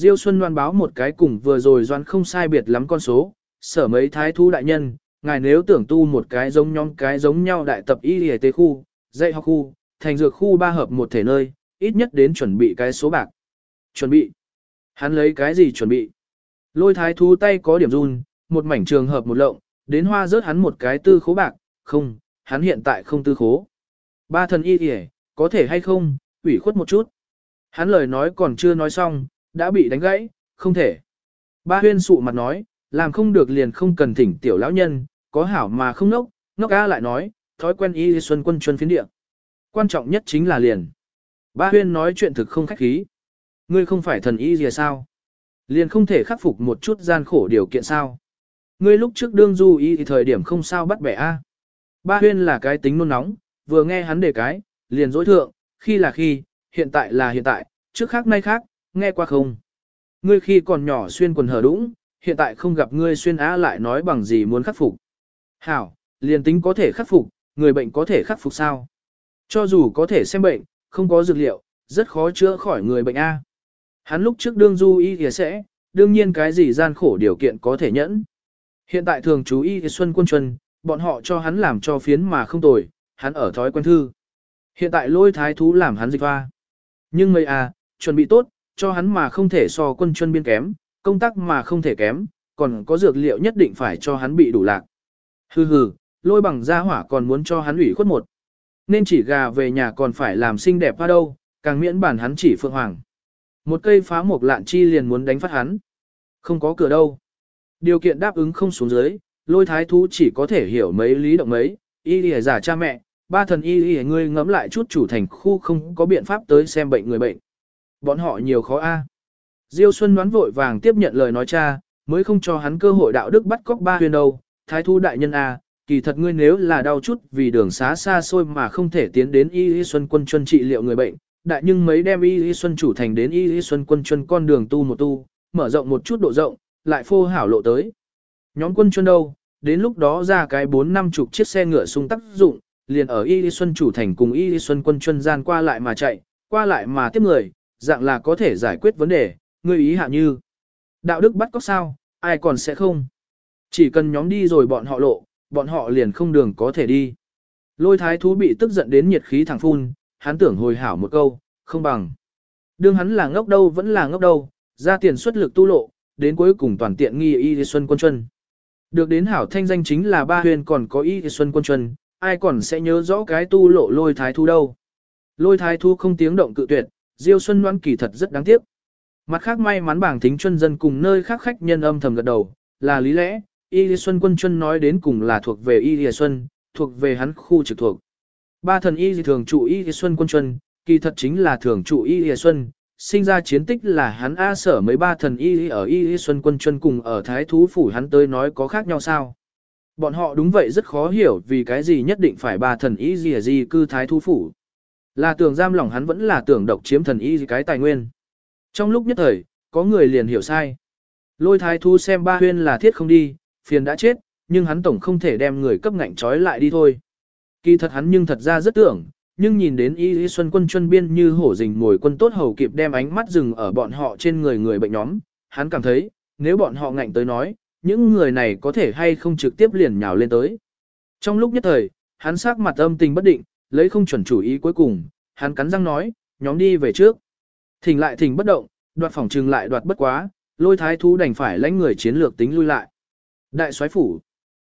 S1: Diêu Xuân loan báo một cái cùng vừa rồi doan không sai biệt lắm con số, sở mấy thái thu đại nhân, ngài nếu tưởng tu một cái giống nhóm cái giống nhau đại tập y y tế khu, dạy học khu, thành dược khu ba hợp một thể nơi, ít nhất đến chuẩn bị cái số bạc. Chuẩn bị. Hắn lấy cái gì chuẩn bị? Lôi thái thú tay có điểm run, một mảnh trường hợp một lộng, đến hoa rớt hắn một cái tư khố bạc, không, hắn hiện tại không tư khố. Ba thần y y, có thể hay không, ủy khuất một chút. Hắn lời nói còn chưa nói xong, đã bị đánh gãy, không thể. Ba huyên sụ mặt nói, làm không được liền không cần thỉnh tiểu lão nhân, có hảo mà không nốc, nốc A lại nói, thói quen y xuân quân chuân phiến địa. Quan trọng nhất chính là liền. Ba huyên nói chuyện thực không khách khí. Ngươi không phải thần y gì sao? Liền không thể khắc phục một chút gian khổ điều kiện sao? Ngươi lúc trước đương du y thì thời điểm không sao bắt bẻ a. Ba huyên là cái tính nôn nóng, vừa nghe hắn đề cái, liền dối thượng, khi là khi, hiện tại là hiện tại, trước khác nay khác, nghe qua không. Ngươi khi còn nhỏ xuyên quần hở đũng, hiện tại không gặp ngươi xuyên á lại nói bằng gì muốn khắc phục. Hảo, liền tính có thể khắc phục, người bệnh có thể khắc phục sao? Cho dù có thể xem bệnh, không có dược liệu, rất khó chữa khỏi người bệnh A. Hắn lúc trước đương du y thì sẽ, đương nhiên cái gì gian khổ điều kiện có thể nhẫn. Hiện tại thường chú y thì xuân quân chuân, bọn họ cho hắn làm cho phiến mà không tồi, hắn ở thói quen thư. Hiện tại lôi thái thú làm hắn dịch hoa. Nhưng mấy à, chuẩn bị tốt, cho hắn mà không thể so quân chuyên biên kém, công tác mà không thể kém, còn có dược liệu nhất định phải cho hắn bị đủ lạc. Hừ hừ, lôi bằng gia hỏa còn muốn cho hắn ủy khuất một. Nên chỉ gà về nhà còn phải làm xinh đẹp hoa đâu, càng miễn bản hắn chỉ phượng hoàng. Một cây phá một lạn chi liền muốn đánh phát hắn. Không có cửa đâu. Điều kiện đáp ứng không xuống dưới, lôi thái thú chỉ có thể hiểu mấy lý động mấy, y lì giả cha mẹ, ba thần y lì ngươi ngẫm lại chút chủ thành khu không có biện pháp tới xem bệnh người bệnh. Bọn họ nhiều khó a. Diêu Xuân đoán vội vàng tiếp nhận lời nói cha, mới không cho hắn cơ hội đạo đức bắt cóc ba huyền đâu, thái thu đại nhân a, kỳ thật ngươi nếu là đau chút vì đường xá xa xôi mà không thể tiến đến y y xuân quân chuân trị liệu người bệnh, đại nhưng mấy đem y y xuân chủ thành đến y y xuân quân chuân con đường tu một tu, mở rộng một chút độ rộng, lại phô hảo lộ tới. Nhóm quân chuân đâu, đến lúc đó ra cái bốn năm chục chiếc xe ngựa sung tác dụng, liền ở y y xuân chủ thành cùng y y xuân quân chuân gian qua lại mà chạy, qua lại mà tiếp người, dạng là có thể giải quyết vấn đề, ngươi ý hạ như. Đạo đức bắt có sao, ai còn sẽ không. Chỉ cần nhóm đi rồi bọn họ lộ, bọn họ liền không đường có thể đi. Lôi thái thú bị tức giận đến nhiệt khí thẳng phun, hắn tưởng hồi hảo một câu, không bằng. Đương hắn là ngốc đâu vẫn là ngốc đâu, ra tiền xuất lực tu lộ, đến cuối cùng toàn tiện nghi y xuân quân chuân. Được đến hảo thanh danh chính là ba huyền còn có y xuân quân chuân, ai còn sẽ nhớ rõ cái tu lộ lôi thái thú đâu. Lôi thái thú không tiếng động cự tuyệt, Diêu Xuân Loan kỳ thật rất đáng tiếc. Mặt khác may mắn bảng thính chuân dân cùng nơi khác khách nhân âm thầm gật đầu, là lý lẽ, Y Lìa Xuân quân chuân nói đến cùng là thuộc về Y Lìa Xuân, thuộc về hắn khu trực thuộc. Ba thần Y thường trụ Y Lìa Xuân quân chuân, kỳ thật chính là thường trụ Y Lìa Xuân, sinh ra chiến tích là hắn A sở mấy ba thần Y ở Y Lìa Xuân quân chuân cùng ở Thái Thú Phủ hắn tới nói có khác nhau sao. Bọn họ đúng vậy rất khó hiểu vì cái gì nhất định phải ba thần Y gì gì cư Thái Thú Phủ. Là tưởng giam lỏng hắn vẫn là tưởng độc chiếm thần Y cái tài nguyên. Trong lúc nhất thời, có người liền hiểu sai. Lôi thái thu xem ba huyên là thiết không đi, phiền đã chết, nhưng hắn tổng không thể đem người cấp ngạnh trói lại đi thôi. Kỳ thật hắn nhưng thật ra rất tưởng, nhưng nhìn đến y y xuân quân chuân biên như hổ rình ngồi quân tốt hầu kịp đem ánh mắt dừng ở bọn họ trên người người bệnh nhóm, hắn cảm thấy, nếu bọn họ ngạnh tới nói, những người này có thể hay không trực tiếp liền nhào lên tới. Trong lúc nhất thời, hắn sắc mặt âm tình bất định, lấy không chuẩn chủ ý cuối cùng, hắn cắn răng nói, nhóm đi về trước. Thỉnh lại thỉnh bất động, đoạt phòng trừng lại đoạt bất quá, lôi thái thú đành phải lãnh người chiến lược tính lui lại. Đại soái phủ.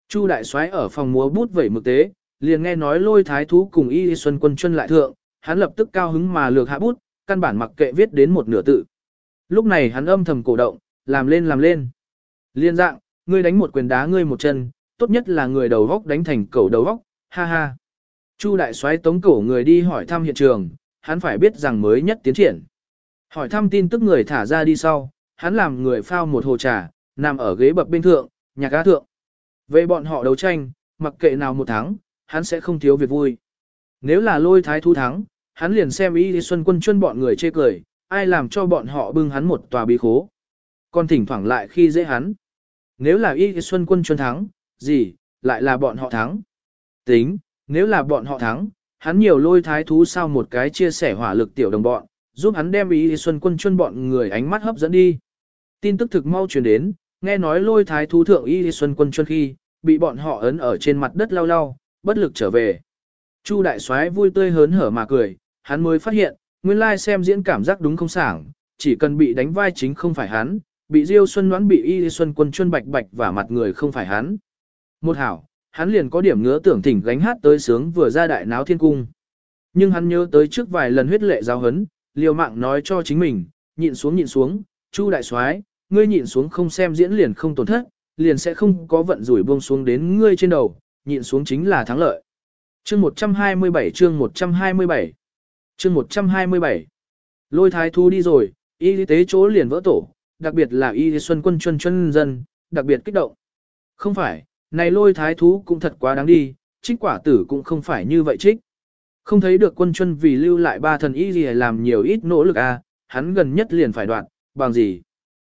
S1: Chu đại soái ở phòng múa bút vẩy mực tế, liền nghe nói lôi thái thú cùng y xuân quân chân lại thượng, hắn lập tức cao hứng mà lược hạ bút, căn bản mặc kệ viết đến một nửa tự. Lúc này hắn âm thầm cổ động, làm lên làm lên. Liên dạng, ngươi đánh một quyền đá ngươi một chân, tốt nhất là người đầu góc đánh thành cẩu đầu góc, ha ha. Chu đại soái tống cổ người đi hỏi thăm hiện trường, hắn phải biết rằng mới nhất tiến triển. Hỏi thăm tin tức người thả ra đi sau, hắn làm người phao một hồ trà, nằm ở ghế bập bên thượng, nhạc cá thượng. Về bọn họ đấu tranh, mặc kệ nào một tháng, hắn sẽ không thiếu việc vui. Nếu là lôi thái thu thắng, hắn liền xem y xuân quân chuyên bọn người chê cười, ai làm cho bọn họ bưng hắn một tòa bí khố. Còn thỉnh thoảng lại khi dễ hắn. Nếu là y xuân quân chuyên thắng, gì, lại là bọn họ thắng. Tính, nếu là bọn họ thắng, hắn nhiều lôi thái thú sao một cái chia sẻ hỏa lực tiểu đồng bọn, giúp hắn đem ý xuân quân chuân bọn người ánh mắt hấp dẫn đi. Tin tức thực mau truyền đến, nghe nói lôi thái thú thượng y xuân quân chuân khi, bị bọn họ ấn ở trên mặt đất lao lao, bất lực trở về. Chu đại soái vui tươi hớn hở mà cười, hắn mới phát hiện, nguyên lai xem diễn cảm giác đúng không sảng, chỉ cần bị đánh vai chính không phải hắn, bị Diêu Xuân đoán bị Y Xuân quân chuân bạch bạch và mặt người không phải hắn. Một hảo, hắn liền có điểm ngứa tưởng thỉnh gánh hát tới sướng vừa ra đại náo thiên cung. Nhưng hắn nhớ tới trước vài lần huyết lệ giáo hấn, liều mạng nói cho chính mình, nhịn xuống nhịn xuống, Chu đại soái, ngươi nhịn xuống không xem diễn liền không tổn thất, liền sẽ không có vận rủi buông xuống đến ngươi trên đầu, nhịn xuống chính là thắng lợi. Chương 127 chương 127 Chương 127 Lôi thái thu đi rồi, y tế chỗ liền vỡ tổ, đặc biệt là y xuân quân chuân chuân dân, đặc biệt kích động. Không phải, này lôi thái thú cũng thật quá đáng đi, trích quả tử cũng không phải như vậy trích. Không thấy được quân chân vì lưu lại ba thần y gì làm nhiều ít nỗ lực a, à, hắn gần nhất liền phải đoạn, bằng gì?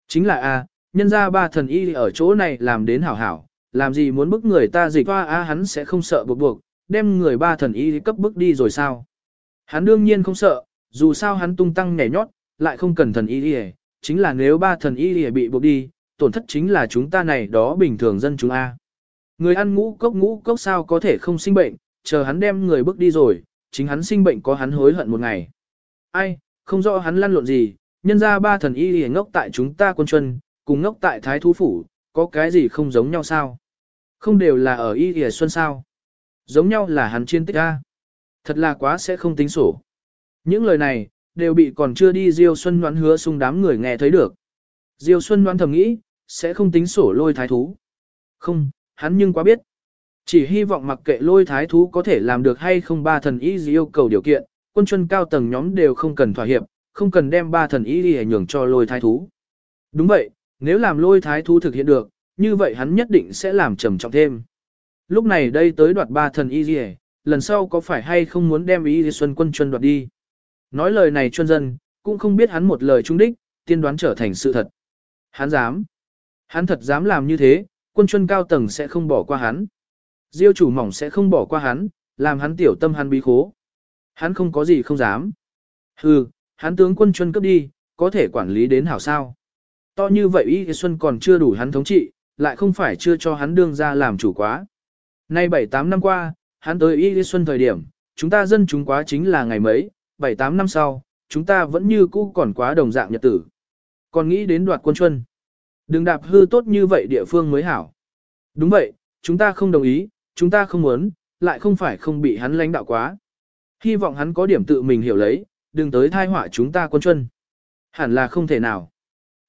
S1: Chính là a, nhân ra ba thần y ở chỗ này làm đến hảo hảo, làm gì muốn bức người ta dịch hoa a hắn sẽ không sợ buộc buộc, đem người ba thần y cấp bức đi rồi sao? Hắn đương nhiên không sợ, dù sao hắn tung tăng nhảy nhót, lại không cần thần y chính là nếu ba thần y bị buộc đi, tổn thất chính là chúng ta này đó bình thường dân chúng A. Người ăn ngũ cốc ngũ cốc sao có thể không sinh bệnh, chờ hắn đem người bước đi rồi, chính hắn sinh bệnh có hắn hối hận một ngày. Ai, không rõ hắn lăn lộn gì, nhân ra ba thần y hề ngốc tại chúng ta quân chân, cùng ngốc tại thái thú phủ, có cái gì không giống nhau sao? Không đều là ở y hề xuân sao? Giống nhau là hắn chiên tích A. Thật là quá sẽ không tính sổ. Những lời này, đều bị còn chưa đi Diêu Xuân đoán hứa sung đám người nghe thấy được. Diêu Xuân đoán thầm nghĩ, sẽ không tính sổ lôi thái thú. Không, hắn nhưng quá biết. Chỉ hy vọng mặc kệ lôi thái thú có thể làm được hay không ba thần y gì yêu cầu điều kiện, quân chuân cao tầng nhóm đều không cần thỏa hiệp, không cần đem ba thần y gì nhường cho lôi thái thú. Đúng vậy, nếu làm lôi thái thú thực hiện được, như vậy hắn nhất định sẽ làm trầm trọng thêm. Lúc này đây tới đoạt ba thần y gì lần sau có phải hay không muốn đem ý xuân quân chuân đoạt đi. Nói lời này chuân dân, cũng không biết hắn một lời trung đích, tiên đoán trở thành sự thật. Hắn dám. Hắn thật dám làm như thế, quân chuân cao tầng sẽ không bỏ qua hắn. Diêu chủ mỏng sẽ không bỏ qua hắn, làm hắn tiểu tâm hắn bí khố. Hắn không có gì không dám. Hừ, hắn tướng quân chuân cấp đi, có thể quản lý đến hảo sao. To như vậy Y Xuân còn chưa đủ hắn thống trị, lại không phải chưa cho hắn đương ra làm chủ quá. Nay 7-8 năm qua, hắn tới Y Xuân thời điểm, chúng ta dân chúng quá chính là ngày mấy, 7-8 năm sau, chúng ta vẫn như cũ còn quá đồng dạng nhật tử. Còn nghĩ đến đoạt quân chuân. Đừng đạp hư tốt như vậy địa phương mới hảo. Đúng vậy, chúng ta không đồng ý, chúng ta không muốn, lại không phải không bị hắn lãnh đạo quá. Hy vọng hắn có điểm tự mình hiểu lấy, đừng tới thai họa chúng ta quân chuân. Hẳn là không thể nào.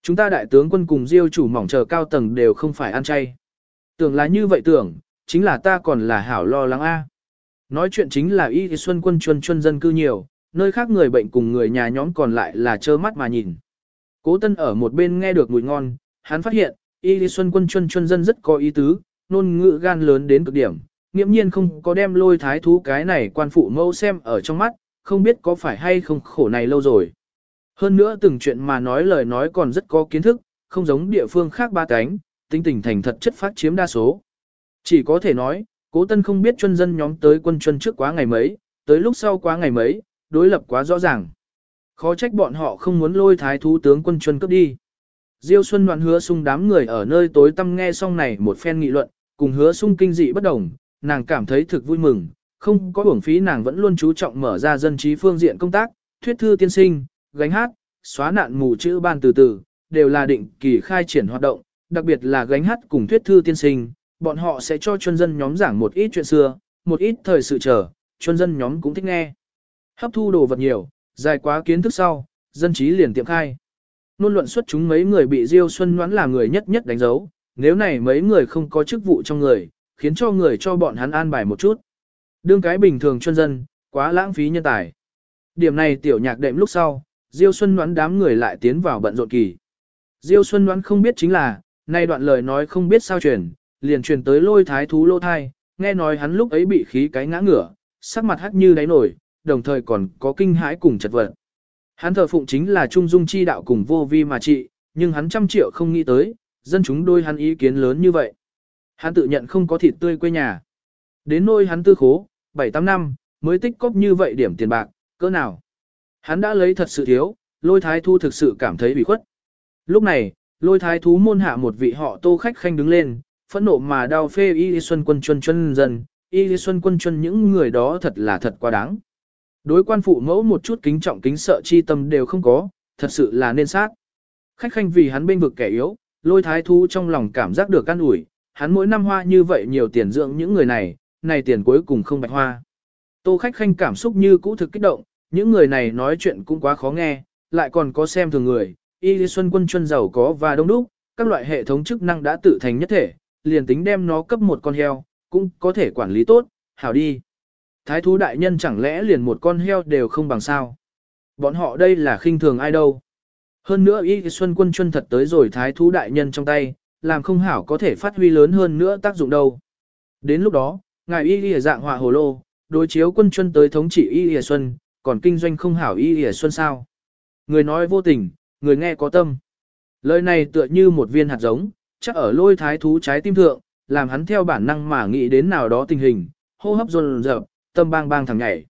S1: Chúng ta đại tướng quân cùng diêu chủ mỏng chờ cao tầng đều không phải ăn chay. Tưởng là như vậy tưởng, chính là ta còn là hảo lo lắng a. Nói chuyện chính là y xuân quân chuân chuân dân cư nhiều, nơi khác người bệnh cùng người nhà nhóm còn lại là trơ mắt mà nhìn. Cố tân ở một bên nghe được mùi ngon, hắn phát hiện, Y Lý Xuân quân chuân chuân dân rất có ý tứ, nôn ngữ gan lớn đến cực điểm, nghiễm nhiên không có đem lôi thái thú cái này quan phụ mâu xem ở trong mắt, không biết có phải hay không khổ này lâu rồi. Hơn nữa từng chuyện mà nói lời nói còn rất có kiến thức, không giống địa phương khác ba cánh, tinh tình thành thật chất phát chiếm đa số. Chỉ có thể nói, cố tân không biết chuân dân nhóm tới quân chuân trước quá ngày mấy, tới lúc sau quá ngày mấy, đối lập quá rõ ràng. Khó trách bọn họ không muốn lôi thái thú tướng quân chuân cấp đi. Diêu Xuân Đoạn hứa sung đám người ở nơi tối tăm nghe xong này một phen nghị luận, cùng hứa sung kinh dị bất đồng, nàng cảm thấy thực vui mừng, không có uổng phí nàng vẫn luôn chú trọng mở ra dân trí phương diện công tác, thuyết thư tiên sinh, gánh hát, xóa nạn mù chữ ban từ từ, đều là định kỳ khai triển hoạt động, đặc biệt là gánh hát cùng thuyết thư tiên sinh, bọn họ sẽ cho chuyên dân nhóm giảng một ít chuyện xưa, một ít thời sự trở. chuyên dân nhóm cũng thích nghe. Hấp thu đồ vật nhiều, dài quá kiến thức sau, dân trí liền tiệm khai. Nôn luận xuất chúng mấy người bị Diêu Xuân Ngoãn là người nhất nhất đánh dấu, nếu này mấy người không có chức vụ trong người, khiến cho người cho bọn hắn an bài một chút. Đương cái bình thường chuyên dân, quá lãng phí nhân tài. Điểm này tiểu nhạc đệm lúc sau, Diêu Xuân Ngoãn đám người lại tiến vào bận rộn kỳ. Diêu Xuân Ngoãn không biết chính là, nay đoạn lời nói không biết sao truyền, liền truyền tới lôi thái thú lô thai, nghe nói hắn lúc ấy bị khí cái ngã ngửa, sắc mặt hắt như đáy nổi, đồng thời còn có kinh hãi cùng chật vật. Hắn thờ phụng chính là trung dung chi đạo cùng vô vi mà trị, nhưng hắn trăm triệu không nghĩ tới, dân chúng đôi hắn ý kiến lớn như vậy. Hắn tự nhận không có thịt tươi quê nhà. Đến nôi hắn tư khố, 7-8 năm, mới tích cóp như vậy điểm tiền bạc, cỡ nào. Hắn đã lấy thật sự thiếu, lôi thái thu thực sự cảm thấy bị khuất. Lúc này, lôi thái thú môn hạ một vị họ tô khách khanh đứng lên, phẫn nộ mà đau phê y xuân quân chuân chuân dần, y xuân quân chuân những người đó thật là thật quá đáng. Đối quan phụ mẫu một chút kính trọng kính sợ chi tâm đều không có, thật sự là nên sát. Khách khanh vì hắn bên vực kẻ yếu, lôi thái thú trong lòng cảm giác được căn ủi, hắn mỗi năm hoa như vậy nhiều tiền dưỡng những người này, này tiền cuối cùng không bạch hoa. Tô khách khanh cảm xúc như cũ thực kích động, những người này nói chuyện cũng quá khó nghe, lại còn có xem thường người, y lý xuân quân chuân giàu có và đông đúc, các loại hệ thống chức năng đã tự thành nhất thể, liền tính đem nó cấp một con heo, cũng có thể quản lý tốt, hảo đi. Thái thú đại nhân chẳng lẽ liền một con heo đều không bằng sao? Bọn họ đây là khinh thường ai đâu? Hơn nữa y xuân quân chuân thật tới rồi thái thú đại nhân trong tay, làm không hảo có thể phát huy lớn hơn nữa tác dụng đâu. Đến lúc đó, ngài y y dạng họa hồ lô, đối chiếu quân chuân tới thống trị y y xuân, còn kinh doanh không hảo y y xuân sao? Người nói vô tình, người nghe có tâm. Lời này tựa như một viên hạt giống, chắc ở lôi thái thú trái tim thượng, làm hắn theo bản năng mà nghĩ đến nào đó tình hình, hô hấp dồn dập, tâm bang bang thẳng nhảy.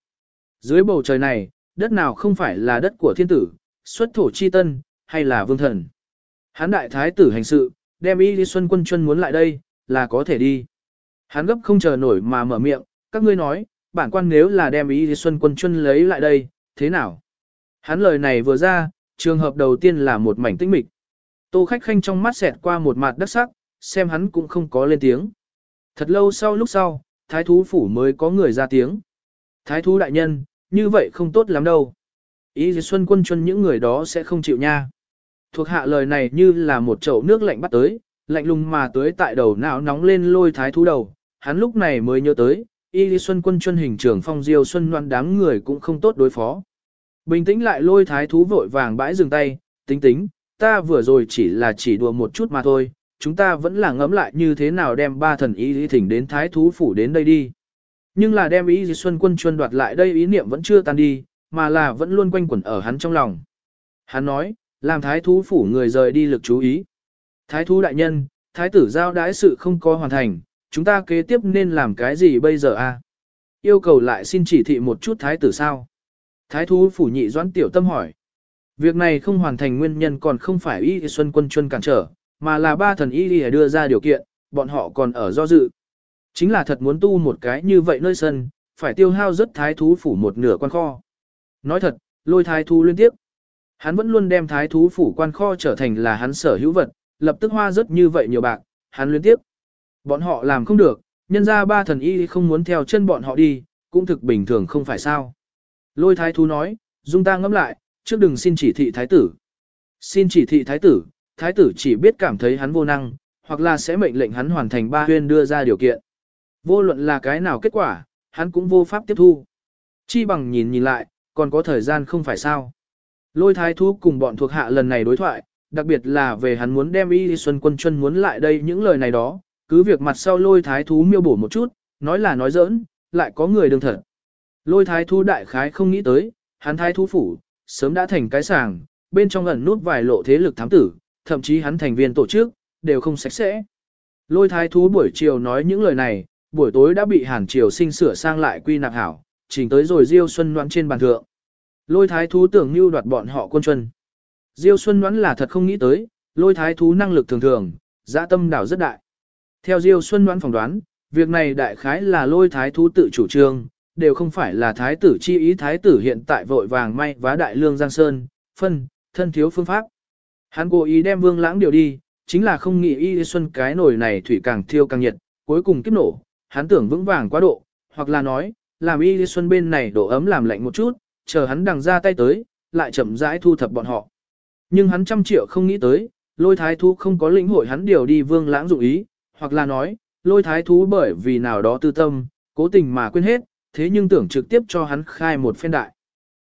S1: Dưới bầu trời này, đất nào không phải là đất của thiên tử, xuất thổ chi tân, hay là vương thần. hán đại thái tử hành sự, đem y đi xuân quân chân muốn lại đây, là có thể đi. Hắn gấp không chờ nổi mà mở miệng, các ngươi nói, bản quan nếu là đem y đi xuân quân chân lấy lại đây, thế nào? Hắn lời này vừa ra, trường hợp đầu tiên là một mảnh tĩnh mịch. Tô khách khanh trong mắt xẹt qua một mặt đất sắc, xem hắn cũng không có lên tiếng. Thật lâu sau lúc sau, thái thú phủ mới có người ra tiếng. Thái thú đại nhân, như vậy không tốt lắm đâu. Ý gì xuân quân chuân những người đó sẽ không chịu nha. Thuộc hạ lời này như là một chậu nước lạnh bắt tới, lạnh lùng mà tới tại đầu não nóng lên lôi thái thú đầu. Hắn lúc này mới nhớ tới, Y Lý Xuân quân chuân hình trưởng phong diêu xuân loan đám người cũng không tốt đối phó. Bình tĩnh lại lôi thái thú vội vàng bãi dừng tay, tính tính, ta vừa rồi chỉ là chỉ đùa một chút mà thôi, chúng ta vẫn là ngẫm lại như thế nào đem ba thần ý lý thỉnh đến thái thú phủ đến đây đi. Nhưng là đem ý lý xuân quân chuân đoạt lại đây ý niệm vẫn chưa tan đi, mà là vẫn luôn quanh quẩn ở hắn trong lòng. Hắn nói, làm thái thú phủ người rời đi lực chú ý. Thái thú đại nhân, thái tử giao đái sự không có hoàn thành, chúng ta kế tiếp nên làm cái gì bây giờ a? Yêu cầu lại xin chỉ thị một chút thái tử sao? Thái thú phủ nhị doãn tiểu tâm hỏi. Việc này không hoàn thành nguyên nhân còn không phải Y Xuân Quân Chuân cản trở, mà là ba thần Y đưa ra điều kiện, bọn họ còn ở do dự. Chính là thật muốn tu một cái như vậy nơi sân, phải tiêu hao rất thái thú phủ một nửa quan kho. Nói thật, lôi thái thú liên tiếp. Hắn vẫn luôn đem thái thú phủ quan kho trở thành là hắn sở hữu vật, lập tức hoa rất như vậy nhiều bạc, hắn liên tiếp. Bọn họ làm không được, nhân ra ba thần y không muốn theo chân bọn họ đi, cũng thực bình thường không phải sao. Lôi thái thú nói, dung ta ngẫm lại, trước đừng xin chỉ thị thái tử. Xin chỉ thị thái tử, thái tử chỉ biết cảm thấy hắn vô năng, hoặc là sẽ mệnh lệnh hắn hoàn thành ba huyên đưa ra điều kiện. Vô luận là cái nào kết quả, hắn cũng vô pháp tiếp thu. Chi bằng nhìn nhìn lại, còn có thời gian không phải sao. Lôi thái thú cùng bọn thuộc hạ lần này đối thoại, đặc biệt là về hắn muốn đem y xuân quân chân muốn lại đây những lời này đó, cứ việc mặt sau lôi thái thú miêu bổ một chút, nói là nói giỡn, lại có người đương thật. Lôi thái thú đại khái không nghĩ tới, hắn thái thú phủ, sớm đã thành cái sàng, bên trong ẩn nút vài lộ thế lực thám tử, thậm chí hắn thành viên tổ chức, đều không sạch sẽ. Lôi thái thú buổi chiều nói những lời này, buổi tối đã bị hàn triều sinh sửa sang lại quy nạp hảo, chỉnh tới rồi Diêu Xuân Ngoãn trên bàn thượng. Lôi thái thú tưởng như đoạt bọn họ quân chuân. Diêu Xuân Ngoãn là thật không nghĩ tới, lôi thái thú năng lực thường thường, dã tâm đảo rất đại. Theo Diêu Xuân Ngoãn phỏng đoán, việc này đại khái là lôi thái thú tự chủ trương, đều không phải là thái tử chi ý thái tử hiện tại vội vàng may vá đại lương Giang Sơn, phân, thân thiếu phương pháp. Hắn cố ý đem vương lãng điều đi, chính là không nghĩ y xuân cái nồi này thủy càng thiêu càng nhiệt, cuối cùng kiếp nổ, hắn tưởng vững vàng quá độ, hoặc là nói, làm y xuân bên này độ ấm làm lạnh một chút, chờ hắn đằng ra tay tới, lại chậm rãi thu thập bọn họ. Nhưng hắn trăm triệu không nghĩ tới, lôi thái thú không có lĩnh hội hắn điều đi vương lãng dụng ý, hoặc là nói, lôi thái thú bởi vì nào đó tư tâm, cố tình mà quên hết, thế nhưng tưởng trực tiếp cho hắn khai một phen đại.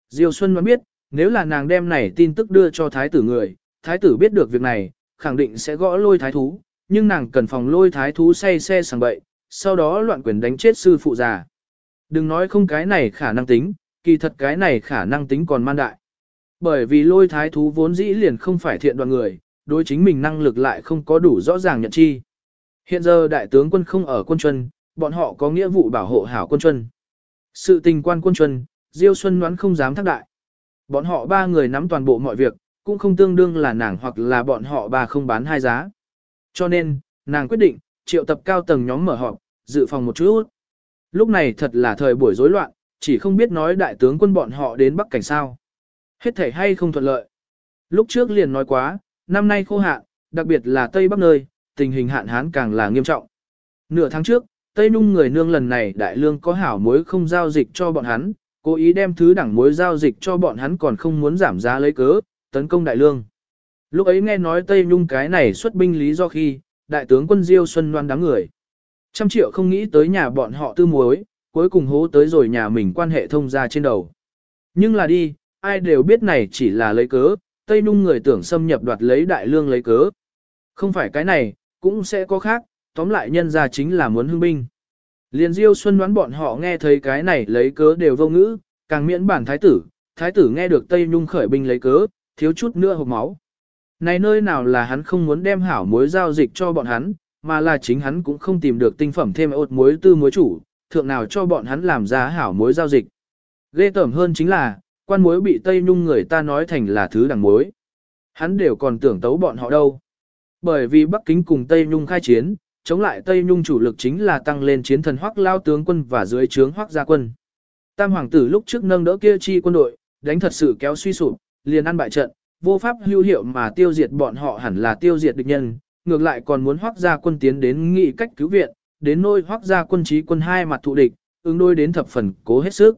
S1: Diêu Xuân mà biết, nếu là nàng đem này tin tức đưa cho thái tử người, thái tử biết được việc này, khẳng định sẽ gõ lôi thái thú, nhưng nàng cần phòng lôi thái thú say xe sàng bậy, sau đó loạn quyền đánh chết sư phụ già. Đừng nói không cái này khả năng tính, kỳ thật cái này khả năng tính còn man đại. Bởi vì lôi thái thú vốn dĩ liền không phải thiện đoàn người, đối chính mình năng lực lại không có đủ rõ ràng nhận chi. Hiện giờ đại tướng quân không ở quân chuân, bọn họ có nghĩa vụ bảo hộ hảo quân chuân. Sự tình quan quân chuân, Diêu Xuân đoán không dám thác đại. Bọn họ ba người nắm toàn bộ mọi việc, cũng không tương đương là nàng hoặc là bọn họ bà không bán hai giá. Cho nên, nàng quyết định, triệu tập cao tầng nhóm mở họp, dự phòng một chút. Lúc này thật là thời buổi rối loạn, chỉ không biết nói đại tướng quân bọn họ đến Bắc Cảnh sao. Hết thể hay không thuận lợi. Lúc trước liền nói quá, năm nay khô hạn, đặc biệt là Tây Bắc nơi, tình hình hạn hán càng là nghiêm trọng. Nửa tháng trước, Tây Nung người nương lần này đại lương có hảo mối không giao dịch cho bọn hắn, cố ý đem thứ đẳng mối giao dịch cho bọn hắn còn không muốn giảm giá lấy cớ, tấn công đại lương. Lúc ấy nghe nói Tây Nhung cái này xuất binh lý do khi, đại tướng quân Diêu Xuân loan đáng người. Trăm triệu không nghĩ tới nhà bọn họ tư muối, cuối cùng hố tới rồi nhà mình quan hệ thông ra trên đầu. Nhưng là đi, ai đều biết này chỉ là lấy cớ, Tây Nhung người tưởng xâm nhập đoạt lấy đại lương lấy cớ. Không phải cái này, cũng sẽ có khác, tóm lại nhân ra chính là muốn hưng binh. Liên Diêu Xuân đoán bọn họ nghe thấy cái này lấy cớ đều vô ngữ, càng miễn bản thái tử, thái tử nghe được Tây Nhung khởi binh lấy cớ, thiếu chút nữa hộp máu. Này nơi nào là hắn không muốn đem hảo muối giao dịch cho bọn hắn, mà là chính hắn cũng không tìm được tinh phẩm thêm ột muối tư muối chủ, thượng nào cho bọn hắn làm ra hảo muối giao dịch. Ghê tởm hơn chính là, quan muối bị Tây Nhung người ta nói thành là thứ đằng muối. Hắn đều còn tưởng tấu bọn họ đâu. Bởi vì Bắc Kính cùng Tây Nhung khai chiến, chống lại Tây Nhung chủ lực chính là tăng lên chiến thần hoắc lao tướng quân và dưới trướng hoắc gia quân. Tam hoàng tử lúc trước nâng đỡ kia chi quân đội, đánh thật sự kéo suy sụp, liền ăn bại trận, vô pháp hữu hiệu mà tiêu diệt bọn họ hẳn là tiêu diệt địch nhân, ngược lại còn muốn hoác gia quân tiến đến nghị cách cứu viện, đến nôi hoác gia quân trí quân hai mặt thụ địch, ứng đôi đến thập phần cố hết sức.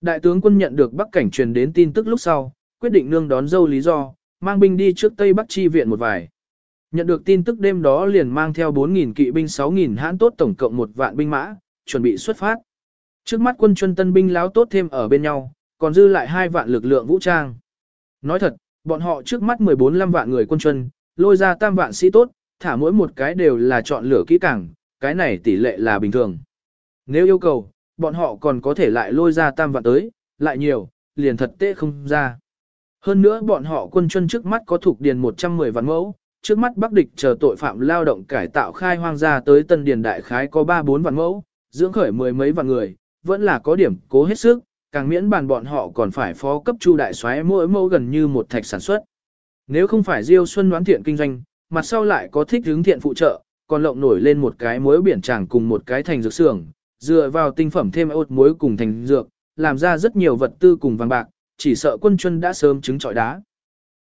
S1: Đại tướng quân nhận được Bắc cảnh truyền đến tin tức lúc sau, quyết định nương đón dâu lý do, mang binh đi trước Tây Bắc chi viện một vài. Nhận được tin tức đêm đó liền mang theo 4.000 kỵ binh 6.000 hãn tốt tổng cộng một vạn binh mã, chuẩn bị xuất phát. Trước mắt quân chuân tân binh láo tốt thêm ở bên nhau, còn dư lại hai vạn lực lượng vũ trang. Nói thật, bọn họ trước mắt 14-15 vạn người quân chuân, lôi ra tam vạn sĩ tốt, thả mỗi một cái đều là chọn lửa kỹ càng, cái này tỷ lệ là bình thường. Nếu yêu cầu, bọn họ còn có thể lại lôi ra tam vạn tới, lại nhiều, liền thật tệ không ra. Hơn nữa bọn họ quân chuân trước mắt có thuộc điền 110 vạn mẫu, trước mắt bắc địch chờ tội phạm lao động cải tạo khai hoang ra tới tân điền đại khái có 3-4 vạn mẫu, dưỡng khởi mười mấy vạn người, vẫn là có điểm cố hết sức, càng miễn bàn bọn họ còn phải phó cấp chu đại soái mỗi mẫu gần như một thạch sản xuất. Nếu không phải Diêu Xuân đoán thiện kinh doanh, mặt sau lại có thích hướng thiện phụ trợ, còn lộng nổi lên một cái muối biển tràng cùng một cái thành dược xưởng, dựa vào tinh phẩm thêm ốt muối cùng thành dược, làm ra rất nhiều vật tư cùng vàng bạc, chỉ sợ quân chuân đã sớm trứng trọi đá.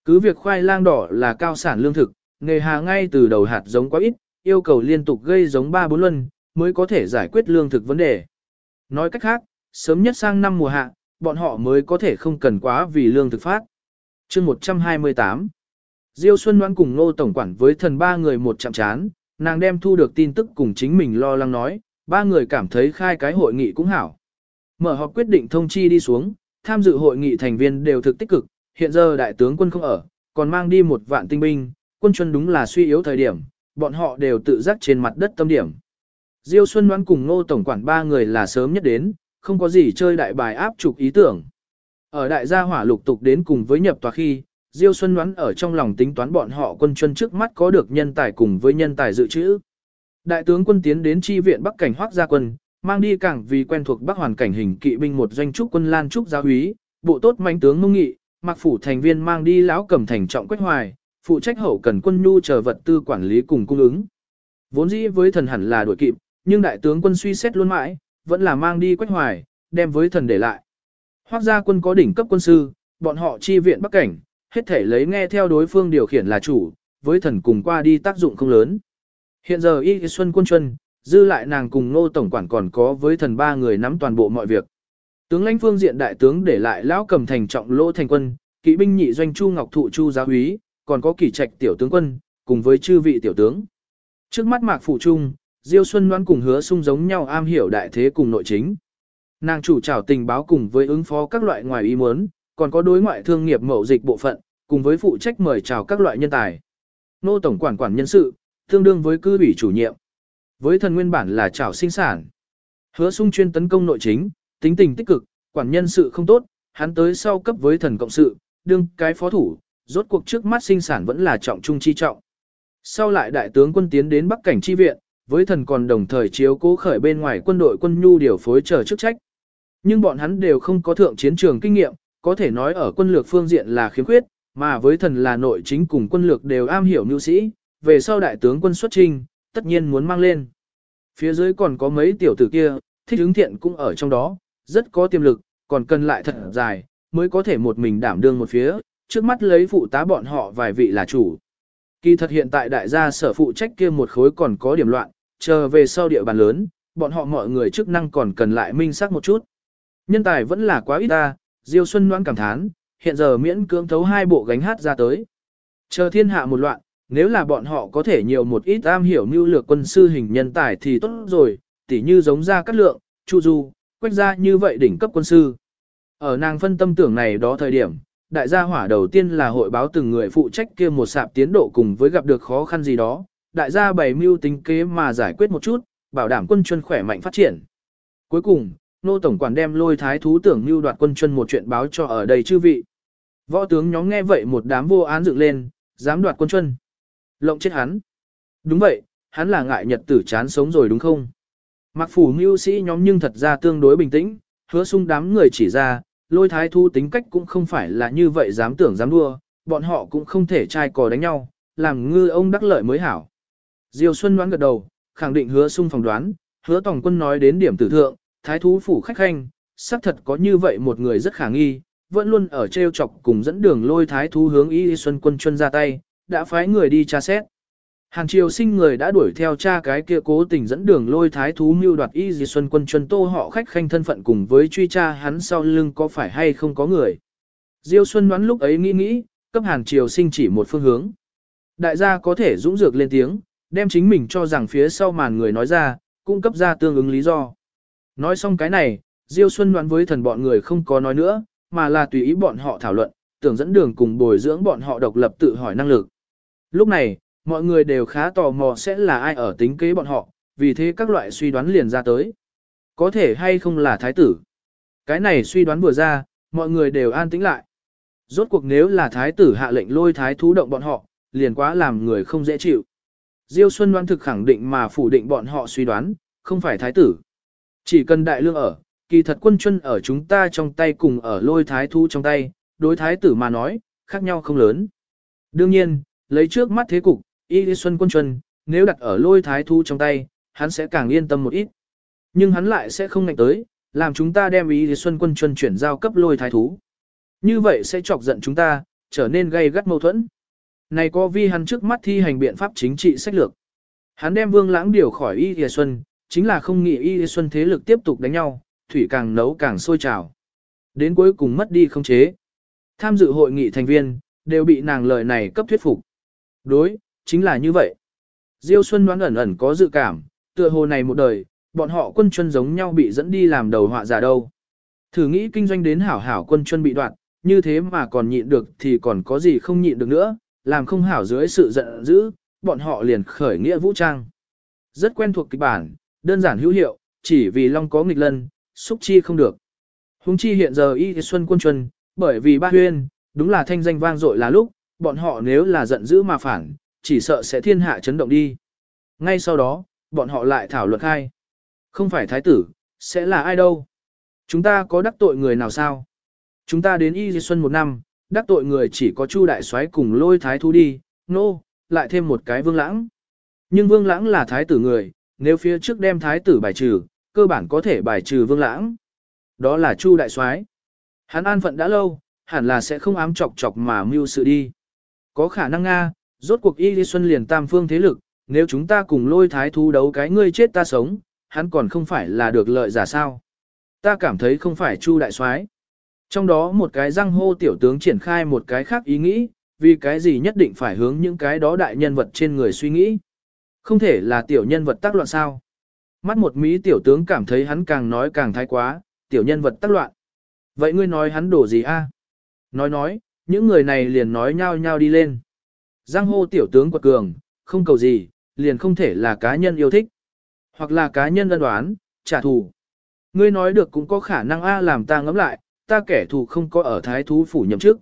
S1: Cứ việc khoai lang đỏ là cao sản lương thực, nghề hà ngay từ đầu hạt giống quá ít, yêu cầu liên tục gây giống 3-4 luân, mới có thể giải quyết lương thực vấn đề. Nói cách khác, sớm nhất sang năm mùa hạ, bọn họ mới có thể không cần quá vì lương thực phát. chương 128 Diêu Xuân Ngoan cùng Nô Tổng Quản với thần ba người một chạm chán, nàng đem thu được tin tức cùng chính mình lo lắng nói, ba người cảm thấy khai cái hội nghị cũng hảo. Mở họp quyết định thông chi đi xuống, tham dự hội nghị thành viên đều thực tích cực, hiện giờ đại tướng quân không ở, còn mang đi một vạn tinh binh, quân chuân đúng là suy yếu thời điểm, bọn họ đều tự giác trên mặt đất tâm điểm. Diêu Xuân Ngoan cùng Ngô Tổng Quản ba người là sớm nhất đến, không có gì chơi đại bài áp trục ý tưởng. Ở đại gia hỏa lục tục đến cùng với nhập tòa khi, Diêu Xuân đoán ở trong lòng tính toán bọn họ quân chân trước mắt có được nhân tài cùng với nhân tài dự trữ. Đại tướng quân tiến đến chi viện Bắc cảnh Hoắc gia quân, mang đi cảng vì quen thuộc Bắc hoàn cảnh hình kỵ binh một doanh trúc quân Lan trúc giáo úy, bộ tốt mãnh tướng Mông Nghị, mặc phủ thành viên mang đi lão cầm thành trọng quách hoài, phụ trách hậu cần quân nhu chờ vật tư quản lý cùng cung ứng. Vốn dĩ với thần hẳn là đuổi kịp, nhưng đại tướng quân suy xét luôn mãi, vẫn là mang đi quách hoài, đem với thần để lại. Hoác gia quân có đỉnh cấp quân sư, bọn họ chi viện Bắc Cảnh, hết thể lấy nghe theo đối phương điều khiển là chủ, với thần cùng qua đi tác dụng không lớn. Hiện giờ Y Xuân quân chuân, dư lại nàng cùng nô tổng quản còn có với thần ba người nắm toàn bộ mọi việc. Tướng lãnh phương diện đại tướng để lại lão cầm thành trọng lỗ thành quân, kỵ binh nhị doanh chu ngọc thụ chu giáo úy, còn có kỷ trạch tiểu tướng quân, cùng với chư vị tiểu tướng. Trước mắt mạc phụ trung, Diêu Xuân Loan cùng hứa sung giống nhau am hiểu đại thế cùng nội chính. Nàng chủ trảo tình báo cùng với ứng phó các loại ngoài ý muốn, còn có đối ngoại thương nghiệp mậu dịch bộ phận, cùng với phụ trách mời chào các loại nhân tài. Nô tổng quản quản nhân sự, tương đương với cư ủy chủ nhiệm. Với thần nguyên bản là chào sinh sản. Hứa sung chuyên tấn công nội chính, tính tình tích cực, quản nhân sự không tốt, hắn tới sau cấp với thần cộng sự, đương cái phó thủ, rốt cuộc trước mắt sinh sản vẫn là trọng trung chi trọng. Sau lại đại tướng quân tiến đến Bắc cảnh chi viện, với thần còn đồng thời chiếu cố khởi bên ngoài quân đội quân nhu điều phối chờ chức trách. Nhưng bọn hắn đều không có thượng chiến trường kinh nghiệm, có thể nói ở quân lược phương diện là khiếm khuyết, mà với thần là nội chính cùng quân lược đều am hiểu nhu sĩ, về sau đại tướng quân xuất trinh, tất nhiên muốn mang lên. Phía dưới còn có mấy tiểu tử kia, thích ứng thiện cũng ở trong đó, rất có tiềm lực, còn cần lại thật dài, mới có thể một mình đảm đương một phía, trước mắt lấy phụ tá bọn họ vài vị là chủ. Kỳ thật hiện tại đại gia sở phụ trách kia một khối còn có điểm loạn, chờ về sau địa bàn lớn, bọn họ mọi người chức năng còn cần lại minh xác một chút. Nhân tài vẫn là quá ít ta, Diêu Xuân Loan cảm thán, hiện giờ miễn cưỡng thấu hai bộ gánh hát ra tới. Chờ thiên hạ một loạn, nếu là bọn họ có thể nhiều một ít am hiểu mưu lược quân sư hình nhân tài thì tốt rồi, tỉ như giống ra cắt lượng, chu du, quách ra như vậy đỉnh cấp quân sư. Ở nàng phân tâm tưởng này đó thời điểm, đại gia hỏa đầu tiên là hội báo từng người phụ trách kia một sạp tiến độ cùng với gặp được khó khăn gì đó, đại gia bày mưu tính kế mà giải quyết một chút, bảo đảm quân chuân khỏe mạnh phát triển. Cuối cùng, nô tổng quản đem lôi thái thú tưởng mưu đoạt quân chuân một chuyện báo cho ở đây chư vị. Võ tướng nhóm nghe vậy một đám vô án dựng lên, dám đoạt quân chuân. Lộng chết hắn. Đúng vậy, hắn là ngại nhật tử chán sống rồi đúng không? Mặc phủ mưu sĩ nhóm nhưng thật ra tương đối bình tĩnh, hứa sung đám người chỉ ra, lôi thái thu tính cách cũng không phải là như vậy dám tưởng dám đua, bọn họ cũng không thể trai cò đánh nhau, làm ngư ông đắc lợi mới hảo. Diêu Xuân đoán gật đầu, khẳng định hứa sung phòng đoán, hứa tổng quân nói đến điểm tử thượng, thái thú phủ khách khanh, xác thật có như vậy một người rất khả nghi, vẫn luôn ở treo chọc cùng dẫn đường lôi thái thú hướng y xuân quân chân ra tay, đã phái người đi tra xét. Hàn triều sinh người đã đuổi theo cha cái kia cố tình dẫn đường lôi thái thú mưu đoạt y dì xuân quân chân tô họ khách khanh thân phận cùng với truy tra hắn sau lưng có phải hay không có người. Diêu Xuân đoán lúc ấy nghĩ nghĩ, cấp hàn triều sinh chỉ một phương hướng. Đại gia có thể dũng dược lên tiếng, đem chính mình cho rằng phía sau màn người nói ra, cung cấp ra tương ứng lý do. Nói xong cái này, Diêu Xuân đoán với thần bọn người không có nói nữa, mà là tùy ý bọn họ thảo luận, tưởng dẫn đường cùng bồi dưỡng bọn họ độc lập tự hỏi năng lực. Lúc này, mọi người đều khá tò mò sẽ là ai ở tính kế bọn họ, vì thế các loại suy đoán liền ra tới. Có thể hay không là thái tử. Cái này suy đoán vừa ra, mọi người đều an tĩnh lại. Rốt cuộc nếu là thái tử hạ lệnh lôi thái thú động bọn họ, liền quá làm người không dễ chịu. Diêu Xuân đoán thực khẳng định mà phủ định bọn họ suy đoán, không phải thái tử. Chỉ cần đại lương ở, kỳ thật quân chân ở chúng ta trong tay cùng ở lôi thái thu trong tay, đối thái tử mà nói, khác nhau không lớn. Đương nhiên, lấy trước mắt thế cục, Y Lý Xuân quân chân, nếu đặt ở lôi thái thu trong tay, hắn sẽ càng yên tâm một ít. Nhưng hắn lại sẽ không ngạnh tới, làm chúng ta đem Y Lý Xuân quân chân chuyển giao cấp lôi thái thú. Như vậy sẽ chọc giận chúng ta, trở nên gây gắt mâu thuẫn. Này có vi hắn trước mắt thi hành biện pháp chính trị sách lược. Hắn đem vương lãng điều khỏi Y y Xuân, chính là không nghĩ Y Lý Xuân thế lực tiếp tục đánh nhau, thủy càng nấu càng sôi trào. Đến cuối cùng mất đi không chế. Tham dự hội nghị thành viên, đều bị nàng lời này cấp thuyết phục. Đối, chính là như vậy. Diêu Xuân đoán ẩn ẩn có dự cảm, tựa hồ này một đời, bọn họ quân chuân giống nhau bị dẫn đi làm đầu họa giả đâu. Thử nghĩ kinh doanh đến hảo hảo quân chuân bị đoạn, như thế mà còn nhịn được thì còn có gì không nhịn được nữa, làm không hảo dưới sự giận dữ, bọn họ liền khởi nghĩa vũ trang. Rất quen thuộc kịch bản, đơn giản hữu hiệu, chỉ vì Long có nghịch lân, xúc chi không được. Hùng chi hiện giờ y xuân quân chuân, bởi vì ba huyên, đúng là thanh danh vang dội là lúc, bọn họ nếu là giận dữ mà phản, chỉ sợ sẽ thiên hạ chấn động đi. Ngay sau đó, bọn họ lại thảo luận khai. Không phải thái tử, sẽ là ai đâu? Chúng ta có đắc tội người nào sao? Chúng ta đến Y Xuân một năm, đắc tội người chỉ có Chu Đại soái cùng lôi thái thú đi, nô, no, lại thêm một cái vương lãng. Nhưng vương lãng là thái tử người, nếu phía trước đem thái tử bài trừ, cơ bản có thể bài trừ vương lãng. Đó là Chu Đại soái. Hắn an phận đã lâu, hẳn là sẽ không ám chọc chọc mà mưu sự đi. Có khả năng Nga, rốt cuộc Y Lý Xuân liền tam phương thế lực, nếu chúng ta cùng lôi thái thú đấu cái ngươi chết ta sống, hắn còn không phải là được lợi giả sao. Ta cảm thấy không phải Chu đại soái. Trong đó một cái răng hô tiểu tướng triển khai một cái khác ý nghĩ, vì cái gì nhất định phải hướng những cái đó đại nhân vật trên người suy nghĩ. Không thể là tiểu nhân vật tác loạn sao. Mắt một mỹ tiểu tướng cảm thấy hắn càng nói càng thái quá, tiểu nhân vật tác loạn. Vậy ngươi nói hắn đổ gì a? Nói nói, những người này liền nói nhau nhau đi lên. Giang hô tiểu tướng quật cường, không cầu gì, liền không thể là cá nhân yêu thích. Hoặc là cá nhân đơn đoán, trả thù. Ngươi nói được cũng có khả năng A làm ta ngẫm lại, ta kẻ thù không có ở thái thú phủ nhậm chức.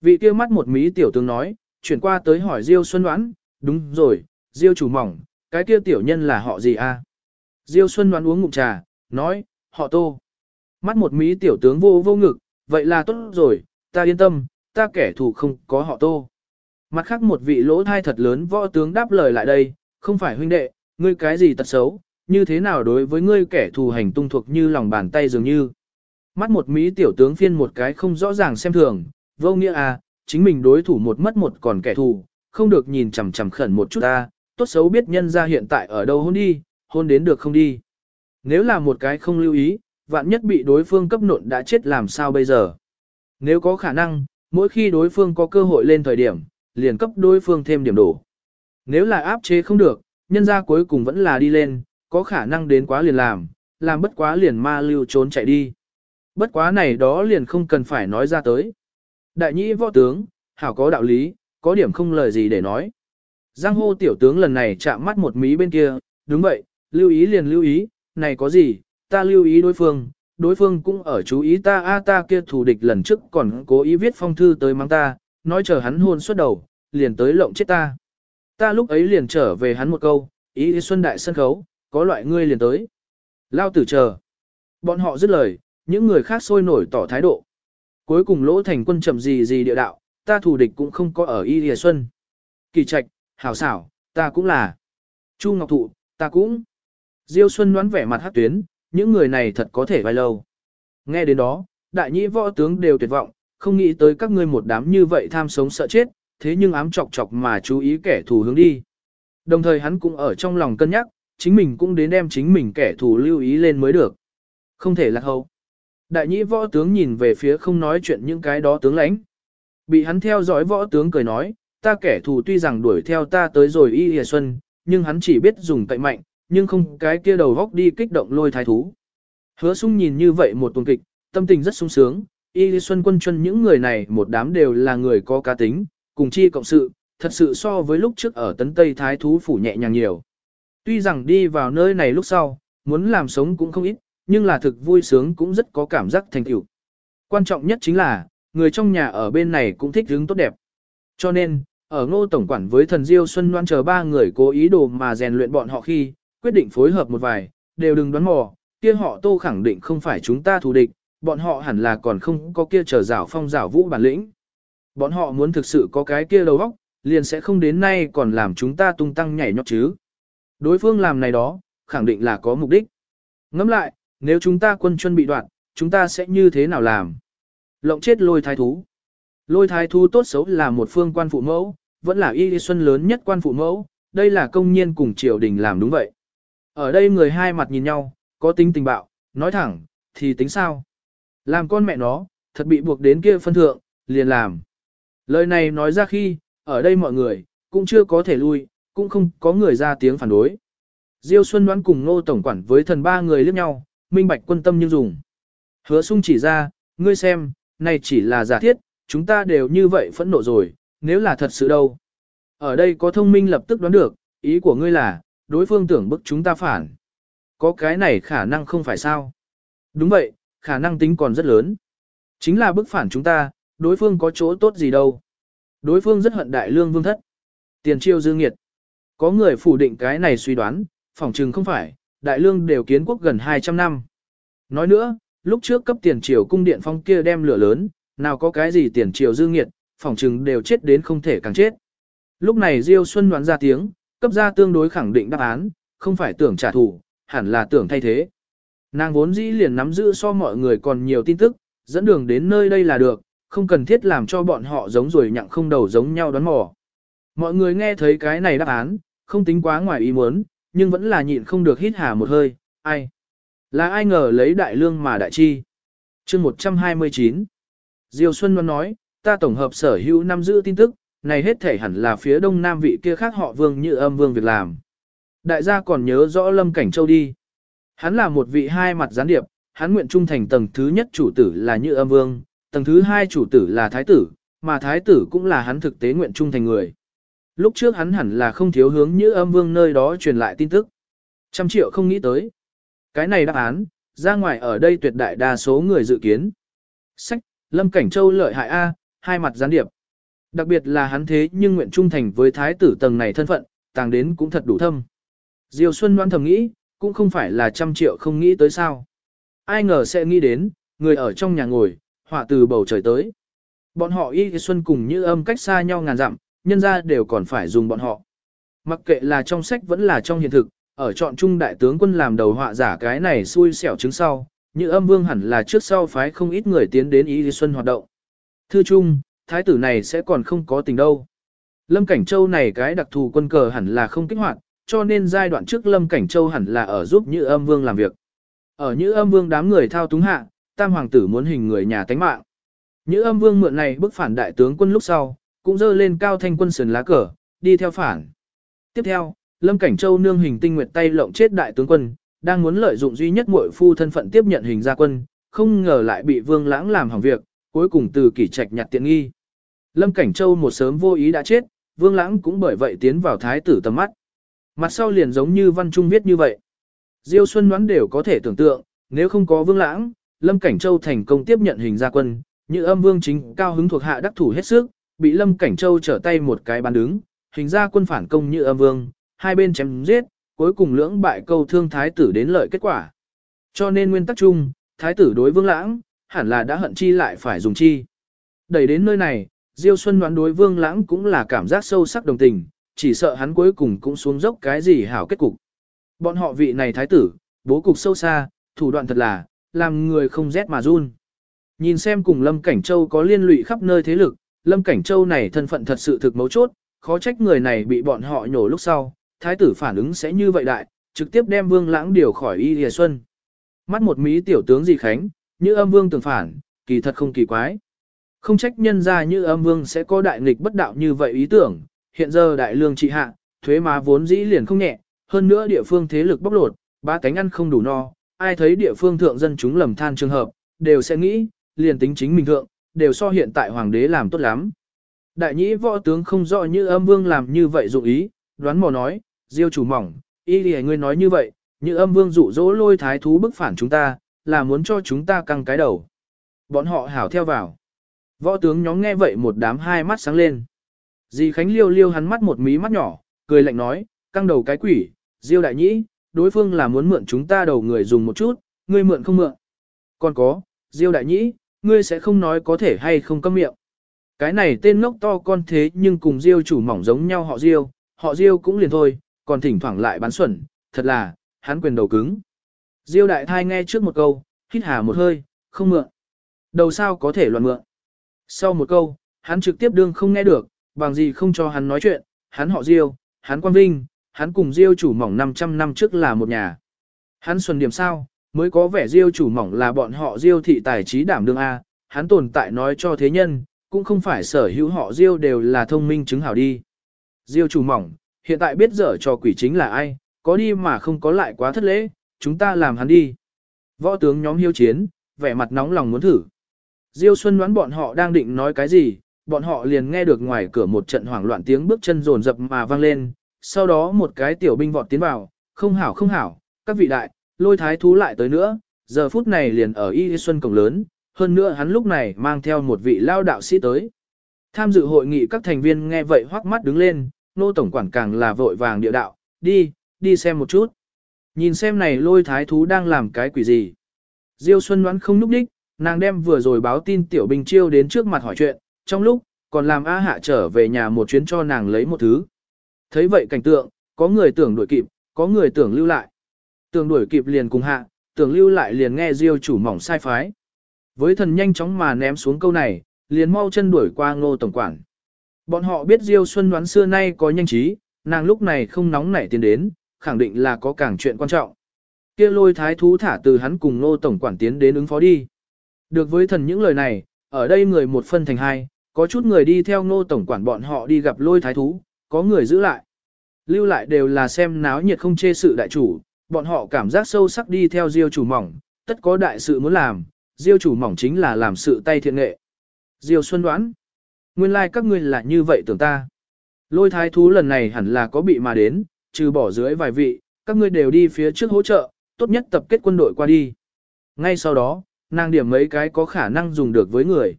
S1: Vị kia mắt một mí tiểu tướng nói, chuyển qua tới hỏi Diêu Xuân đoán, đúng rồi, Diêu chủ mỏng, cái kia tiểu nhân là họ gì a? Diêu Xuân đoán uống ngụm trà, nói, họ tô. Mắt một mí tiểu tướng vô vô ngực, vậy là tốt rồi, ta yên tâm, ta kẻ thù không có họ tô. Mặt khác một vị lỗ thai thật lớn võ tướng đáp lời lại đây, không phải huynh đệ, ngươi cái gì tật xấu, như thế nào đối với ngươi kẻ thù hành tung thuộc như lòng bàn tay dường như. Mắt một mỹ tiểu tướng phiên một cái không rõ ràng xem thường, vô nghĩa à, chính mình đối thủ một mất một còn kẻ thù, không được nhìn chằm chằm khẩn một chút ta, tốt xấu biết nhân ra hiện tại ở đâu hôn đi, hôn đến được không đi. Nếu là một cái không lưu ý, vạn nhất bị đối phương cấp nộn đã chết làm sao bây giờ. Nếu có khả năng, mỗi khi đối phương có cơ hội lên thời điểm, liền cấp đối phương thêm điểm đổ. Nếu là áp chế không được, nhân ra cuối cùng vẫn là đi lên, có khả năng đến quá liền làm, làm bất quá liền ma lưu trốn chạy đi. Bất quá này đó liền không cần phải nói ra tới. Đại nhĩ võ tướng, hảo có đạo lý, có điểm không lời gì để nói. Giang hô tiểu tướng lần này chạm mắt một mí bên kia, đúng vậy, lưu ý liền lưu ý, này có gì, ta lưu ý đối phương, đối phương cũng ở chú ý ta a ta kia thù địch lần trước còn cố ý viết phong thư tới mang ta, nói chờ hắn hôn suốt đầu, liền tới lộng chết ta. Ta lúc ấy liền trở về hắn một câu, ý xuân đại sân khấu, có loại ngươi liền tới. Lao tử chờ. Bọn họ dứt lời, những người khác sôi nổi tỏ thái độ. Cuối cùng lỗ thành quân chậm gì gì địa đạo, ta thù địch cũng không có ở Y Lìa Xuân. Kỳ trạch, hảo xảo, ta cũng là. Chu Ngọc Thụ, ta cũng. Diêu Xuân đoán vẻ mặt hát tuyến, những người này thật có thể vai lâu. Nghe đến đó, đại nhĩ võ tướng đều tuyệt vọng, không nghĩ tới các ngươi một đám như vậy tham sống sợ chết, thế nhưng ám chọc chọc mà chú ý kẻ thù hướng đi. Đồng thời hắn cũng ở trong lòng cân nhắc, chính mình cũng đến đem chính mình kẻ thù lưu ý lên mới được. Không thể lạc hậu. Đại nhĩ võ tướng nhìn về phía không nói chuyện những cái đó tướng lãnh. Bị hắn theo dõi võ tướng cười nói, ta kẻ thù tuy rằng đuổi theo ta tới rồi y hìa xuân, nhưng hắn chỉ biết dùng cậy mạnh, nhưng không cái kia đầu góc đi kích động lôi thái thú. Hứa sung nhìn như vậy một tuần kịch, tâm tình rất sung sướng, y hìa xuân quân chân những người này một đám đều là người có cá tính, cùng chi cộng sự, thật sự so với lúc trước ở tấn Tây Thái Thú phủ nhẹ nhàng nhiều. Tuy rằng đi vào nơi này lúc sau, muốn làm sống cũng không ít, nhưng là thực vui sướng cũng rất có cảm giác thành tựu. Quan trọng nhất chính là, người trong nhà ở bên này cũng thích hứng tốt đẹp. Cho nên, ở ngô tổng quản với thần Diêu Xuân Loan chờ ba người cố ý đồ mà rèn luyện bọn họ khi, quyết định phối hợp một vài, đều đừng đoán mò, kia họ tô khẳng định không phải chúng ta thù địch, bọn họ hẳn là còn không có kia trở rào phong rào vũ bản lĩnh. Bọn họ muốn thực sự có cái kia đầu óc, liền sẽ không đến nay còn làm chúng ta tung tăng nhảy nhót chứ. Đối phương làm này đó, khẳng định là có mục đích. Ngẫm lại, nếu chúng ta quân chuẩn bị đoạn, chúng ta sẽ như thế nào làm? Lộng chết lôi thái thú. Lôi thái thú tốt xấu là một phương quan phụ mẫu, vẫn là y xuân lớn nhất quan phụ mẫu, đây là công nhiên cùng triều đình làm đúng vậy. Ở đây người hai mặt nhìn nhau, có tính tình bạo, nói thẳng, thì tính sao? Làm con mẹ nó, thật bị buộc đến kia phân thượng, liền làm. Lời này nói ra khi, ở đây mọi người, cũng chưa có thể lui, cũng không có người ra tiếng phản đối. Diêu Xuân đoán cùng Ngô Tổng Quản với thần ba người liếc nhau, minh bạch quân tâm như dùng. Hứa sung chỉ ra, ngươi xem, này chỉ là giả thiết, chúng ta đều như vậy phẫn nộ rồi, nếu là thật sự đâu. Ở đây có thông minh lập tức đoán được, ý của ngươi là, đối phương tưởng bức chúng ta phản. Có cái này khả năng không phải sao. Đúng vậy, khả năng tính còn rất lớn. Chính là bức phản chúng ta, đối phương có chỗ tốt gì đâu. Đối phương rất hận đại lương vương thất. Tiền chiêu dương nghiệt. Có người phủ định cái này suy đoán, phỏng chừng không phải, đại lương đều kiến quốc gần 200 năm. Nói nữa, lúc trước cấp tiền triều cung điện phong kia đem lửa lớn, nào có cái gì tiền triều dư nghiệt, phỏng chừng đều chết đến không thể càng chết. Lúc này Diêu Xuân đoán ra tiếng, cấp ra tương đối khẳng định đáp án, không phải tưởng trả thù, hẳn là tưởng thay thế. Nàng vốn dĩ liền nắm giữ so mọi người còn nhiều tin tức, dẫn đường đến nơi đây là được, không cần thiết làm cho bọn họ giống rồi nhặng không đầu giống nhau đoán mò. Mọi người nghe thấy cái này đáp án, không tính quá ngoài ý muốn, nhưng vẫn là nhịn không được hít hà một hơi, ai? Là ai ngờ lấy đại lương mà đại chi? chương 129 Diêu Xuân Loan nói, ta tổng hợp sở hữu năm giữ tin tức, này hết thể hẳn là phía đông nam vị kia khác họ vương như âm vương việc làm. Đại gia còn nhớ rõ Lâm Cảnh Châu đi. Hắn là một vị hai mặt gián điệp, hắn nguyện trung thành tầng thứ nhất chủ tử là như âm vương, tầng thứ hai chủ tử là thái tử, mà thái tử cũng là hắn thực tế nguyện trung thành người. Lúc trước hắn hẳn là không thiếu hướng như âm vương nơi đó truyền lại tin tức. Trăm triệu không nghĩ tới. Cái này đáp án, ra ngoài ở đây tuyệt đại đa số người dự kiến. Sách, Lâm Cảnh Châu lợi hại A, hai mặt gián điệp. Đặc biệt là hắn thế nhưng nguyện trung thành với thái tử tầng này thân phận, tàng đến cũng thật đủ thâm. Diêu Xuân đoán thầm nghĩ, cũng không phải là trăm triệu không nghĩ tới sao. Ai ngờ sẽ nghĩ đến, người ở trong nhà ngồi, họa từ bầu trời tới. Bọn họ y xuân cùng như âm cách xa nhau ngàn dặm, nhân ra đều còn phải dùng bọn họ. Mặc kệ là trong sách vẫn là trong hiện thực, ở chọn trung đại tướng quân làm đầu họa giả cái này xui xẻo chứng sau, như âm vương hẳn là trước sau phái không ít người tiến đến ý xuân hoạt động. Thư trung, thái tử này sẽ còn không có tình đâu. Lâm Cảnh Châu này cái đặc thù quân cờ hẳn là không kích hoạt, cho nên giai đoạn trước Lâm Cảnh Châu hẳn là ở giúp Như Âm Vương làm việc. Ở Như Âm Vương đám người thao túng hạ, Tam hoàng tử muốn hình người nhà tánh mạng. Như Âm Vương mượn này bức phản đại tướng quân lúc sau, cũng dơ lên cao thanh quân sườn lá cờ, đi theo phản. Tiếp theo, Lâm Cảnh Châu nương hình tinh nguyệt tay lộng chết đại tướng quân, đang muốn lợi dụng duy nhất muội phu thân phận tiếp nhận hình gia quân, không ngờ lại bị Vương Lãng làm hỏng việc, cuối cùng từ kỷ trạch nhặt tiện nghi. Lâm Cảnh Châu một sớm vô ý đã chết, Vương Lãng cũng bởi vậy tiến vào thái tử tầm mắt. Mặt sau liền giống như văn trung viết như vậy. Diêu Xuân đoán đều có thể tưởng tượng, nếu không có Vương Lãng, Lâm Cảnh Châu thành công tiếp nhận hình gia quân, như âm vương chính cao hứng thuộc hạ đắc thủ hết sức, bị Lâm Cảnh Châu trở tay một cái bàn đứng, hình ra quân phản công như âm vương, hai bên chém giết, cuối cùng lưỡng bại câu thương thái tử đến lợi kết quả. Cho nên nguyên tắc chung, thái tử đối Vương Lãng, hẳn là đã hận chi lại phải dùng chi. Đẩy đến nơi này, Diêu Xuân đoán đối Vương Lãng cũng là cảm giác sâu sắc đồng tình, chỉ sợ hắn cuối cùng cũng xuống dốc cái gì hảo kết cục. Bọn họ vị này thái tử, bố cục sâu xa, thủ đoạn thật là, làm người không rét mà run. Nhìn xem cùng Lâm Cảnh Châu có liên lụy khắp nơi thế lực, Lâm Cảnh Châu này thân phận thật sự thực mấu chốt, khó trách người này bị bọn họ nhổ lúc sau, thái tử phản ứng sẽ như vậy đại, trực tiếp đem Vương Lãng điều khỏi Y Lìa Xuân. Mắt một mí tiểu tướng gì khánh, như âm vương tường phản, kỳ thật không kỳ quái. Không trách nhân ra như âm vương sẽ có đại nghịch bất đạo như vậy ý tưởng, hiện giờ đại lương trị hạ, thuế má vốn dĩ liền không nhẹ, hơn nữa địa phương thế lực bóc lột, ba cánh ăn không đủ no, ai thấy địa phương thượng dân chúng lầm than trường hợp, đều sẽ nghĩ, liền tính chính mình thượng, đều so hiện tại hoàng đế làm tốt lắm. Đại nhĩ võ tướng không rõ như âm vương làm như vậy dụng ý, đoán mò nói, diêu chủ mỏng, y lì ngươi nói như vậy, như âm vương dụ dỗ lôi thái thú bức phản chúng ta, là muốn cho chúng ta căng cái đầu. Bọn họ hảo theo vào. Võ tướng nhóm nghe vậy một đám hai mắt sáng lên. Dì Khánh liêu liêu hắn mắt một mí mắt nhỏ, cười lạnh nói, căng đầu cái quỷ, diêu đại nhĩ, đối phương là muốn mượn chúng ta đầu người dùng một chút, ngươi mượn không mượn. Còn có, diêu đại nhĩ, ngươi sẽ không nói có thể hay không câm miệng. Cái này tên ngốc to con thế nhưng cùng diêu chủ mỏng giống nhau họ diêu, họ diêu cũng liền thôi, còn thỉnh thoảng lại bán xuẩn, thật là, hắn quyền đầu cứng. Diêu đại thai nghe trước một câu, hít hà một hơi, không mượn. Đầu sao có thể loạn mượn. Sau một câu, hắn trực tiếp đương không nghe được, bằng gì không cho hắn nói chuyện, hắn họ Diêu, hắn quan vinh, hắn cùng Diêu chủ mỏng 500 năm trước là một nhà. Hắn xuân điểm sao, mới có vẻ Diêu chủ mỏng là bọn họ Diêu thị tài trí đảm đương A, hắn tồn tại nói cho thế nhân, cũng không phải sở hữu họ Diêu đều là thông minh chứng hảo đi. Diêu chủ mỏng, hiện tại biết dở cho quỷ chính là ai, có đi mà không có lại quá thất lễ, chúng ta làm hắn đi. Võ tướng nhóm hiếu chiến, vẻ mặt nóng lòng muốn thử. Diêu Xuân đoán bọn họ đang định nói cái gì, bọn họ liền nghe được ngoài cửa một trận hoảng loạn tiếng bước chân rồn rập mà vang lên, sau đó một cái tiểu binh vọt tiến vào, không hảo không hảo, các vị đại, lôi thái thú lại tới nữa, giờ phút này liền ở Y Xuân Cổng lớn, hơn nữa hắn lúc này mang theo một vị lao đạo sĩ tới. Tham dự hội nghị các thành viên nghe vậy hoắc mắt đứng lên, nô tổng quản càng là vội vàng địa đạo, đi, đi xem một chút. Nhìn xem này lôi thái thú đang làm cái quỷ gì. Diêu Xuân đoán không núp đích, nàng đem vừa rồi báo tin tiểu Bình chiêu đến trước mặt hỏi chuyện, trong lúc, còn làm A Hạ trở về nhà một chuyến cho nàng lấy một thứ. Thấy vậy cảnh tượng, có người tưởng đuổi kịp, có người tưởng lưu lại. Tưởng đuổi kịp liền cùng Hạ, tưởng lưu lại liền nghe Diêu chủ mỏng sai phái. Với thần nhanh chóng mà ném xuống câu này, liền mau chân đuổi qua ngô tổng quản. Bọn họ biết Diêu Xuân đoán xưa nay có nhanh trí, nàng lúc này không nóng nảy tiến đến, khẳng định là có càng chuyện quan trọng. Kia lôi thái thú thả từ hắn cùng ngô tổng quản tiến đến ứng phó đi. Được với thần những lời này, ở đây người một phân thành hai, có chút người đi theo ngô tổng quản bọn họ đi gặp lôi thái thú, có người giữ lại. Lưu lại đều là xem náo nhiệt không chê sự đại chủ, bọn họ cảm giác sâu sắc đi theo diêu chủ mỏng, tất có đại sự muốn làm, diêu chủ mỏng chính là làm sự tay thiện nghệ, Diêu Xuân đoán. Nguyên lai like các ngươi là như vậy tưởng ta. Lôi thái thú lần này hẳn là có bị mà đến, trừ bỏ dưới vài vị, các ngươi đều đi phía trước hỗ trợ, tốt nhất tập kết quân đội qua đi. Ngay sau đó, nàng điểm mấy cái có khả năng dùng được với người.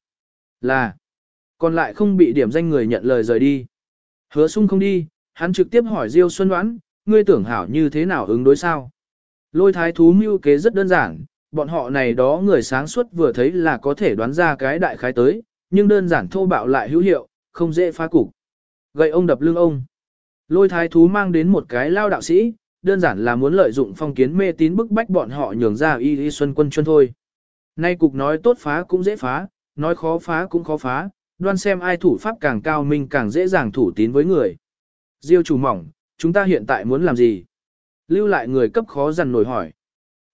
S1: Là, còn lại không bị điểm danh người nhận lời rời đi. Hứa sung không đi, hắn trực tiếp hỏi Diêu Xuân đoán, ngươi tưởng hảo như thế nào ứng đối sao? Lôi thái thú mưu kế rất đơn giản, bọn họ này đó người sáng suốt vừa thấy là có thể đoán ra cái đại khái tới, nhưng đơn giản thô bạo lại hữu hiệu, không dễ phá cục. Gậy ông đập lưng ông. Lôi thái thú mang đến một cái lao đạo sĩ, đơn giản là muốn lợi dụng phong kiến mê tín bức bách bọn họ nhường ra y y xuân quân chân thôi. Nay cục nói tốt phá cũng dễ phá, nói khó phá cũng khó phá, đoan xem ai thủ pháp càng cao minh càng dễ dàng thủ tín với người. Diêu chủ mỏng, chúng ta hiện tại muốn làm gì? Lưu lại người cấp khó dằn nổi hỏi.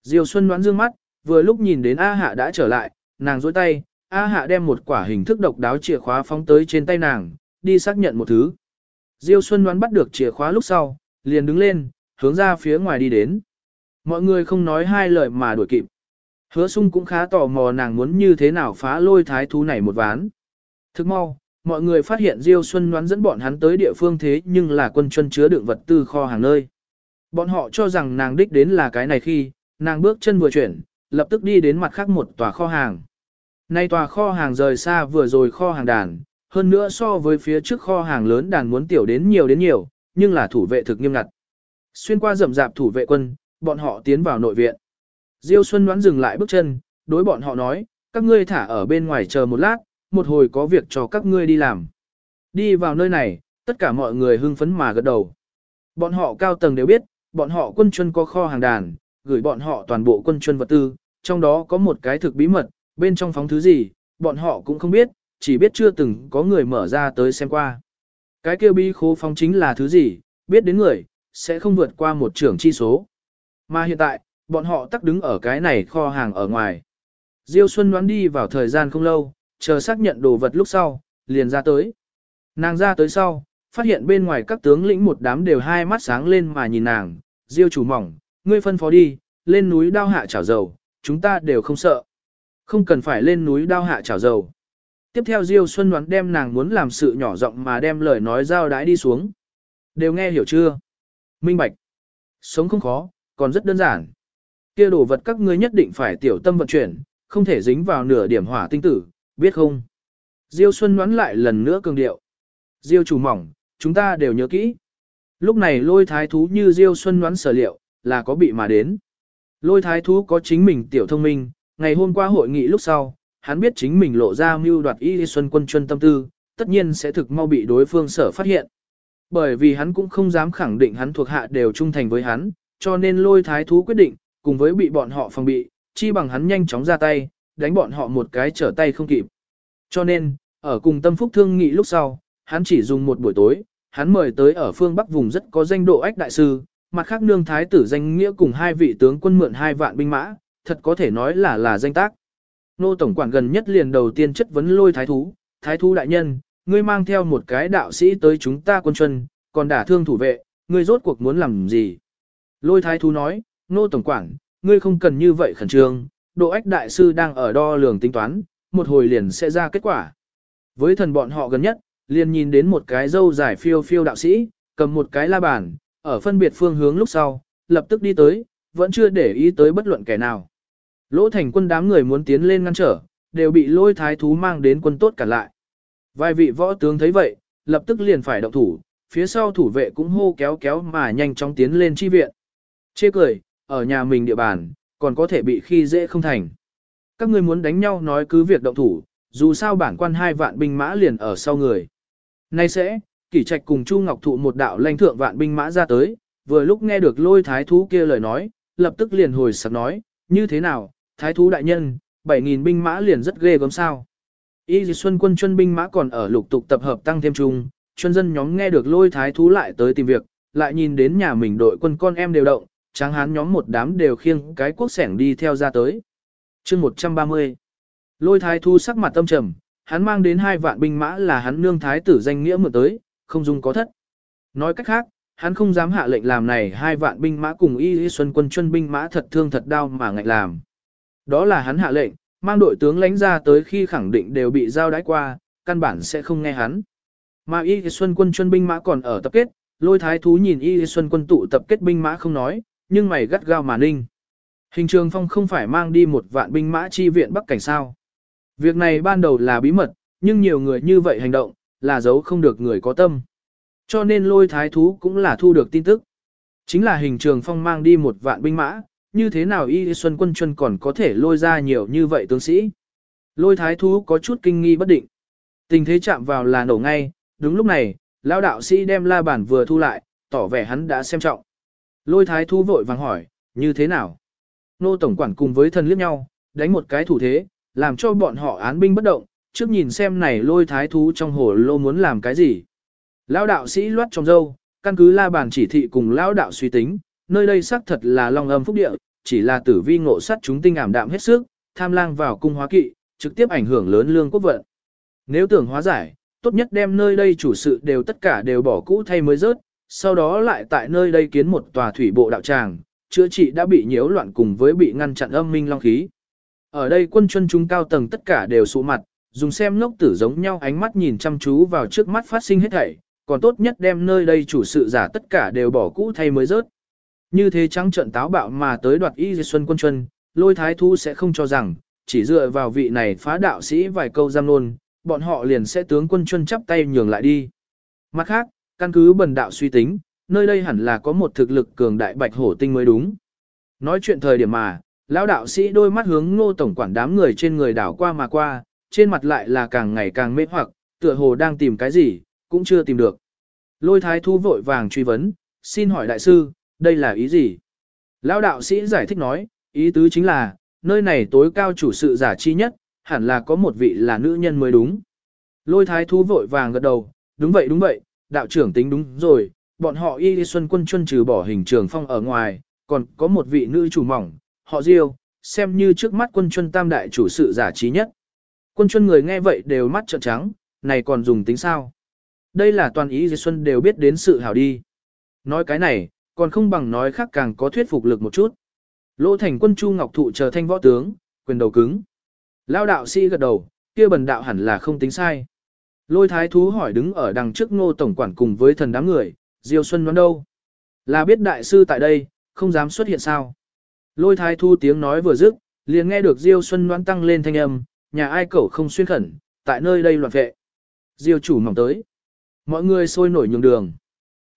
S1: Diêu Xuân đoán dương mắt, vừa lúc nhìn đến A Hạ đã trở lại, nàng dối tay, A Hạ đem một quả hình thức độc đáo chìa khóa phóng tới trên tay nàng, đi xác nhận một thứ. Diêu Xuân đoán bắt được chìa khóa lúc sau, liền đứng lên, hướng ra phía ngoài đi đến. Mọi người không nói hai lời mà đuổi kịp. Hứa sung cũng khá tò mò nàng muốn như thế nào phá lôi thái thú này một ván. Thức mau, mọi người phát hiện Diêu Xuân đoán dẫn bọn hắn tới địa phương thế nhưng là quân chuân chứa đựng vật tư kho hàng nơi. Bọn họ cho rằng nàng đích đến là cái này khi, nàng bước chân vừa chuyển, lập tức đi đến mặt khác một tòa kho hàng. Nay tòa kho hàng rời xa vừa rồi kho hàng đàn, hơn nữa so với phía trước kho hàng lớn đàn muốn tiểu đến nhiều đến nhiều, nhưng là thủ vệ thực nghiêm ngặt. Xuyên qua rậm rạp thủ vệ quân, bọn họ tiến vào nội viện. Diêu Xuân đoán dừng lại bước chân, đối bọn họ nói, các ngươi thả ở bên ngoài chờ một lát, một hồi có việc cho các ngươi đi làm. Đi vào nơi này, tất cả mọi người hưng phấn mà gật đầu. Bọn họ cao tầng đều biết, bọn họ quân chuân có kho hàng đàn, gửi bọn họ toàn bộ quân chuân vật tư, trong đó có một cái thực bí mật, bên trong phóng thứ gì, bọn họ cũng không biết, chỉ biết chưa từng có người mở ra tới xem qua. Cái kia bí khố phóng chính là thứ gì, biết đến người, sẽ không vượt qua một trưởng chi số. Mà hiện tại, bọn họ tắc đứng ở cái này kho hàng ở ngoài. Diêu Xuân đoán đi vào thời gian không lâu, chờ xác nhận đồ vật lúc sau, liền ra tới. Nàng ra tới sau, phát hiện bên ngoài các tướng lĩnh một đám đều hai mắt sáng lên mà nhìn nàng, Diêu chủ mỏng, ngươi phân phó đi, lên núi đao hạ chảo dầu, chúng ta đều không sợ. Không cần phải lên núi đao hạ chảo dầu. Tiếp theo Diêu Xuân đoán đem nàng muốn làm sự nhỏ giọng mà đem lời nói giao đái đi xuống. Đều nghe hiểu chưa? Minh bạch. Sống không khó, còn rất đơn giản. Kia đồ vật các ngươi nhất định phải tiểu tâm vận chuyển, không thể dính vào nửa điểm hỏa tinh tử, biết không? Diêu Xuân đoán lại lần nữa cường điệu. Diêu chủ mỏng, chúng ta đều nhớ kỹ. Lúc này lôi thái thú như Diêu Xuân đoán sở liệu, là có bị mà đến. Lôi thái thú có chính mình tiểu thông minh, ngày hôm qua hội nghị lúc sau, hắn biết chính mình lộ ra mưu đoạt y xuân quân chuân tâm tư, tất nhiên sẽ thực mau bị đối phương sở phát hiện. Bởi vì hắn cũng không dám khẳng định hắn thuộc hạ đều trung thành với hắn, cho nên lôi thái thú quyết định, cùng với bị bọn họ phòng bị, chi bằng hắn nhanh chóng ra tay, đánh bọn họ một cái trở tay không kịp. Cho nên, ở cùng tâm phúc thương nghị lúc sau, hắn chỉ dùng một buổi tối, hắn mời tới ở phương Bắc vùng rất có danh độ ách đại sư, mặt khác nương thái tử danh nghĩa cùng hai vị tướng quân mượn hai vạn binh mã, thật có thể nói là là danh tác. Nô Tổng quản gần nhất liền đầu tiên chất vấn lôi thái thú, thái thú đại nhân, ngươi mang theo một cái đạo sĩ tới chúng ta quân chân, còn đả thương thủ vệ, ngươi rốt cuộc muốn làm gì? Lôi thái thú nói, Nô Tổng quản, ngươi không cần như vậy khẩn trương, độ ách đại sư đang ở đo lường tính toán, một hồi liền sẽ ra kết quả. Với thần bọn họ gần nhất, liền nhìn đến một cái dâu dài phiêu phiêu đạo sĩ, cầm một cái la bàn, ở phân biệt phương hướng lúc sau, lập tức đi tới, vẫn chưa để ý tới bất luận kẻ nào. Lỗ thành quân đám người muốn tiến lên ngăn trở, đều bị lôi thái thú mang đến quân tốt cả lại. Vài vị võ tướng thấy vậy, lập tức liền phải động thủ, phía sau thủ vệ cũng hô kéo kéo mà nhanh chóng tiến lên chi viện. Chê cười, ở nhà mình địa bàn, còn có thể bị khi dễ không thành. Các ngươi muốn đánh nhau nói cứ việc động thủ, dù sao bản quan hai vạn binh mã liền ở sau người. Nay sẽ, kỷ trạch cùng Chu Ngọc Thụ một đạo lãnh thượng vạn binh mã ra tới, vừa lúc nghe được lôi thái thú kia lời nói, lập tức liền hồi sặc nói, như thế nào, thái thú đại nhân, 7.000 binh mã liền rất ghê gớm sao. Y dì xuân quân chuân binh mã còn ở lục tục tập hợp tăng thêm chung, chuân dân nhóm nghe được lôi thái thú lại tới tìm việc, lại nhìn đến nhà mình đội quân con em đều động, tráng hán nhóm một đám đều khiêng cái quốc sẻng đi theo ra tới. chương 130 Lôi thái thú sắc mặt tâm trầm, hắn mang đến hai vạn binh mã là hắn nương thái tử danh nghĩa mượn tới, không dung có thất. Nói cách khác, hắn không dám hạ lệnh làm này hai vạn binh mã cùng y y xuân quân chuân binh mã thật thương thật đau mà ngạnh làm. Đó là hắn hạ lệnh, mang đội tướng lãnh ra tới khi khẳng định đều bị giao đãi qua, căn bản sẽ không nghe hắn. Mà Y Xuân quân chuân binh mã còn ở tập kết, lôi thái thú nhìn Y Xuân quân tụ tập kết binh mã không nói, nhưng mày gắt gao mà ninh. Hình trường phong không phải mang đi một vạn binh mã chi viện Bắc Cảnh sao. Việc này ban đầu là bí mật, nhưng nhiều người như vậy hành động, là giấu không được người có tâm. Cho nên lôi thái thú cũng là thu được tin tức. Chính là hình trường phong mang đi một vạn binh mã, như thế nào Y Xuân quân chuân còn có thể lôi ra nhiều như vậy tướng sĩ. Lôi thái thú có chút kinh nghi bất định. Tình thế chạm vào là nổ ngay, đúng lúc này, lão đạo sĩ đem la bản vừa thu lại, tỏ vẻ hắn đã xem trọng. Lôi thái thú vội vàng hỏi, như thế nào? Nô tổng quản cùng với thần liếc nhau, đánh một cái thủ thế, làm cho bọn họ án binh bất động, trước nhìn xem này lôi thái thú trong hồ lô muốn làm cái gì. Lão đạo sĩ loát trong dâu, căn cứ la bàn chỉ thị cùng lão đạo suy tính, nơi đây xác thật là long âm phúc địa, chỉ là tử vi ngộ sát chúng tinh ảm đạm hết sức, tham lang vào cung hóa kỵ, trực tiếp ảnh hưởng lớn lương quốc vận. Nếu tưởng hóa giải, tốt nhất đem nơi đây chủ sự đều tất cả đều bỏ cũ thay mới rớt, sau đó lại tại nơi đây kiến một tòa thủy bộ đạo tràng, chữa trị đã bị nhiễu loạn cùng với bị ngăn chặn âm minh long khí. Ở đây quân chân chúng cao tầng tất cả đều sụ mặt, dùng xem ngốc tử giống nhau ánh mắt nhìn chăm chú vào trước mắt phát sinh hết thảy, còn tốt nhất đem nơi đây chủ sự giả tất cả đều bỏ cũ thay mới rớt. Như thế trắng trận táo bạo mà tới đoạt y di xuân quân chân, lôi thái thu sẽ không cho rằng, chỉ dựa vào vị này phá đạo sĩ vài câu giam nôn, bọn họ liền sẽ tướng quân chân chắp tay nhường lại đi. Mặt khác, căn cứ bần đạo suy tính, nơi đây hẳn là có một thực lực cường đại bạch hổ tinh mới đúng. Nói chuyện thời điểm mà, lão đạo sĩ đôi mắt hướng ngô tổng quản đám người trên người đảo qua mà qua, trên mặt lại là càng ngày càng mê hoặc, tựa hồ đang tìm cái gì, cũng chưa tìm được. Lôi thái thu vội vàng truy vấn, xin hỏi đại sư, đây là ý gì? Lão đạo sĩ giải thích nói, ý tứ chính là, nơi này tối cao chủ sự giả chi nhất, hẳn là có một vị là nữ nhân mới đúng. Lôi thái thú vội vàng gật đầu, đúng vậy đúng vậy, đạo trưởng tính đúng rồi, bọn họ y xuân quân chuân trừ bỏ hình trường phong ở ngoài, còn có một vị nữ chủ mỏng, họ diêu, xem như trước mắt quân chuân tam đại chủ sự giả trí nhất. Quân chuân người nghe vậy đều mắt trợn trắng, này còn dùng tính sao? Đây là toàn ý Di Xuân đều biết đến sự hảo đi. Nói cái này, còn không bằng nói khác càng có thuyết phục lực một chút. Lỗ thành quân Chu Ngọc Thụ chờ thanh võ tướng, quyền đầu cứng. Lao đạo sĩ gật đầu, kia bần đạo hẳn là không tính sai. Lôi thái thú hỏi đứng ở đằng trước ngô tổng quản cùng với thần đám người, Diêu Xuân đoán đâu? Là biết đại sư tại đây, không dám xuất hiện sao? Lôi thái thú tiếng nói vừa dứt, liền nghe được Diêu Xuân đoán tăng lên thanh âm, nhà ai cẩu không xuyên khẩn, tại nơi đây loạn vệ. Diêu chủ mỏng tới. Mọi người sôi nổi nhường đường.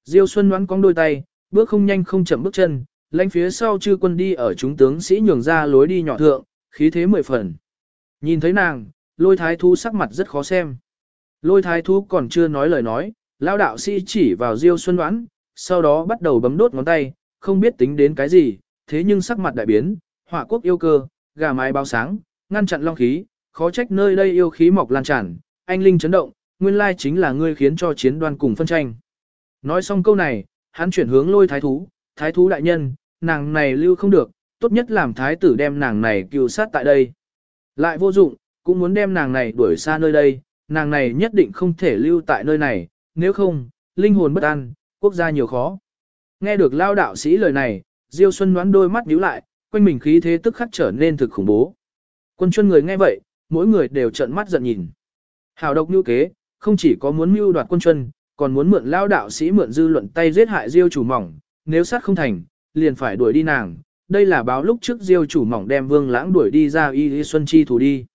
S1: Diêu Xuân đoán cong đôi tay, bước không nhanh không chậm bước chân, lãnh phía sau chư quân đi ở chúng tướng sĩ nhường ra lối đi nhỏ thượng, khí thế mười phần. Nhìn thấy nàng, lôi thái thú sắc mặt rất khó xem. Lôi thái thú còn chưa nói lời nói, Lão đạo sĩ chỉ vào Diêu Xuân đoán, sau đó bắt đầu bấm đốt ngón tay, không biết tính đến cái gì, thế nhưng sắc mặt đại biến, họa quốc yêu cơ, gà mái báo sáng, ngăn chặn long khí, khó trách nơi đây yêu khí mọc lan tràn, anh linh chấn động, nguyên lai chính là ngươi khiến cho chiến đoan cùng phân tranh. Nói xong câu này, hắn chuyển hướng lôi thái thú, thái thú đại nhân, nàng này lưu không được, tốt nhất làm thái tử đem nàng này cứu sát tại đây. Lại vô dụng, cũng muốn đem nàng này đuổi xa nơi đây, nàng này nhất định không thể lưu tại nơi này, nếu không, linh hồn bất an, quốc gia nhiều khó. Nghe được lao đạo sĩ lời này, Diêu Xuân đoán đôi mắt nhíu lại, quanh mình khí thế tức khắc trở nên thực khủng bố. Quân chuân người nghe vậy, mỗi người đều trợn mắt giận nhìn. Hào độc như kế, không chỉ có muốn mưu đoạt quân chuân, còn muốn mượn lao đạo sĩ mượn dư luận tay giết hại Diêu chủ mỏng, nếu sát không thành, liền phải đuổi đi nàng. Đây là báo lúc trước Diêu chủ mỏng đem Vương Lãng đuổi đi ra y y xuân chi thủ đi.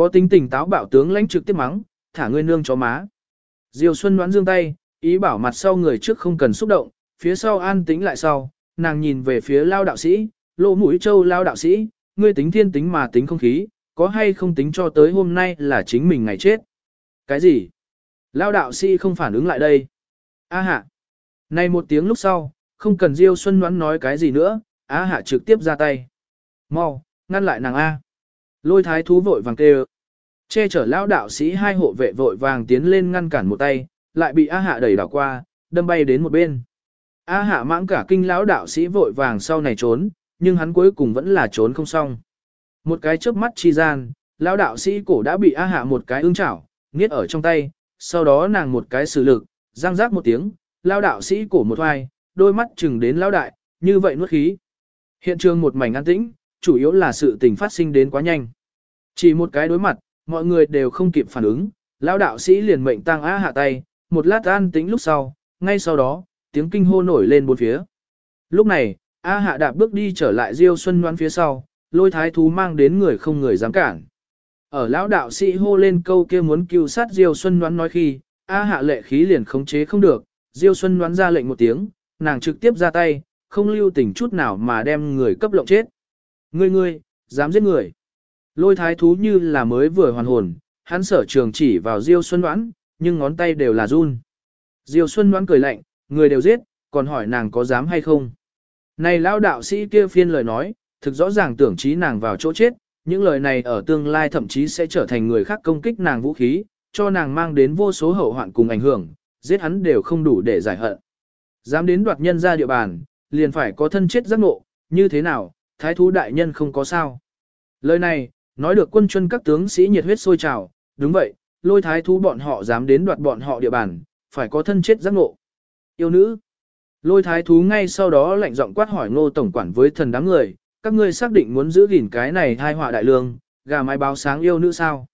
S1: Có tính tình táo bạo tướng lãnh trực tiếp mắng, thả ngươi nương chó má. Diêu Xuân đoán dương tay, ý bảo mặt sau người trước không cần xúc động, phía sau an tính lại sau, nàng nhìn về phía lao đạo sĩ, lỗ mũi châu lao đạo sĩ, ngươi tính thiên tính mà tính không khí, có hay không tính cho tới hôm nay là chính mình ngày chết. Cái gì? Lao đạo sĩ không phản ứng lại đây. A hạ. Này một tiếng lúc sau, không cần Diêu Xuân đoán nói cái gì nữa, A hạ trực tiếp ra tay. Mau, ngăn lại nàng A. Lôi thái thú vội vàng kêu. Che chở lão đạo sĩ hai hộ vệ vội vàng tiến lên ngăn cản một tay, lại bị A hạ đẩy đảo qua, đâm bay đến một bên. A hạ mãng cả kinh lão đạo sĩ vội vàng sau này trốn, nhưng hắn cuối cùng vẫn là trốn không xong. Một cái chớp mắt chi gian, lão đạo sĩ cổ đã bị A hạ một cái ưng chảo, nghiết ở trong tay, sau đó nàng một cái sử lực, răng rác một tiếng, lão đạo sĩ cổ một hoài, đôi mắt chừng đến lão đại, như vậy nuốt khí. Hiện trường một mảnh an tĩnh, chủ yếu là sự tình phát sinh đến quá nhanh. Chỉ một cái đối mặt, mọi người đều không kịp phản ứng, lão đạo sĩ liền mệnh tăng á hạ tay, một lát an tĩnh lúc sau, ngay sau đó, tiếng kinh hô nổi lên bốn phía. Lúc này, A hạ đạp bước đi trở lại Diêu Xuân Ngoan phía sau, lôi thái thú mang đến người không người dám cản. Ở lão đạo sĩ hô lên câu kia muốn cứu sát Diêu Xuân Ngoan nói khi, A hạ lệ khí liền khống chế không được, Diêu Xuân Ngoan ra lệnh một tiếng, nàng trực tiếp ra tay, không lưu tình chút nào mà đem người cấp lộng chết. Ngươi ngươi, dám giết người. Lôi thái thú như là mới vừa hoàn hồn, hắn sở trường chỉ vào Diêu Xuân Ngoãn, nhưng ngón tay đều là run. Diêu Xuân Ngoãn cười lạnh, người đều giết, còn hỏi nàng có dám hay không. Này lão đạo sĩ kia phiên lời nói, thực rõ ràng tưởng trí nàng vào chỗ chết, những lời này ở tương lai thậm chí sẽ trở thành người khác công kích nàng vũ khí, cho nàng mang đến vô số hậu hoạn cùng ảnh hưởng, giết hắn đều không đủ để giải hận. Dám đến đoạt nhân ra địa bàn, liền phải có thân chết giác ngộ, như thế nào, thái thú đại nhân không có sao. Lời này, nói được quân chuân các tướng sĩ nhiệt huyết sôi trào, đúng vậy, lôi thái thú bọn họ dám đến đoạt bọn họ địa bàn, phải có thân chết giác ngộ. Yêu nữ. Lôi thái thú ngay sau đó lạnh giọng quát hỏi ngô tổng quản với thần đám người, các ngươi xác định muốn giữ gìn cái này hai họa đại lương, gà mái báo sáng yêu nữ sao.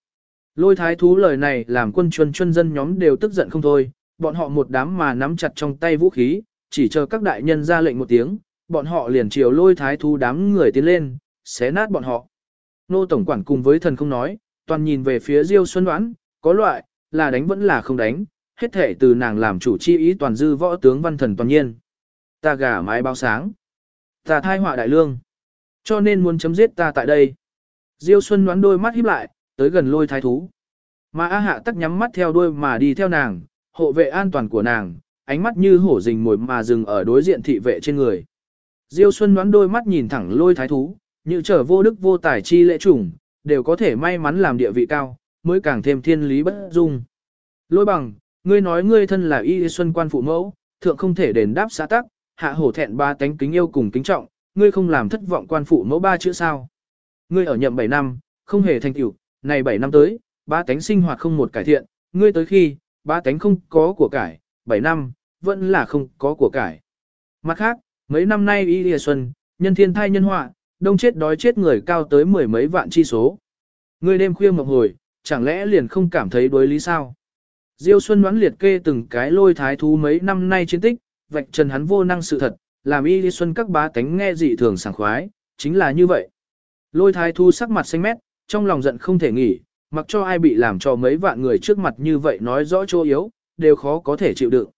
S1: Lôi thái thú lời này làm quân chuân chuân dân nhóm đều tức giận không thôi, bọn họ một đám mà nắm chặt trong tay vũ khí, chỉ chờ các đại nhân ra lệnh một tiếng, bọn họ liền chiều lôi thái thú đám người tiến lên, xé nát bọn họ. Nô tổng quản cùng với thần không nói, toàn nhìn về phía Diêu Xuân Đoán, có loại, là đánh vẫn là không đánh, hết thể từ nàng làm chủ chi ý toàn dư võ tướng văn thần toàn nhiên. Ta gả mái báo sáng. Ta thai họa đại lương. Cho nên muốn chấm giết ta tại đây. Diêu Xuân đoán đôi mắt híp lại, tới gần lôi thái thú. Mà A Hạ tắc nhắm mắt theo đuôi mà đi theo nàng, hộ vệ an toàn của nàng, ánh mắt như hổ rình mồi mà dừng ở đối diện thị vệ trên người. Diêu Xuân đoán đôi mắt nhìn thẳng lôi thái thú, như trở vô đức vô tài chi lễ chủng, đều có thể may mắn làm địa vị cao, mới càng thêm thiên lý bất dung. Lôi bằng, ngươi nói ngươi thân là y xuân quan phụ mẫu, thượng không thể đền đáp xã tắc, hạ hổ thẹn ba tánh kính yêu cùng kính trọng, ngươi không làm thất vọng quan phụ mẫu ba chữ sao. Ngươi ở nhậm 7 năm, không hề thành tựu, này 7 năm tới, ba tánh sinh hoạt không một cải thiện, ngươi tới khi, ba tánh không có của cải, 7 năm, vẫn là không có của cải. Mặt khác, mấy năm nay y lìa xuân, nhân thiên thai nhân họa, đông chết đói chết người cao tới mười mấy vạn chi số. người đêm khuya mộng hồi, chẳng lẽ liền không cảm thấy đối lý sao? Diêu Xuân đoán liệt kê từng cái lôi thái thú mấy năm nay chiến tích, vạch trần hắn vô năng sự thật, làm y Lý Xuân các bá tánh nghe dị thường sảng khoái, chính là như vậy. Lôi thái thú sắc mặt xanh mét, trong lòng giận không thể nghỉ, mặc cho ai bị làm cho mấy vạn người trước mặt như vậy nói rõ chỗ yếu, đều khó có thể chịu đựng.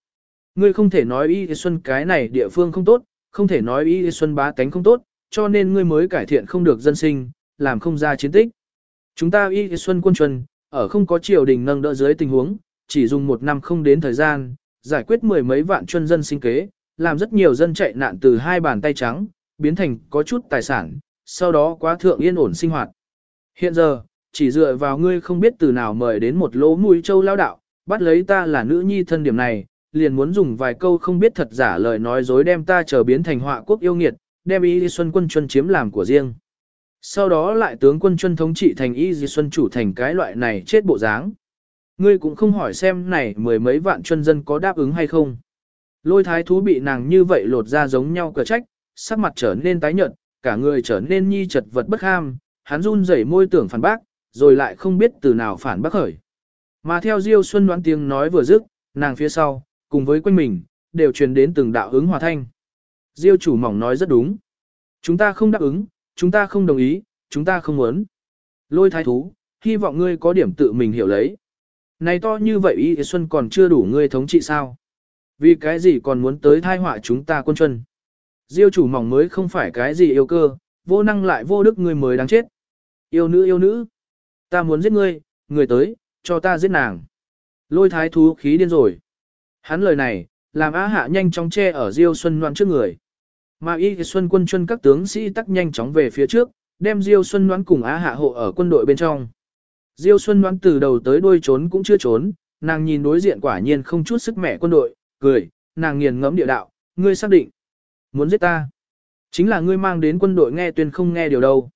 S1: Ngươi không thể nói y Lý Xuân cái này địa phương không tốt, không thể nói y Lý Xuân bá tánh không tốt, cho nên ngươi mới cải thiện không được dân sinh, làm không ra chiến tích. Chúng ta y Xuân quân chuân, ở không có triều đình nâng đỡ dưới tình huống, chỉ dùng một năm không đến thời gian, giải quyết mười mấy vạn chuân dân sinh kế, làm rất nhiều dân chạy nạn từ hai bàn tay trắng, biến thành có chút tài sản, sau đó quá thượng yên ổn sinh hoạt. Hiện giờ, chỉ dựa vào ngươi không biết từ nào mời đến một lỗ mũi châu lao đạo, bắt lấy ta là nữ nhi thân điểm này, liền muốn dùng vài câu không biết thật giả lời nói dối đem ta trở biến thành họa quốc yêu nghiệt, đem y xuân quân chuân chiếm làm của riêng. Sau đó lại tướng quân chuân thống trị thành y xuân chủ thành cái loại này chết bộ dáng. Ngươi cũng không hỏi xem này mười mấy vạn chuân dân có đáp ứng hay không. Lôi thái thú bị nàng như vậy lột ra giống nhau cờ trách, sắc mặt trở nên tái nhợt, cả người trở nên nhi chật vật bất ham, hắn run rẩy môi tưởng phản bác, rồi lại không biết từ nào phản bác khởi. Mà theo Diêu Xuân đoán tiếng nói vừa dứt, nàng phía sau, cùng với quanh mình, đều truyền đến từng đạo ứng hòa thanh. Diêu chủ mỏng nói rất đúng. Chúng ta không đáp ứng, chúng ta không đồng ý, chúng ta không muốn. Lôi thái thú, hy vọng ngươi có điểm tự mình hiểu lấy. Này to như vậy Y Xuân còn chưa đủ ngươi thống trị sao? Vì cái gì còn muốn tới thai họa chúng ta quân chuân? Diêu chủ mỏng mới không phải cái gì yêu cơ, vô năng lại vô đức ngươi mới đáng chết. Yêu nữ yêu nữ. Ta muốn giết ngươi, người tới, cho ta giết nàng. Lôi thái thú khí điên rồi. Hắn lời này, làm Á Hạ nhanh chóng che ở Diêu Xuân Loan trước người. Mà Y Xuân quân chuân các tướng sĩ tắc nhanh chóng về phía trước, đem Diêu Xuân Loan cùng Á Hạ hộ ở quân đội bên trong. Diêu Xuân đoán từ đầu tới đuôi trốn cũng chưa trốn, nàng nhìn đối diện quả nhiên không chút sức mẹ quân đội, cười, nàng nghiền ngẫm địa đạo, ngươi xác định, muốn giết ta. Chính là ngươi mang đến quân đội nghe tuyên không nghe điều đâu.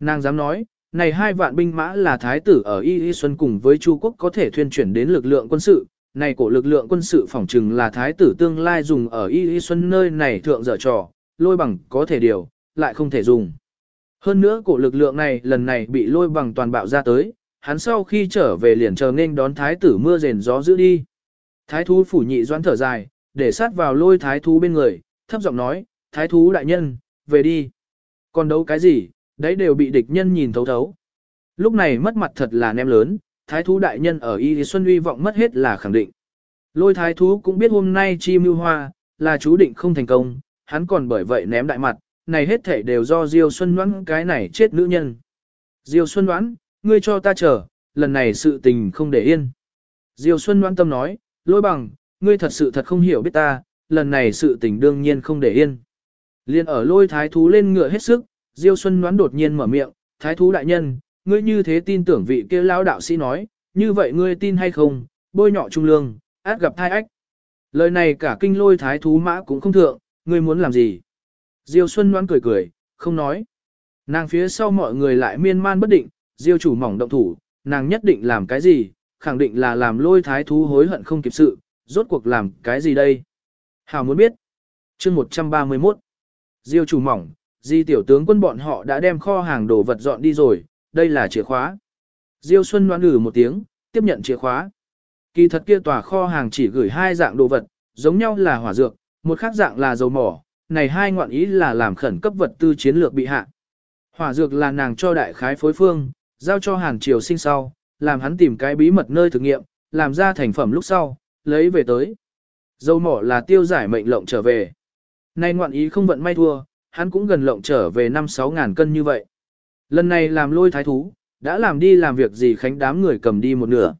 S1: Nàng dám nói, này hai vạn binh mã là thái tử ở Y Y Xuân cùng với Chu Quốc có thể thuyên chuyển đến lực lượng quân sự, này cổ lực lượng quân sự phỏng trừng là thái tử tương lai dùng ở Y Y Xuân nơi này thượng dở trò, lôi bằng có thể điều, lại không thể dùng. Hơn nữa cổ lực lượng này lần này bị lôi bằng toàn bạo ra tới, hắn sau khi trở về liền chờ nên đón thái tử mưa rền gió giữ đi. Thái thú phủ nhị doãn thở dài, để sát vào lôi thái thú bên người, thấp giọng nói, thái thú đại nhân, về đi. Còn đấu cái gì, đấy đều bị địch nhân nhìn thấu thấu. Lúc này mất mặt thật là nem lớn, thái thú đại nhân ở Y Xuân uy vọng mất hết là khẳng định. Lôi thái thú cũng biết hôm nay chi mưu hoa, là chú định không thành công, hắn còn bởi vậy ném đại mặt, này hết thể đều do Diêu Xuân Đoán cái này chết nữ nhân. Diêu Xuân Đoán, ngươi cho ta chờ, lần này sự tình không để yên. Diêu Xuân Đoán tâm nói, lôi bằng, ngươi thật sự thật không hiểu biết ta, lần này sự tình đương nhiên không để yên. Liên ở lôi thái thú lên ngựa hết sức, Diêu Xuân Đoán đột nhiên mở miệng, thái thú đại nhân, ngươi như thế tin tưởng vị kia lão đạo sĩ nói, như vậy ngươi tin hay không, bôi nhọ trung lương, át gặp thai ách. Lời này cả kinh lôi thái thú mã cũng không thượng, ngươi muốn làm gì? Diêu Xuân Đoán cười cười, không nói. Nàng phía sau mọi người lại miên man bất định, Diêu chủ mỏng động thủ, nàng nhất định làm cái gì, khẳng định là làm lôi thái thú hối hận không kịp sự, rốt cuộc làm cái gì đây? Hào muốn biết. chương 131. Diêu chủ mỏng, Di tiểu tướng quân bọn họ đã đem kho hàng đồ vật dọn đi rồi, đây là chìa khóa. Diêu Xuân đoán ử một tiếng, tiếp nhận chìa khóa. Kỳ thật kia tòa kho hàng chỉ gửi hai dạng đồ vật, giống nhau là hỏa dược, một khác dạng là dầu mỏ, này hai ngoạn ý là làm khẩn cấp vật tư chiến lược bị hạ. Hỏa dược là nàng cho đại khái phối phương, giao cho Hàn Triều sinh sau, làm hắn tìm cái bí mật nơi thực nghiệm, làm ra thành phẩm lúc sau, lấy về tới. Dầu mỏ là tiêu giải mệnh lộng trở về. Nay ngoạn ý không vận may thua, hắn cũng gần lộng trở về 5-6 ngàn cân như vậy. Lần này làm lôi thái thú, đã làm đi làm việc gì khánh đám người cầm đi một nửa.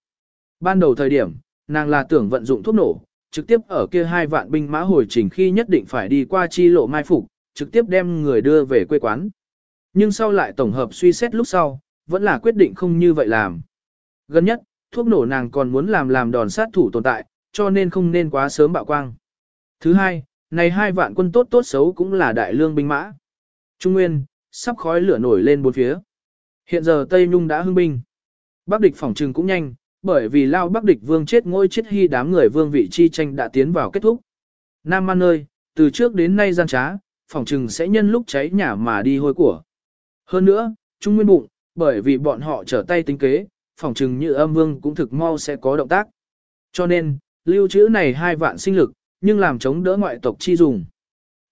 S1: Ban đầu thời điểm, nàng là tưởng vận dụng thuốc nổ, trực tiếp ở kia hai vạn binh mã hồi trình khi nhất định phải đi qua chi lộ mai phục, trực tiếp đem người đưa về quê quán. Nhưng sau lại tổng hợp suy xét lúc sau, vẫn là quyết định không như vậy làm. Gần nhất, thuốc nổ nàng còn muốn làm làm đòn sát thủ tồn tại, cho nên không nên quá sớm bạo quang. Thứ hai, này hai vạn quân tốt tốt xấu cũng là đại lương binh mã. Trung Nguyên, sắp khói lửa nổi lên bốn phía. Hiện giờ Tây Nhung đã hưng binh. Bắc địch phòng trừng cũng nhanh, bởi vì lao Bắc địch vương chết ngôi chết hy đám người vương vị chi tranh đã tiến vào kết thúc. Nam Man ơi, từ trước đến nay gian trá, phòng trừng sẽ nhân lúc cháy nhà mà đi hôi của. Hơn nữa, Trung Nguyên bụng, bởi vì bọn họ trở tay tính kế, phòng trừng như âm vương cũng thực mau sẽ có động tác. Cho nên, lưu trữ này hai vạn sinh lực, nhưng làm chống đỡ ngoại tộc chi dùng.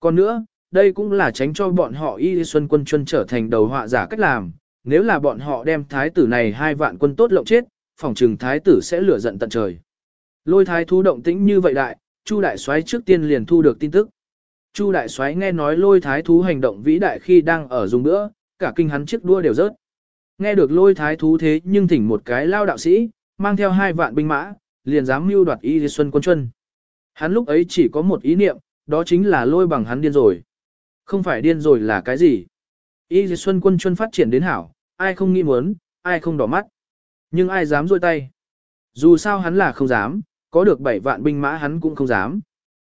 S1: Còn nữa, đây cũng là tránh cho bọn họ y xuân quân chuân trở thành đầu họa giả cách làm, nếu là bọn họ đem thái tử này hai vạn quân tốt lộng chết, phòng trừng thái tử sẽ lửa giận tận trời. Lôi thái thú động tĩnh như vậy đại, Chu đại soái trước tiên liền thu được tin tức. Chu đại soái nghe nói lôi thái thú hành động vĩ đại khi đang ở dùng nữa, cả kinh hắn chiếc đua đều rớt. Nghe được lôi thái thú thế nhưng thỉnh một cái lao đạo sĩ, mang theo hai vạn binh mã, liền dám mưu đoạt y xuân quân chuân. Hắn lúc ấy chỉ có một ý niệm, đó chính là lôi bằng hắn điên rồi. Không phải điên rồi là cái gì? Y xuân quân chuân phát triển đến hảo, ai không nghĩ muốn, ai không đỏ mắt. Nhưng ai dám rôi tay? Dù sao hắn là không dám, có được 7 vạn binh mã hắn cũng không dám.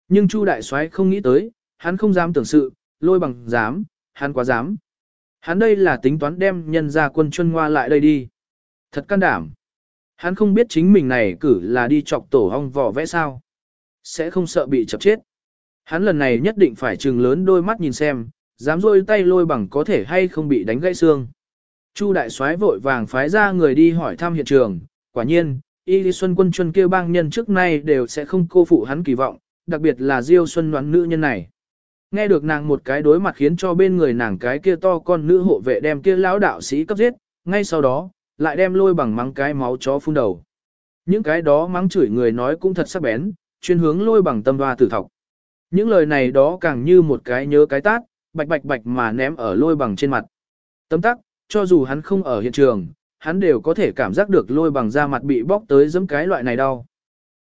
S1: Nhưng Chu đại soái không nghĩ tới, hắn không dám tưởng sự, lôi bằng dám, hắn quá dám. Hắn đây là tính toán đem nhân ra quân chuân hoa lại đây đi. Thật can đảm. Hắn không biết chính mình này cử là đi chọc tổ hong vỏ vẽ sao. Sẽ không sợ bị chập chết. Hắn lần này nhất định phải trừng lớn đôi mắt nhìn xem, dám rôi tay lôi bằng có thể hay không bị đánh gãy xương. Chu đại soái vội vàng phái ra người đi hỏi thăm hiện trường, quả nhiên, Y Lý Xuân quân chuân kêu bang nhân trước nay đều sẽ không cô phụ hắn kỳ vọng, đặc biệt là Diêu Xuân đoán nữ nhân này. Nghe được nàng một cái đối mặt khiến cho bên người nàng cái kia to con nữ hộ vệ đem kia lão đạo sĩ cấp giết, ngay sau đó, lại đem lôi bằng mắng cái máu chó phun đầu. Những cái đó mắng chửi người nói cũng thật sắc bén, chuyên hướng lôi bằng tâm hoa tử thọc. Những lời này đó càng như một cái nhớ cái tát, bạch bạch bạch mà ném ở lôi bằng trên mặt. Tấm tắc, cho dù hắn không ở hiện trường, hắn đều có thể cảm giác được lôi bằng da mặt bị bóc tới giấm cái loại này đau.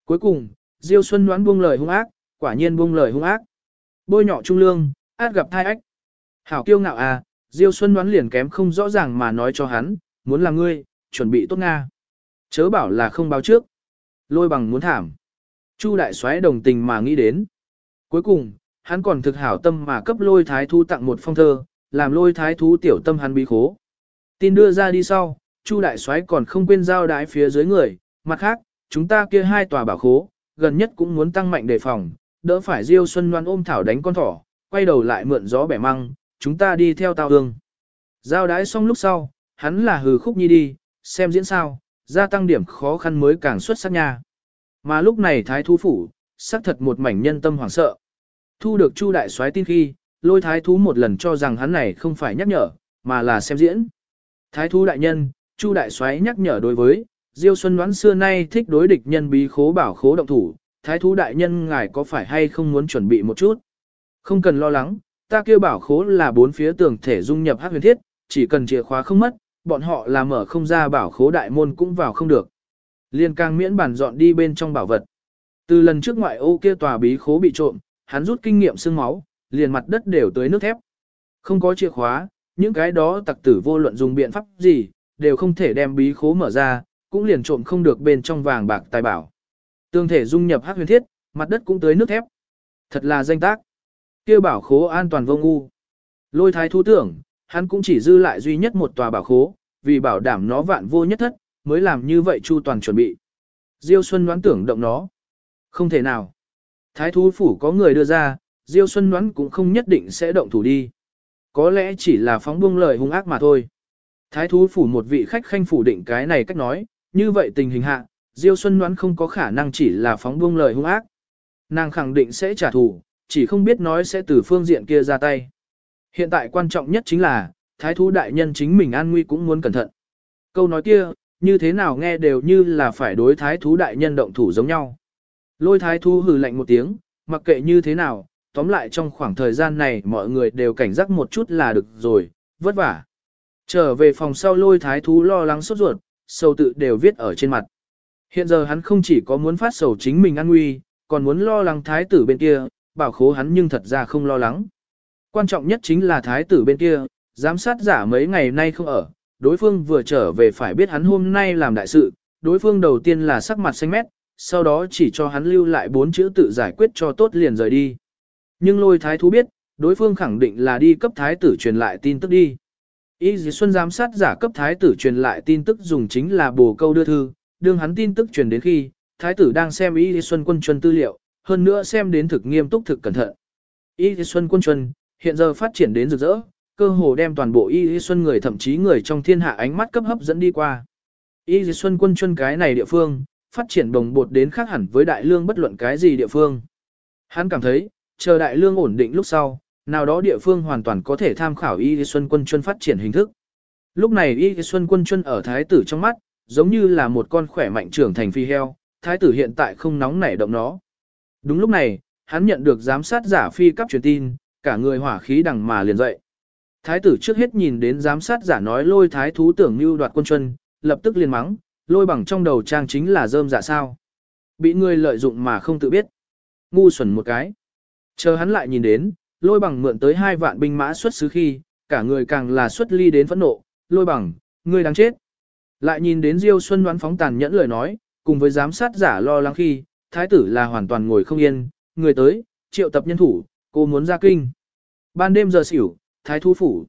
S1: Cuối cùng, Diêu Xuân đoán buông lời hung ác, quả nhiên buông lời hung ác. Bôi nhọ trung lương, át gặp thai ách. Hảo kiêu ngạo à, Diêu Xuân đoán liền kém không rõ ràng mà nói cho hắn, muốn là ngươi, chuẩn bị tốt Nga. Chớ bảo là không báo trước. Lôi bằng muốn thảm. Chu đại soái đồng tình mà nghĩ đến. Cuối cùng, hắn còn thực hảo tâm mà cấp lôi thái thú tặng một phong thơ, làm lôi thái thú tiểu tâm hắn bí khố. Tin đưa ra đi sau, Chu đại soái còn không quên giao đái phía dưới người, mặt khác, chúng ta kia hai tòa bảo khố, gần nhất cũng muốn tăng mạnh đề phòng, đỡ phải Diêu Xuân Loan ôm thảo đánh con thỏ, quay đầu lại mượn gió bẻ măng, chúng ta đi theo tao hương. Giao đái xong lúc sau, hắn là hừ khúc nhi đi, xem diễn sao, gia tăng điểm khó khăn mới càng xuất sắc nha. Mà lúc này thái thú phủ, xác thật một mảnh nhân tâm hoảng sợ. Thu được Chu đại soái tin khi, lôi thái thú một lần cho rằng hắn này không phải nhắc nhở, mà là xem diễn. Thái thú đại nhân, Chu đại soái nhắc nhở đối với, Diêu Xuân đoán xưa nay thích đối địch nhân bí khố bảo khố động thủ, thái thú đại nhân ngài có phải hay không muốn chuẩn bị một chút? Không cần lo lắng, ta kêu bảo khố là bốn phía tường thể dung nhập hắc huyền thiết, chỉ cần chìa khóa không mất, bọn họ là mở không ra bảo khố đại môn cũng vào không được. Liên càng miễn bản dọn đi bên trong bảo vật. Từ lần trước ngoại ô kia tòa bí khố bị trộm, hắn rút kinh nghiệm xương máu, liền mặt đất đều tới nước thép. Không có chìa khóa, những cái đó tặc tử vô luận dùng biện pháp gì, đều không thể đem bí khố mở ra, cũng liền trộm không được bên trong vàng bạc tài bảo. Tương thể dung nhập hắc huyền thiết, mặt đất cũng tới nước thép. Thật là danh tác. Kêu bảo khố an toàn vô ngu. Lôi thái thú tưởng, hắn cũng chỉ dư lại duy nhất một tòa bảo khố, vì bảo đảm nó vạn vô nhất thất, mới làm như vậy chu toàn chuẩn bị. Diêu Xuân đoán tưởng động nó. Không thể nào. Thái thú phủ có người đưa ra, Diêu Xuân Ngoãn cũng không nhất định sẽ động thủ đi. Có lẽ chỉ là phóng buông lời hung ác mà thôi. Thái thú phủ một vị khách khanh phủ định cái này cách nói, như vậy tình hình hạ, Diêu Xuân Ngoãn không có khả năng chỉ là phóng buông lời hung ác. Nàng khẳng định sẽ trả thù, chỉ không biết nói sẽ từ phương diện kia ra tay. Hiện tại quan trọng nhất chính là, thái thú đại nhân chính mình an nguy cũng muốn cẩn thận. Câu nói kia, như thế nào nghe đều như là phải đối thái thú đại nhân động thủ giống nhau. Lôi thái thú hừ lạnh một tiếng, mặc kệ như thế nào, tóm lại trong khoảng thời gian này mọi người đều cảnh giác một chút là được rồi, vất vả. Trở về phòng sau lôi thái thú lo lắng sốt ruột, sầu tự đều viết ở trên mặt. Hiện giờ hắn không chỉ có muốn phát sầu chính mình an nguy, còn muốn lo lắng thái tử bên kia, bảo khố hắn nhưng thật ra không lo lắng. Quan trọng nhất chính là thái tử bên kia, giám sát giả mấy ngày nay không ở, đối phương vừa trở về phải biết hắn hôm nay làm đại sự, đối phương đầu tiên là sắc mặt xanh mét, sau đó chỉ cho hắn lưu lại bốn chữ tự giải quyết cho tốt liền rời đi. Nhưng lôi thái thú biết, đối phương khẳng định là đi cấp thái tử truyền lại tin tức đi. Y dì xuân giám sát giả cấp thái tử truyền lại tin tức dùng chính là bồ câu đưa thư, đương hắn tin tức truyền đến khi, thái tử đang xem Y dì xuân quân chuân tư liệu, hơn nữa xem đến thực nghiêm túc thực cẩn thận. Y dì xuân quân chuân, hiện giờ phát triển đến rực rỡ, cơ hồ đem toàn bộ Y dì xuân người thậm chí người trong thiên hạ ánh mắt cấp hấp dẫn đi qua. Y dì xuân quân chuân cái này địa phương, phát triển đồng bột đến khác hẳn với đại lương bất luận cái gì địa phương. Hắn cảm thấy, chờ đại lương ổn định lúc sau, nào đó địa phương hoàn toàn có thể tham khảo Y Xuân Quân Chuân phát triển hình thức. Lúc này Y Xuân Quân Chuân ở thái tử trong mắt, giống như là một con khỏe mạnh trưởng thành phi heo, thái tử hiện tại không nóng nảy động nó. Đúng lúc này, hắn nhận được giám sát giả phi cấp truyền tin, cả người hỏa khí đằng mà liền dậy. Thái tử trước hết nhìn đến giám sát giả nói lôi thái thú tưởng mưu đoạt quân chuân, lập tức liền mắng, lôi bằng trong đầu trang chính là rơm dạ sao. Bị người lợi dụng mà không tự biết. Ngu xuẩn một cái. Chờ hắn lại nhìn đến, lôi bằng mượn tới hai vạn binh mã xuất xứ khi, cả người càng là xuất ly đến phẫn nộ, lôi bằng, ngươi đáng chết. Lại nhìn đến Diêu Xuân đoán phóng tàn nhẫn lời nói, cùng với giám sát giả lo lắng khi, thái tử là hoàn toàn ngồi không yên, người tới, triệu tập nhân thủ, cô muốn ra kinh. Ban đêm giờ xỉu, thái thu phủ.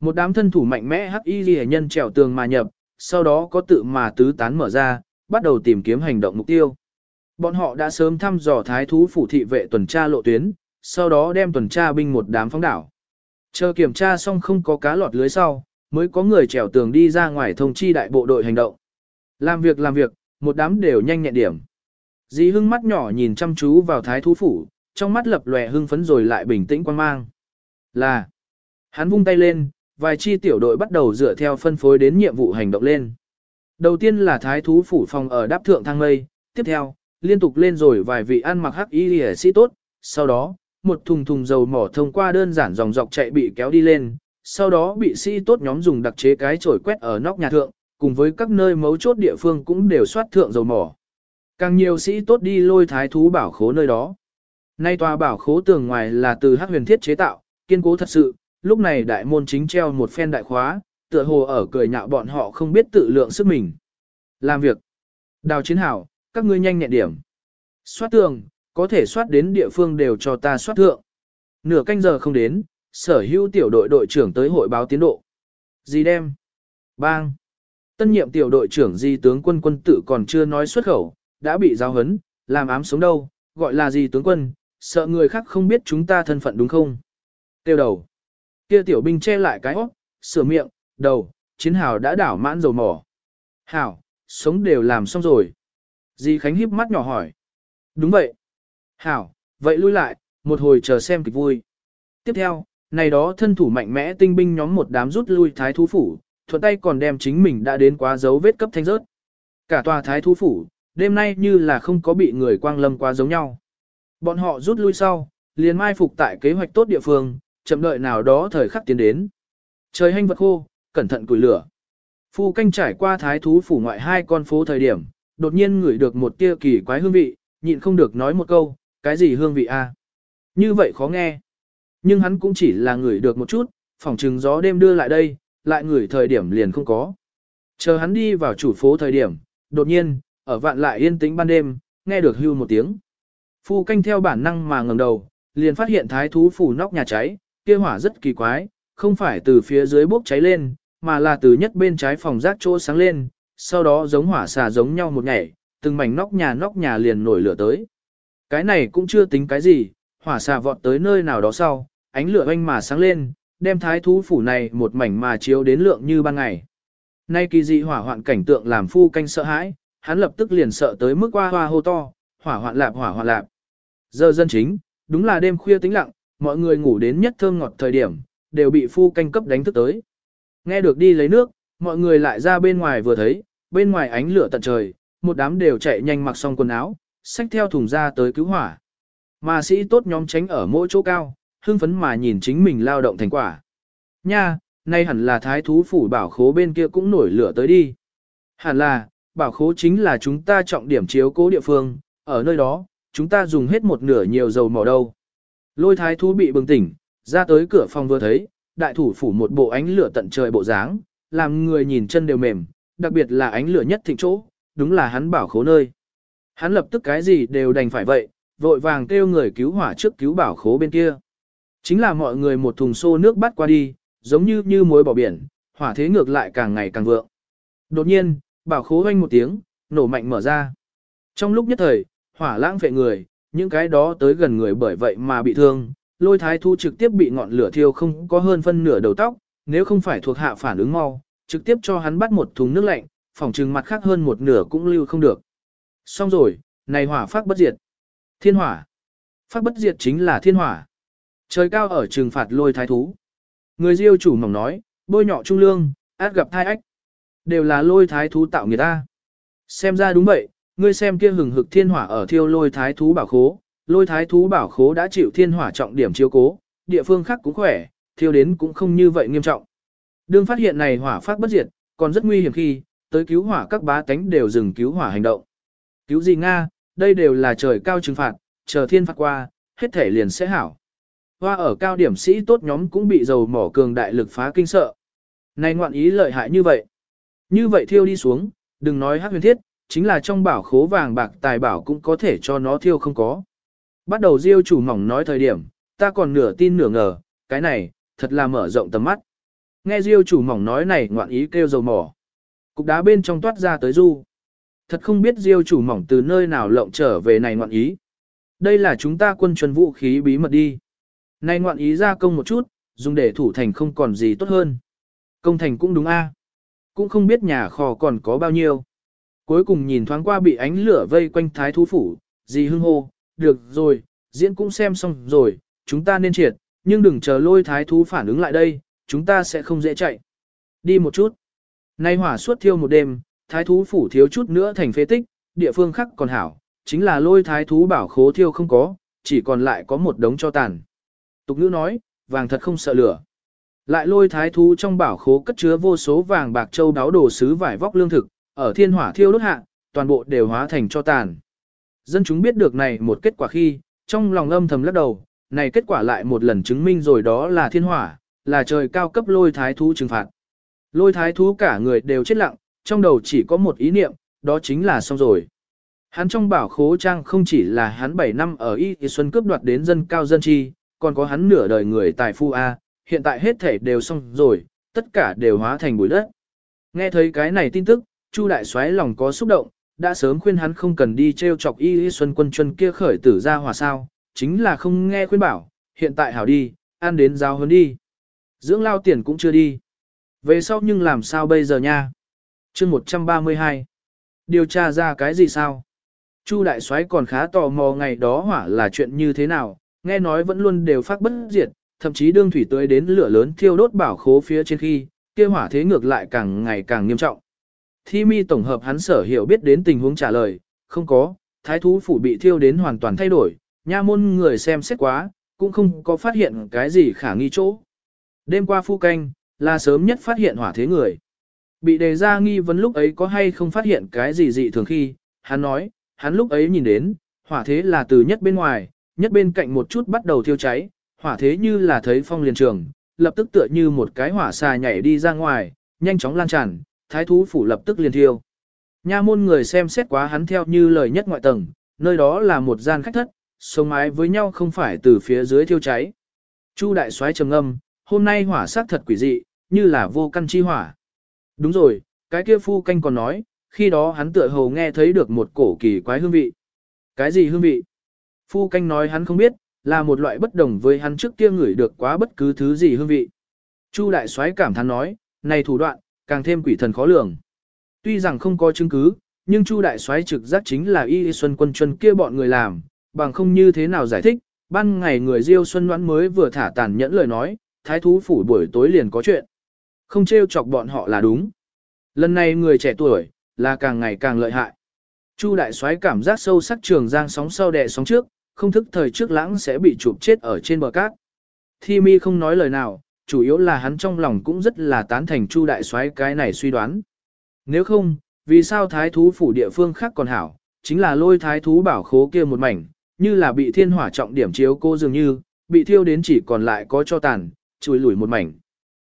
S1: Một đám thân thủ mạnh mẽ hắc y ghi nhân trèo tường mà nhập, sau đó có tự mà tứ tán mở ra, bắt đầu tìm kiếm hành động mục tiêu. Bọn họ đã sớm thăm dò thái thú phủ thị vệ tuần tra lộ tuyến, sau đó đem tuần tra binh một đám phóng đảo. Chờ kiểm tra xong không có cá lọt lưới sau, mới có người trèo tường đi ra ngoài thông chi đại bộ đội hành động. Làm việc làm việc, một đám đều nhanh nhẹn điểm. Dì hưng mắt nhỏ nhìn chăm chú vào thái thú phủ, trong mắt lập lòe hưng phấn rồi lại bình tĩnh quan mang. Là, hắn vung tay lên, vài chi tiểu đội bắt đầu dựa theo phân phối đến nhiệm vụ hành động lên. Đầu tiên là thái thú phủ phòng ở đáp thượng thang mây, tiếp theo, liên tục lên rồi vài vị ăn mặc hắc y lìa sĩ tốt, sau đó, một thùng thùng dầu mỏ thông qua đơn giản dòng dọc chạy bị kéo đi lên, sau đó bị sĩ tốt nhóm dùng đặc chế cái chổi quét ở nóc nhà thượng, cùng với các nơi mấu chốt địa phương cũng đều soát thượng dầu mỏ. Càng nhiều sĩ tốt đi lôi thái thú bảo khố nơi đó. Nay tòa bảo khố tường ngoài là từ hắc huyền thiết chế tạo, kiên cố thật sự, lúc này đại môn chính treo một phen đại khóa, tựa hồ ở cười nhạo bọn họ không biết tự lượng sức mình. Làm việc. Đào chiến hảo, các ngươi nhanh nhẹn điểm. Xoát tường, có thể soát đến địa phương đều cho ta soát thượng. Nửa canh giờ không đến, sở hữu tiểu đội đội trưởng tới hội báo tiến độ. Gì đem? Bang! Tân nhiệm tiểu đội trưởng di tướng quân quân tử còn chưa nói xuất khẩu, đã bị giao hấn, làm ám sống đâu, gọi là gì tướng quân, sợ người khác không biết chúng ta thân phận đúng không? Tiêu đầu. Kia tiểu binh che lại cái óc, sửa miệng, đầu, chiến hào đã đảo mãn dầu mỏ. Hảo, sống đều làm xong rồi. Di Khánh híp mắt nhỏ hỏi. Đúng vậy. Hảo, vậy lui lại, một hồi chờ xem kịch vui. Tiếp theo, này đó thân thủ mạnh mẽ tinh binh nhóm một đám rút lui thái thú phủ, thuận tay còn đem chính mình đã đến quá dấu vết cấp thanh rớt. Cả tòa thái thú phủ, đêm nay như là không có bị người quang lâm qua giống nhau. Bọn họ rút lui sau, liền mai phục tại kế hoạch tốt địa phương, chậm đợi nào đó thời khắc tiến đến. Trời hanh vật khô, cẩn thận củi lửa. Phu canh trải qua thái thú phủ ngoại hai con phố thời điểm, đột nhiên ngửi được một tia kỳ quái hương vị, nhịn không được nói một câu, cái gì hương vị a? Như vậy khó nghe. Nhưng hắn cũng chỉ là ngửi được một chút, phòng trừng gió đêm đưa lại đây, lại ngửi thời điểm liền không có. Chờ hắn đi vào chủ phố thời điểm, đột nhiên, ở vạn lại yên tĩnh ban đêm, nghe được hưu một tiếng. Phu canh theo bản năng mà ngẩng đầu, liền phát hiện thái thú phủ nóc nhà cháy, kia hỏa rất kỳ quái, không phải từ phía dưới bốc cháy lên, mà là từ nhất bên trái phòng rác chỗ sáng lên, sau đó giống hỏa xà giống nhau một ngày, từng mảnh nóc nhà nóc nhà liền nổi lửa tới. Cái này cũng chưa tính cái gì, hỏa xà vọt tới nơi nào đó sau, ánh lửa oanh mà sáng lên, đem thái thú phủ này một mảnh mà chiếu đến lượng như ban ngày. Nay kỳ dị hỏa hoạn cảnh tượng làm phu canh sợ hãi, hắn lập tức liền sợ tới mức hoa hoa hô to, hỏa hoạn lạp hỏa hoạn lạp. Giờ dân chính, đúng là đêm khuya tĩnh lặng, mọi người ngủ đến nhất thơm ngọt thời điểm, đều bị phu canh cấp đánh thức tới. Nghe được đi lấy nước, mọi người lại ra bên ngoài vừa thấy, bên ngoài ánh lửa tận trời, một đám đều chạy nhanh mặc xong quần áo, xách theo thùng ra tới cứu hỏa. Mà sĩ tốt nhóm tránh ở mỗi chỗ cao, hưng phấn mà nhìn chính mình lao động thành quả. Nha, nay hẳn là thái thú phủ bảo khố bên kia cũng nổi lửa tới đi. Hẳn là, bảo khố chính là chúng ta trọng điểm chiếu cố địa phương, ở nơi đó, chúng ta dùng hết một nửa nhiều dầu mỏ đâu. Lôi thái thú bị bừng tỉnh, ra tới cửa phòng vừa thấy, đại thủ phủ một bộ ánh lửa tận trời bộ dáng, làm người nhìn chân đều mềm, đặc biệt là ánh lửa nhất thịnh chỗ, đúng là hắn bảo khố nơi. Hắn lập tức cái gì đều đành phải vậy, vội vàng kêu người cứu hỏa trước cứu bảo khố bên kia. Chính là mọi người một thùng xô nước bắt qua đi, giống như như muối bỏ biển, hỏa thế ngược lại càng ngày càng vượng. Đột nhiên, bảo khố hoanh một tiếng, nổ mạnh mở ra. Trong lúc nhất thời, hỏa lãng phệ người, những cái đó tới gần người bởi vậy mà bị thương, lôi thái thu trực tiếp bị ngọn lửa thiêu không có hơn phân nửa đầu tóc, nếu không phải thuộc hạ phản ứng mau, trực tiếp cho hắn bắt một thùng nước lạnh, phòng trừng mặt khác hơn một nửa cũng lưu không được. Xong rồi, này hỏa phát bất diệt. Thiên hỏa. Phát bất diệt chính là thiên hỏa. Trời cao ở trừng phạt lôi thái thú. Người diêu chủ mỏng nói, bôi nhọ trung lương, át gặp thai ách. Đều là lôi thái thú tạo người ta. Xem ra đúng vậy, ngươi xem kia hừng hực thiên hỏa ở thiêu lôi thái thú bảo khố, lôi thái thú bảo khố đã chịu thiên hỏa trọng điểm chiếu cố, địa phương khác cũng khỏe, thiêu đến cũng không như vậy nghiêm trọng. Đương phát hiện này hỏa phát bất diệt, còn rất nguy hiểm khi, tới cứu hỏa các bá tánh đều dừng cứu hỏa hành động. Cứu gì Nga, đây đều là trời cao trừng phạt, chờ thiên phạt qua, hết thể liền sẽ hảo. Hoa ở cao điểm sĩ tốt nhóm cũng bị dầu mỏ cường đại lực phá kinh sợ. Này ngoạn ý lợi hại như vậy. Như vậy thiêu đi xuống, đừng nói hát huyền thiết, chính là trong bảo khố vàng bạc tài bảo cũng có thể cho nó thiêu không có. Bắt đầu diêu chủ mỏng nói thời điểm, ta còn nửa tin nửa ngờ, cái này, thật là mở rộng tầm mắt. Nghe diêu chủ mỏng nói này ngoạn ý kêu dầu mỏ. Cục đá bên trong toát ra tới du. Thật không biết diêu chủ mỏng từ nơi nào lộng trở về này ngoạn ý. Đây là chúng ta quân chuẩn vũ khí bí mật đi. Này ngoạn ý ra công một chút, dùng để thủ thành không còn gì tốt hơn. Công thành cũng đúng a. Cũng không biết nhà kho còn có bao nhiêu. Cuối cùng nhìn thoáng qua bị ánh lửa vây quanh thái thú phủ, gì hưng hô, được rồi, diễn cũng xem xong rồi, chúng ta nên triệt, nhưng đừng chờ lôi thái thú phản ứng lại đây, chúng ta sẽ không dễ chạy. Đi một chút. Nay hỏa suốt thiêu một đêm, thái thú phủ thiếu chút nữa thành phế tích, địa phương khác còn hảo, chính là lôi thái thú bảo khố thiêu không có, chỉ còn lại có một đống cho tàn. Tục ngữ nói, vàng thật không sợ lửa. Lại lôi thái thú trong bảo khố cất chứa vô số vàng bạc châu đáo đồ sứ vải vóc lương thực, ở thiên hỏa thiêu đốt hạ, toàn bộ đều hóa thành cho tàn. Dân chúng biết được này một kết quả khi, trong lòng âm thầm lắc đầu, này kết quả lại một lần chứng minh rồi đó là thiên hỏa, là trời cao cấp lôi thái thú trừng phạt. Lôi thái thú cả người đều chết lặng, trong đầu chỉ có một ý niệm, đó chính là xong rồi. Hắn trong bảo khố trang không chỉ là hắn 7 năm ở Y Thị Xuân cướp đoạt đến dân cao dân chi, còn có hắn nửa đời người tài phu A, hiện tại hết thể đều xong rồi, tất cả đều hóa thành bụi đất. Nghe thấy cái này tin tức, Chu đại soái lòng có xúc động, đã sớm khuyên hắn không cần đi treo chọc y y xuân quân chân kia khởi tử ra hòa sao, chính là không nghe khuyên bảo, hiện tại hảo đi, ăn đến giáo hơn đi. Dưỡng lao tiền cũng chưa đi. Về sau nhưng làm sao bây giờ nha? chương 132. Điều tra ra cái gì sao? Chu đại soái còn khá tò mò ngày đó hỏa là chuyện như thế nào, nghe nói vẫn luôn đều phát bất diệt, thậm chí đương thủy tới đến lửa lớn thiêu đốt bảo khố phía trên khi, kia hỏa thế ngược lại càng ngày càng nghiêm trọng. Thi mi tổng hợp hắn sở hiểu biết đến tình huống trả lời, không có, thái thú phủ bị thiêu đến hoàn toàn thay đổi, nha môn người xem xét quá, cũng không có phát hiện cái gì khả nghi chỗ. Đêm qua phu canh, là sớm nhất phát hiện hỏa thế người. Bị đề ra nghi vấn lúc ấy có hay không phát hiện cái gì dị thường khi, hắn nói, hắn lúc ấy nhìn đến, hỏa thế là từ nhất bên ngoài, nhất bên cạnh một chút bắt đầu thiêu cháy, hỏa thế như là thấy phong liền trường, lập tức tựa như một cái hỏa xà nhảy đi ra ngoài, nhanh chóng lan tràn, thái thú phủ lập tức liền thiêu. Nha môn người xem xét quá hắn theo như lời nhất ngoại tầng, nơi đó là một gian khách thất, sống mái với nhau không phải từ phía dưới thiêu cháy. Chu đại soái trầm ngâm, hôm nay hỏa sát thật quỷ dị, như là vô căn chi hỏa. Đúng rồi, cái kia phu canh còn nói, khi đó hắn tựa hồ nghe thấy được một cổ kỳ quái hương vị. Cái gì hương vị? Phu canh nói hắn không biết, là một loại bất đồng với hắn trước kia ngửi được quá bất cứ thứ gì hương vị. Chu đại soái cảm thán nói, này thủ đoạn, càng thêm quỷ thần khó lường. Tuy rằng không có chứng cứ, nhưng Chu đại soái trực giác chính là Y Xuân Quân Chuân kia bọn người làm, bằng không như thế nào giải thích, ban ngày người Diêu Xuân Đoán mới vừa thả tàn nhẫn lời nói, thái thú phủ buổi tối liền có chuyện. Không trêu chọc bọn họ là đúng. Lần này người trẻ tuổi, là càng ngày càng lợi hại. Chu đại soái cảm giác sâu sắc trường giang sóng sau đè sóng trước, không thức thời trước lãng sẽ bị chụp chết ở trên bờ cát. Thi mi không nói lời nào, chủ yếu là hắn trong lòng cũng rất là tán thành Chu đại soái cái này suy đoán. Nếu không, vì sao thái thú phủ địa phương khác còn hảo, chính là lôi thái thú bảo khố kia một mảnh, như là bị thiên hỏa trọng điểm chiếu cô dường như, bị thiêu đến chỉ còn lại có cho tàn, chùi lủi một mảnh.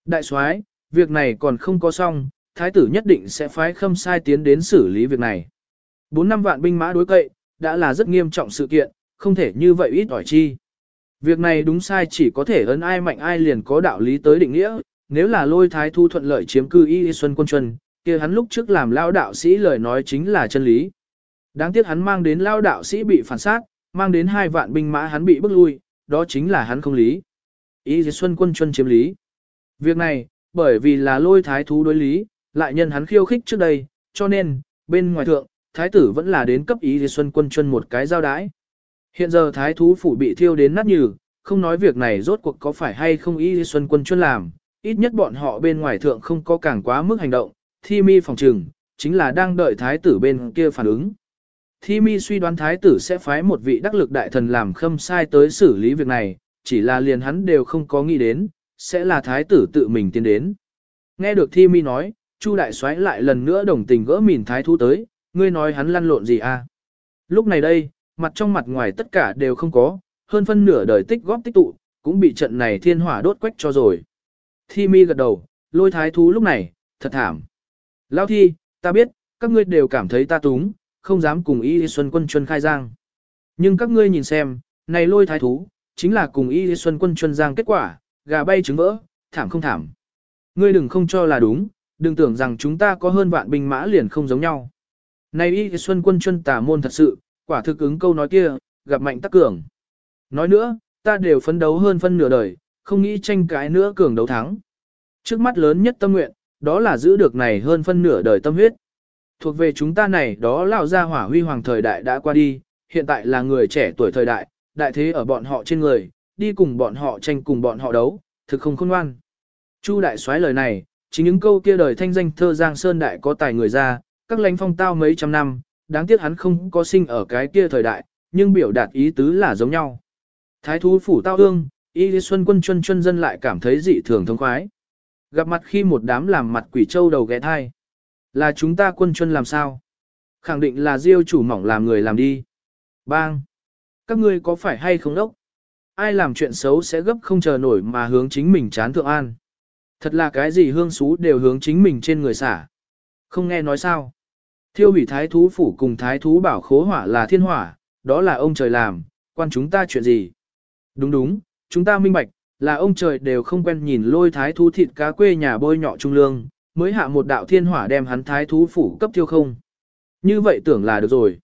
S1: Đại soái, việc này còn không có xong, thái tử nhất định sẽ phái khâm sai tiến đến xử lý việc này. Bốn năm vạn binh mã đối cậy, đã là rất nghiêm trọng sự kiện, không thể như vậy ít ỏi chi. Việc này đúng sai chỉ có thể ấn ai mạnh ai liền có đạo lý tới định nghĩa, nếu là lôi thái thu thuận lợi chiếm cư y xuân quân chuân, kia hắn lúc trước làm lao đạo sĩ lời nói chính là chân lý. Đáng tiếc hắn mang đến lao đạo sĩ bị phản sát, mang đến hai vạn binh mã hắn bị bức lui, đó chính là hắn không lý. Y xuân quân chuân chiếm lý. Việc này, bởi vì là lôi thái thú đối lý, lại nhân hắn khiêu khích trước đây, cho nên, bên ngoài thượng, thái tử vẫn là đến cấp ý thì xuân quân chuân một cái giao đái. Hiện giờ thái thú phủ bị thiêu đến nát nhừ, không nói việc này rốt cuộc có phải hay không ý xuân quân chuyên làm, ít nhất bọn họ bên ngoài thượng không có càng quá mức hành động, thi mi phòng trừng, chính là đang đợi thái tử bên kia phản ứng. Thi mi suy đoán thái tử sẽ phái một vị đắc lực đại thần làm khâm sai tới xử lý việc này, chỉ là liền hắn đều không có nghĩ đến, sẽ là thái tử tự mình tiến đến. Nghe được thi mi nói, Chu đại soái lại lần nữa đồng tình gỡ mìn thái thú tới, ngươi nói hắn lăn lộn gì à? Lúc này đây, mặt trong mặt ngoài tất cả đều không có, hơn phân nửa đời tích góp tích tụ, cũng bị trận này thiên hỏa đốt quách cho rồi. Thi mi gật đầu, lôi thái thú lúc này, thật thảm. Lao thi, ta biết, các ngươi đều cảm thấy ta túng, không dám cùng y xuân quân chuân khai giang. Nhưng các ngươi nhìn xem, này lôi thái thú, chính là cùng y xuân quân chuân giang kết quả, gà bay trứng vỡ, thảm không thảm. Ngươi đừng không cho là đúng, đừng tưởng rằng chúng ta có hơn vạn binh mã liền không giống nhau. Này y xuân quân chuân tà môn thật sự, quả thực ứng câu nói kia, gặp mạnh tắc cường. Nói nữa, ta đều phấn đấu hơn phân nửa đời, không nghĩ tranh cãi nữa cường đấu thắng. Trước mắt lớn nhất tâm nguyện, đó là giữ được này hơn phân nửa đời tâm huyết. Thuộc về chúng ta này đó lão gia hỏa huy hoàng thời đại đã qua đi, hiện tại là người trẻ tuổi thời đại, đại thế ở bọn họ trên người, đi cùng bọn họ tranh cùng bọn họ đấu, thực không khôn ngoan. Chu đại soái lời này, chính những câu kia đời thanh danh thơ Giang Sơn đại có tài người ra, các lãnh phong tao mấy trăm năm, đáng tiếc hắn không có sinh ở cái kia thời đại, nhưng biểu đạt ý tứ là giống nhau. Thái thú phủ tao ương, y lý xuân quân chuân chuân dân lại cảm thấy dị thường thông khoái. Gặp mặt khi một đám làm mặt quỷ châu đầu ghé thai. Là chúng ta quân chuân làm sao? Khẳng định là diêu chủ mỏng làm người làm đi. Bang! Các ngươi có phải hay không đốc? Ai làm chuyện xấu sẽ gấp không chờ nổi mà hướng chính mình chán thượng an. Thật là cái gì hương xú đều hướng chính mình trên người xả. Không nghe nói sao. Thiêu hủy thái thú phủ cùng thái thú bảo khố hỏa là thiên hỏa, đó là ông trời làm, quan chúng ta chuyện gì. Đúng đúng, chúng ta minh bạch, là ông trời đều không quen nhìn lôi thái thú thịt cá quê nhà bôi nhọ trung lương, mới hạ một đạo thiên hỏa đem hắn thái thú phủ cấp thiêu không. Như vậy tưởng là được rồi.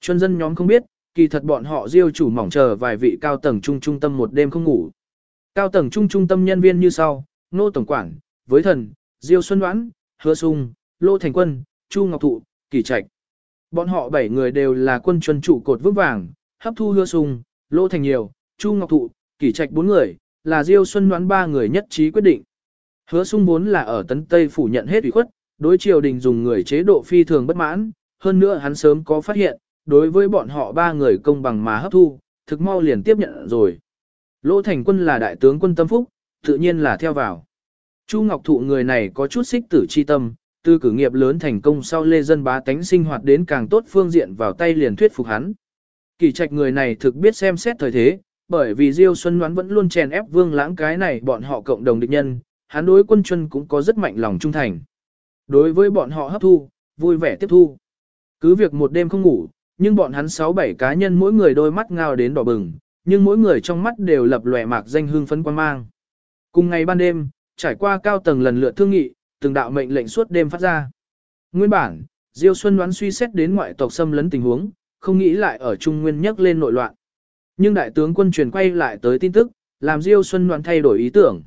S1: Chuân dân nhóm không biết, kỳ thật bọn họ diêu chủ mỏng chờ vài vị cao tầng trung trung tâm một đêm không ngủ. Cao tầng trung trung tâm nhân viên như sau, nô tổng quản, với thần, Diêu Xuân Đoán, Hứa Sung, Lô Thành Quân, Chu Ngọc Thụ, Kỳ Trạch. Bọn họ bảy người đều là quân chuân trụ cột vững vàng, hấp thu Hứa Sung, Lô Thành Nhiều, Chu Ngọc Thụ, Kỳ Trạch bốn người, là Diêu Xuân Đoán ba người nhất trí quyết định. Hứa Sung vốn là ở Tấn Tây phủ nhận hết ủy khuất, đối triều đình dùng người chế độ phi thường bất mãn, hơn nữa hắn sớm có phát hiện, đối với bọn họ ba người công bằng mà hấp thu, thực mau liền tiếp nhận rồi. Lỗ Thành Quân là đại tướng quân tâm phúc, tự nhiên là theo vào. Chu Ngọc Thụ người này có chút xích tử chi tâm, từ cử nghiệp lớn thành công sau lê dân bá tánh sinh hoạt đến càng tốt phương diện vào tay liền thuyết phục hắn. Kỳ trạch người này thực biết xem xét thời thế, bởi vì Diêu Xuân Ngoãn vẫn luôn chèn ép Vương Lãng cái này bọn họ cộng đồng địch nhân, hắn đối quân chân cũng có rất mạnh lòng trung thành. Đối với bọn họ hấp thu, vui vẻ tiếp thu. Cứ việc một đêm không ngủ, nhưng bọn hắn 6-7 cá nhân mỗi người đôi mắt ngao đến đỏ bừng, nhưng mỗi người trong mắt đều lập lòe mạc danh hương phấn quan mang. Cùng ngày ban đêm, trải qua cao tầng lần lượt thương nghị, từng đạo mệnh lệnh suốt đêm phát ra. Nguyên bản, Diêu Xuân đoán suy xét đến ngoại tộc xâm lấn tình huống, không nghĩ lại ở Trung Nguyên nhắc lên nội loạn. Nhưng đại tướng quân truyền quay lại tới tin tức, làm Diêu Xuân đoán thay đổi ý tưởng.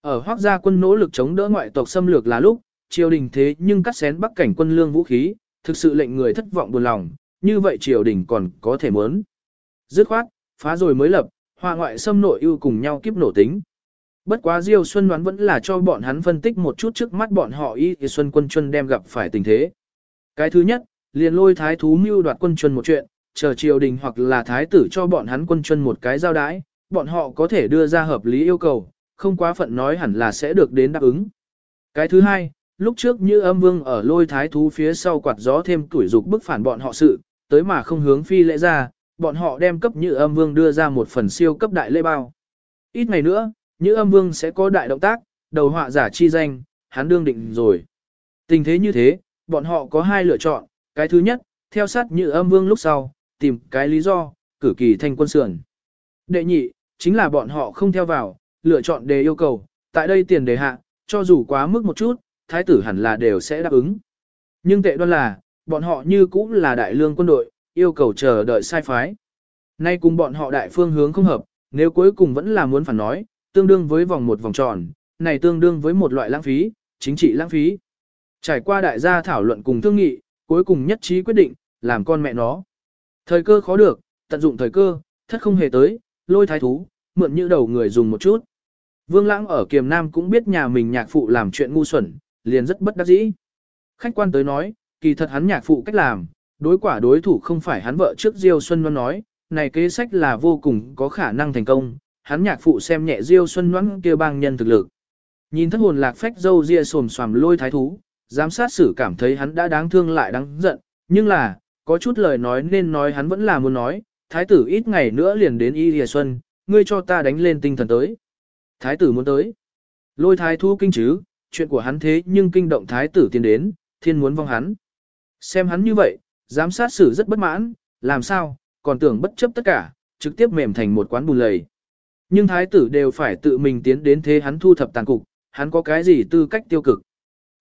S1: Ở Hoắc gia quân nỗ lực chống đỡ ngoại tộc xâm lược là lúc, triều đình thế nhưng cắt xén bắc cảnh quân lương vũ khí, thực sự lệnh người thất vọng buồn lòng, như vậy triều đình còn có thể muốn. Dứt khoát, phá rồi mới lập, hòa ngoại xâm nội ưu cùng nhau kiếp nổ tính. Bất quá Diêu Xuân đoán vẫn là cho bọn hắn phân tích một chút trước mắt bọn họ y thì Xuân quân chuân đem gặp phải tình thế. Cái thứ nhất, liền lôi thái thú mưu đoạt quân chuân một chuyện, chờ triều đình hoặc là thái tử cho bọn hắn quân chuân một cái giao đái, bọn họ có thể đưa ra hợp lý yêu cầu, không quá phận nói hẳn là sẽ được đến đáp ứng. Cái thứ hai, lúc trước như âm vương ở lôi thái thú phía sau quạt gió thêm tuổi dục bức phản bọn họ sự, tới mà không hướng phi lễ ra, bọn họ đem cấp như âm vương đưa ra một phần siêu cấp đại lễ bao. Ít ngày nữa, như âm vương sẽ có đại động tác, đầu họa giả chi danh, hắn đương định rồi. Tình thế như thế, bọn họ có hai lựa chọn, cái thứ nhất, theo sát như âm vương lúc sau, tìm cái lý do, cử kỳ thanh quân sườn. Đệ nhị, chính là bọn họ không theo vào, lựa chọn đề yêu cầu, tại đây tiền đề hạ, cho dù quá mức một chút, thái tử hẳn là đều sẽ đáp ứng. Nhưng tệ đoan là, bọn họ như cũng là đại lương quân đội, yêu cầu chờ đợi sai phái. Nay cùng bọn họ đại phương hướng không hợp, nếu cuối cùng vẫn là muốn phản nói, tương đương với vòng một vòng tròn, này tương đương với một loại lãng phí, chính trị lãng phí. Trải qua đại gia thảo luận cùng thương nghị, cuối cùng nhất trí quyết định, làm con mẹ nó. Thời cơ khó được, tận dụng thời cơ, thất không hề tới, lôi thái thú, mượn như đầu người dùng một chút. Vương Lãng ở Kiềm Nam cũng biết nhà mình nhạc phụ làm chuyện ngu xuẩn, liền rất bất đắc dĩ. Khách quan tới nói, kỳ thật hắn nhạc phụ cách làm, đối quả đối thủ không phải hắn vợ trước Diêu Xuân Loan nói, này kế sách là vô cùng có khả năng thành công, hắn nhạc phụ xem nhẹ Diêu Xuân Ngoãn kia bang nhân thực lực. Nhìn thất hồn lạc phách dâu ria sồm xoàm lôi thái thú, giám sát sử cảm thấy hắn đã đáng thương lại đáng giận, nhưng là, có chút lời nói nên nói hắn vẫn là muốn nói, thái tử ít ngày nữa liền đến Y Lìa Xuân, ngươi cho ta đánh lên tinh thần tới. Thái tử muốn tới. Lôi thái thú kinh chứ, chuyện của hắn thế nhưng kinh động thái tử tiến đến, thiên muốn vong hắn. Xem hắn như vậy, giám sát sử rất bất mãn, làm sao, còn tưởng bất chấp tất cả, trực tiếp mềm thành một quán bùn lầy. Nhưng thái tử đều phải tự mình tiến đến thế hắn thu thập tàn cục, hắn có cái gì tư cách tiêu cực.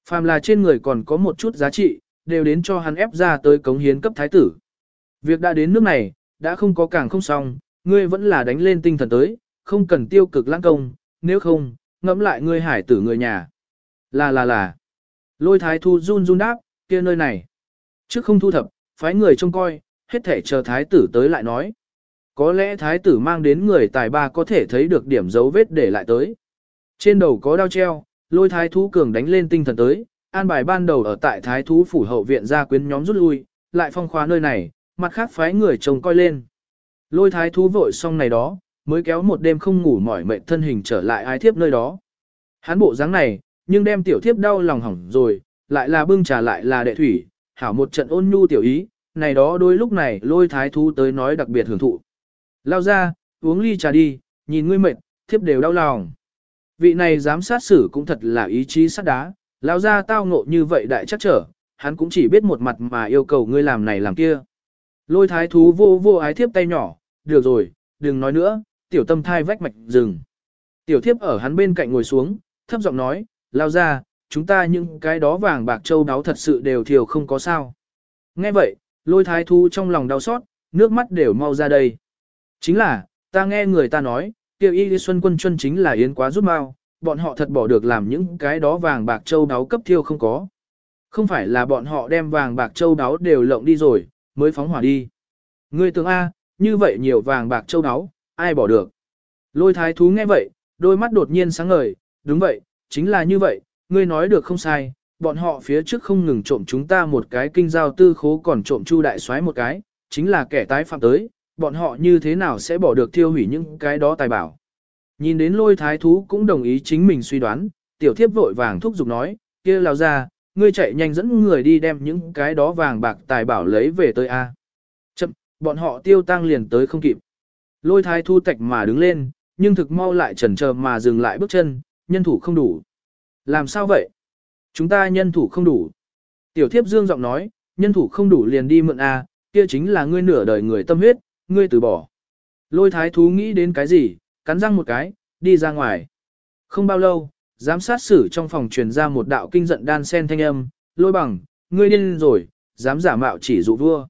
S1: Phàm là trên người còn có một chút giá trị, đều đến cho hắn ép ra tới cống hiến cấp thái tử. Việc đã đến nước này, đã không có càng không xong, ngươi vẫn là đánh lên tinh thần tới, không cần tiêu cực lãng công, nếu không, ngẫm lại ngươi hải tử người nhà. Là là là. Lôi thái thu run run đáp, kia nơi này. Trước không thu thập, phái người trông coi, hết thể chờ thái tử tới lại nói. Có lẽ thái tử mang đến người tài ba có thể thấy được điểm dấu vết để lại tới. Trên đầu có đao treo, lôi thái thú cường đánh lên tinh thần tới, an bài ban đầu ở tại thái thú phủ hậu viện ra quyến nhóm rút lui, lại phong khóa nơi này, mặt khác phái người trông coi lên. Lôi thái thú vội xong này đó, mới kéo một đêm không ngủ mỏi mệt thân hình trở lại ái thiếp nơi đó. Hắn bộ dáng này, nhưng đem tiểu thiếp đau lòng hỏng rồi, lại là bưng trà lại là đệ thủy, hảo một trận ôn nhu tiểu ý, này đó đôi lúc này lôi thái thú tới nói đặc biệt hưởng thụ. Lao ra, uống ly trà đi, nhìn ngươi mệt, thiếp đều đau lòng. Vị này dám sát xử cũng thật là ý chí sắt đá, lao ra tao ngộ như vậy đại chắc trở, hắn cũng chỉ biết một mặt mà yêu cầu ngươi làm này làm kia. Lôi thái thú vô vô ái thiếp tay nhỏ, được rồi, đừng nói nữa, tiểu tâm thai vách mạch rừng. Tiểu thiếp ở hắn bên cạnh ngồi xuống, thấp giọng nói, lao ra, chúng ta những cái đó vàng bạc châu đáo thật sự đều thiểu không có sao. Nghe vậy, lôi thái thú trong lòng đau xót, nước mắt đều mau ra đây. Chính là, ta nghe người ta nói, tiêu y xuân quân chân chính là yến quá rút mau, bọn họ thật bỏ được làm những cái đó vàng bạc châu đáo cấp thiêu không có. Không phải là bọn họ đem vàng bạc châu đáo đều lộng đi rồi, mới phóng hỏa đi. Ngươi tưởng A, như vậy nhiều vàng bạc châu đáo, ai bỏ được. Lôi thái thú nghe vậy, đôi mắt đột nhiên sáng ngời, đúng vậy, chính là như vậy, ngươi nói được không sai, bọn họ phía trước không ngừng trộm chúng ta một cái kinh giao tư khố còn trộm chu đại soái một cái, chính là kẻ tái phạm tới, bọn họ như thế nào sẽ bỏ được tiêu hủy những cái đó tài bảo. Nhìn đến lôi thái thú cũng đồng ý chính mình suy đoán, tiểu thiếp vội vàng thúc giục nói, kia lao ra, ngươi chạy nhanh dẫn người đi đem những cái đó vàng bạc tài bảo lấy về tới A. Chậm, bọn họ tiêu tăng liền tới không kịp. Lôi thái thu tạch mà đứng lên, nhưng thực mau lại chần chờ mà dừng lại bước chân, nhân thủ không đủ. Làm sao vậy? Chúng ta nhân thủ không đủ. Tiểu thiếp dương giọng nói, nhân thủ không đủ liền đi mượn A, kia chính là ngươi nửa đời người tâm huyết, ngươi từ bỏ. Lôi thái thú nghĩ đến cái gì, cắn răng một cái, đi ra ngoài. Không bao lâu, giám sát sử trong phòng truyền ra một đạo kinh giận đan sen thanh âm, lôi bằng, ngươi điên rồi, dám giả mạo chỉ dụ vua.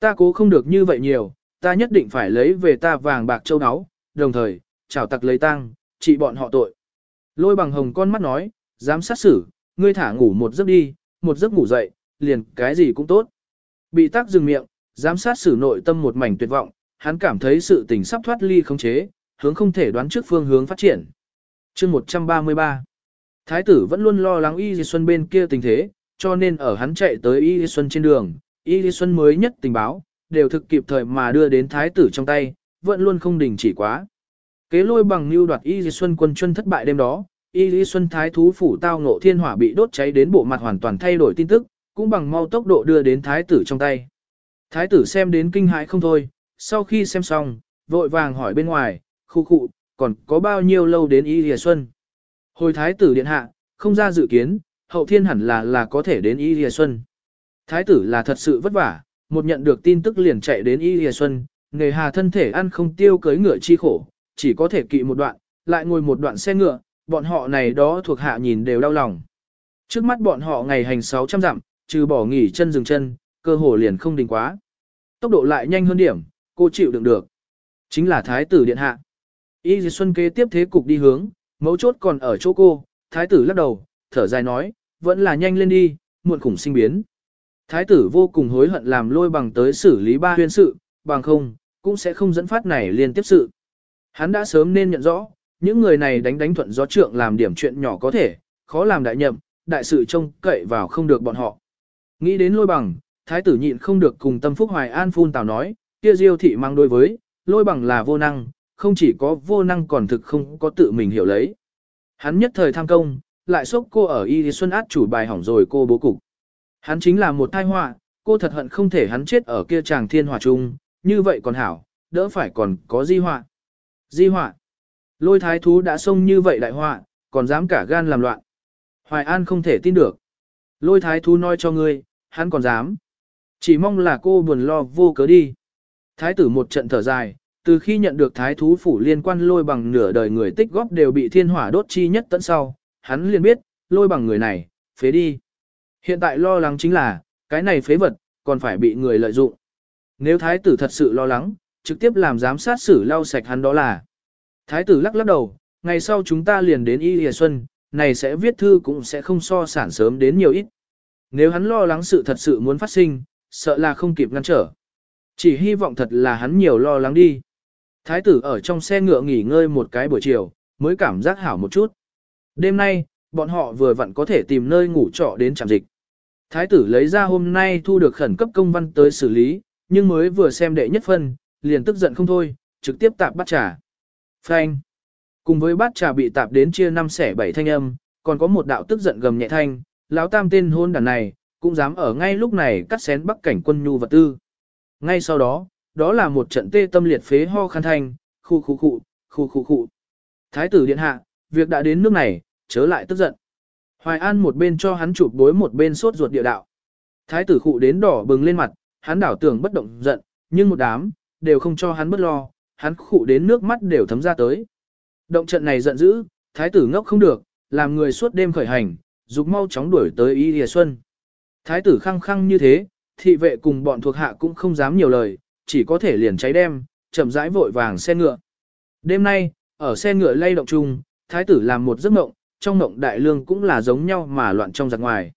S1: Ta cố không được như vậy nhiều, ta nhất định phải lấy về ta vàng bạc châu áo, đồng thời, chào tặc lấy tang, trị bọn họ tội. Lôi bằng hồng con mắt nói, dám sát xử, ngươi thả ngủ một giấc đi, một giấc ngủ dậy, liền cái gì cũng tốt. Bị tắc dừng miệng, giám sát xử nội tâm một mảnh tuyệt vọng, hắn cảm thấy sự tình sắp thoát ly khống chế, hướng không thể đoán trước phương hướng phát triển. chương 133 Thái tử vẫn luôn lo lắng Y Di Xuân bên kia tình thế, cho nên ở hắn chạy tới Y Di Xuân trên đường, Y Di Xuân mới nhất tình báo, đều thực kịp thời mà đưa đến thái tử trong tay, vẫn luôn không đình chỉ quá. Kế lôi bằng lưu đoạt Y Di Xuân quân chuân thất bại đêm đó, Y Di Xuân thái thú phủ tao ngộ thiên hỏa bị đốt cháy đến bộ mặt hoàn toàn thay đổi tin tức, cũng bằng mau tốc độ đưa đến thái tử trong tay. Thái tử xem đến kinh hãi không thôi, sau khi xem xong, vội vàng hỏi bên ngoài, khu khu, còn có bao nhiêu lâu đến Y Lìa Xuân? Hồi thái tử điện hạ, không ra dự kiến, hậu thiên hẳn là là có thể đến Y Lìa Xuân. Thái tử là thật sự vất vả, một nhận được tin tức liền chạy đến Y Lìa Xuân, nghề hà thân thể ăn không tiêu cưới ngựa chi khổ, chỉ có thể kỵ một đoạn, lại ngồi một đoạn xe ngựa, bọn họ này đó thuộc hạ nhìn đều đau lòng. Trước mắt bọn họ ngày hành 600 dặm, trừ bỏ nghỉ chân dừng chân, cơ hồ liền không đình quá. Tốc độ lại nhanh hơn điểm, cô chịu đựng được. Chính là thái tử điện hạ. Y Di Xuân kế tiếp thế cục đi hướng, mấu chốt còn ở chỗ cô, thái tử lắc đầu, thở dài nói, vẫn là nhanh lên đi, muộn khủng sinh biến. Thái tử vô cùng hối hận làm lôi bằng tới xử lý ba huyên sự, bằng không, cũng sẽ không dẫn phát này liên tiếp sự. Hắn đã sớm nên nhận rõ, những người này đánh đánh thuận gió trượng làm điểm chuyện nhỏ có thể, khó làm đại nhậm, đại sự trông cậy vào không được bọn họ. Nghĩ đến lôi bằng, thái tử nhịn không được cùng tâm phúc hoài an phun tào nói, kia diêu thị mang đôi với, lôi bằng là vô năng, không chỉ có vô năng còn thực không có tự mình hiểu lấy. Hắn nhất thời tham công, lại sốc cô ở y xuân át chủ bài hỏng rồi cô bố cục. Hắn chính là một tai họa, cô thật hận không thể hắn chết ở kia chàng thiên hỏa chung, như vậy còn hảo, đỡ phải còn có di họa. Di họa. Lôi thái thú đã xông như vậy đại họa, còn dám cả gan làm loạn. Hoài An không thể tin được. Lôi thái thú nói cho ngươi, hắn còn dám. Chỉ mong là cô buồn lo vô cớ đi. Thái tử một trận thở dài, từ khi nhận được thái thú phủ liên quan lôi bằng nửa đời người tích góp đều bị thiên hỏa đốt chi nhất tận sau, hắn liền biết, lôi bằng người này, phế đi. Hiện tại lo lắng chính là, cái này phế vật, còn phải bị người lợi dụng. Nếu thái tử thật sự lo lắng, trực tiếp làm giám sát xử lau sạch hắn đó là. Thái tử lắc lắc đầu, ngày sau chúng ta liền đến Y Lìa Xuân, này sẽ viết thư cũng sẽ không so sản sớm đến nhiều ít. Nếu hắn lo lắng sự thật sự muốn phát sinh, sợ là không kịp ngăn trở. Chỉ hy vọng thật là hắn nhiều lo lắng đi. Thái tử ở trong xe ngựa nghỉ ngơi một cái buổi chiều, mới cảm giác hảo một chút. Đêm nay, bọn họ vừa vặn có thể tìm nơi ngủ trọ đến trạm dịch. Thái tử lấy ra hôm nay thu được khẩn cấp công văn tới xử lý, nhưng mới vừa xem đệ nhất phân, liền tức giận không thôi, trực tiếp tạp bát trà. Phanh. Cùng với bát trà bị tạp đến chia năm xẻ bảy thanh âm, còn có một đạo tức giận gầm nhẹ thanh, lão tam tên hôn đàn này, cũng dám ở ngay lúc này cắt xén bắc cảnh quân nhu vật tư. Ngay sau đó, đó là một trận tê tâm liệt phế ho khăn thanh, khu khu khu, khu khu khu. Thái tử điện hạ, việc đã đến nước này, chớ lại tức giận. Hoài An một bên cho hắn chụp bối một bên sốt ruột địa đạo. Thái tử khụ đến đỏ bừng lên mặt, hắn đảo tưởng bất động giận, nhưng một đám, đều không cho hắn bất lo, hắn khụ đến nước mắt đều thấm ra tới. Động trận này giận dữ, thái tử ngốc không được, làm người suốt đêm khởi hành, dục mau chóng đuổi tới Y Lìa Xuân. Thái tử khăng khăng như thế, thị vệ cùng bọn thuộc hạ cũng không dám nhiều lời, chỉ có thể liền cháy đem, chậm rãi vội vàng xe ngựa. Đêm nay, ở xe ngựa lay động chung, thái tử làm một giấc mộng, trong mộng đại lương cũng là giống nhau mà loạn trong giặc ngoài.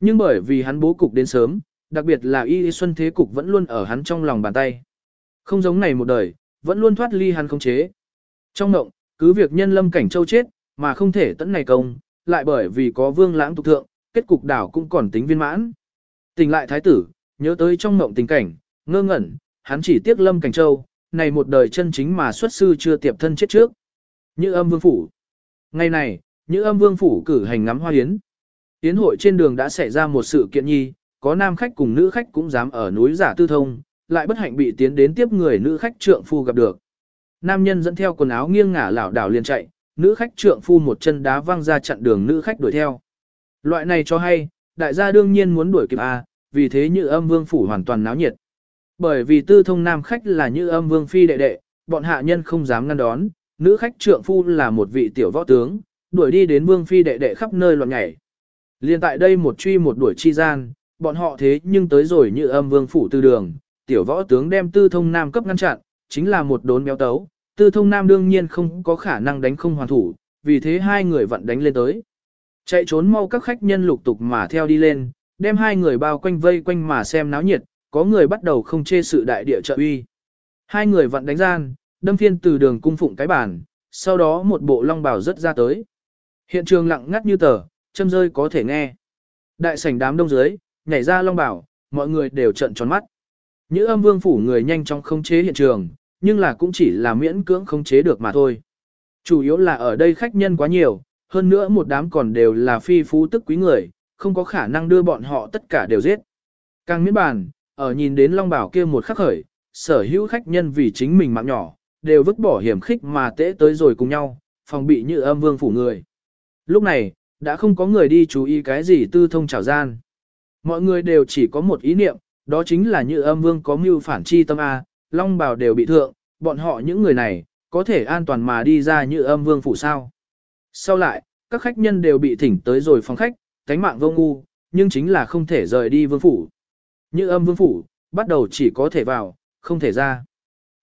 S1: Nhưng bởi vì hắn bố cục đến sớm, đặc biệt là y xuân thế cục vẫn luôn ở hắn trong lòng bàn tay. Không giống này một đời, vẫn luôn thoát ly hắn không chế. Trong mộng, cứ việc nhân lâm cảnh châu chết, mà không thể tận này công, lại bởi vì có vương lãng tục thượng, kết cục đảo cũng còn tính viên mãn. Tỉnh lại thái tử, nhớ tới trong mộng tình cảnh, ngơ ngẩn, hắn chỉ tiếc lâm cảnh châu, này một đời chân chính mà xuất sư chưa tiệp thân chết trước. Như âm vương phủ. Ngày này, như âm vương phủ cử hành ngắm hoa hiến. yến hội trên đường đã xảy ra một sự kiện nhi, có nam khách cùng nữ khách cũng dám ở núi giả tư thông, lại bất hạnh bị tiến đến tiếp người nữ khách trượng phu gặp được. Nam nhân dẫn theo quần áo nghiêng ngả lảo đảo liền chạy, nữ khách trượng phu một chân đá văng ra chặn đường nữ khách đuổi theo. Loại này cho hay, đại gia đương nhiên muốn đuổi kịp A, vì thế như âm vương phủ hoàn toàn náo nhiệt. Bởi vì tư thông nam khách là như âm vương phi đệ đệ, bọn hạ nhân không dám ngăn đón, nữ khách trượng phu là một vị tiểu võ tướng, đuổi đi đến vương phi đệ đệ khắp nơi loạn nhảy. Liên tại đây một truy một đuổi chi gian, bọn họ thế nhưng tới rồi như âm vương phủ tư đường, tiểu võ tướng đem tư thông nam cấp ngăn chặn, chính là một đốn béo tấu, tư thông nam đương nhiên không có khả năng đánh không hoàn thủ, vì thế hai người vặn đánh lên tới. Chạy trốn mau các khách nhân lục tục mà theo đi lên, đem hai người bao quanh vây quanh mà xem náo nhiệt, có người bắt đầu không chê sự đại địa trợ uy. Hai người vặn đánh gian, đâm phiên từ đường cung phụng cái bàn, sau đó một bộ long bào rất ra tới. Hiện trường lặng ngắt như tờ, châm rơi có thể nghe. Đại sảnh đám đông dưới, nhảy ra long bảo, mọi người đều trận tròn mắt. những âm vương phủ người nhanh chóng khống chế hiện trường, nhưng là cũng chỉ là miễn cưỡng khống chế được mà thôi. Chủ yếu là ở đây khách nhân quá nhiều, hơn nữa một đám còn đều là phi phú tức quý người, không có khả năng đưa bọn họ tất cả đều giết. Càng miễn bàn, ở nhìn đến Long Bảo kia một khắc khởi, sở hữu khách nhân vì chính mình mạng nhỏ, đều vứt bỏ hiểm khích mà tễ tới rồi cùng nhau, phòng bị như âm vương phủ người. Lúc này, đã không có người đi chú ý cái gì tư thông trào gian. Mọi người đều chỉ có một ý niệm, đó chính là như âm vương có mưu phản chi tâm A, Long Bảo đều bị thượng, bọn họ những người này, có thể an toàn mà đi ra như âm vương phủ sao. Sau lại, các khách nhân đều bị thỉnh tới rồi phòng khách, cánh mạng vô ngu, nhưng chính là không thể rời đi vương phủ. Như âm vương phủ, bắt đầu chỉ có thể vào, không thể ra.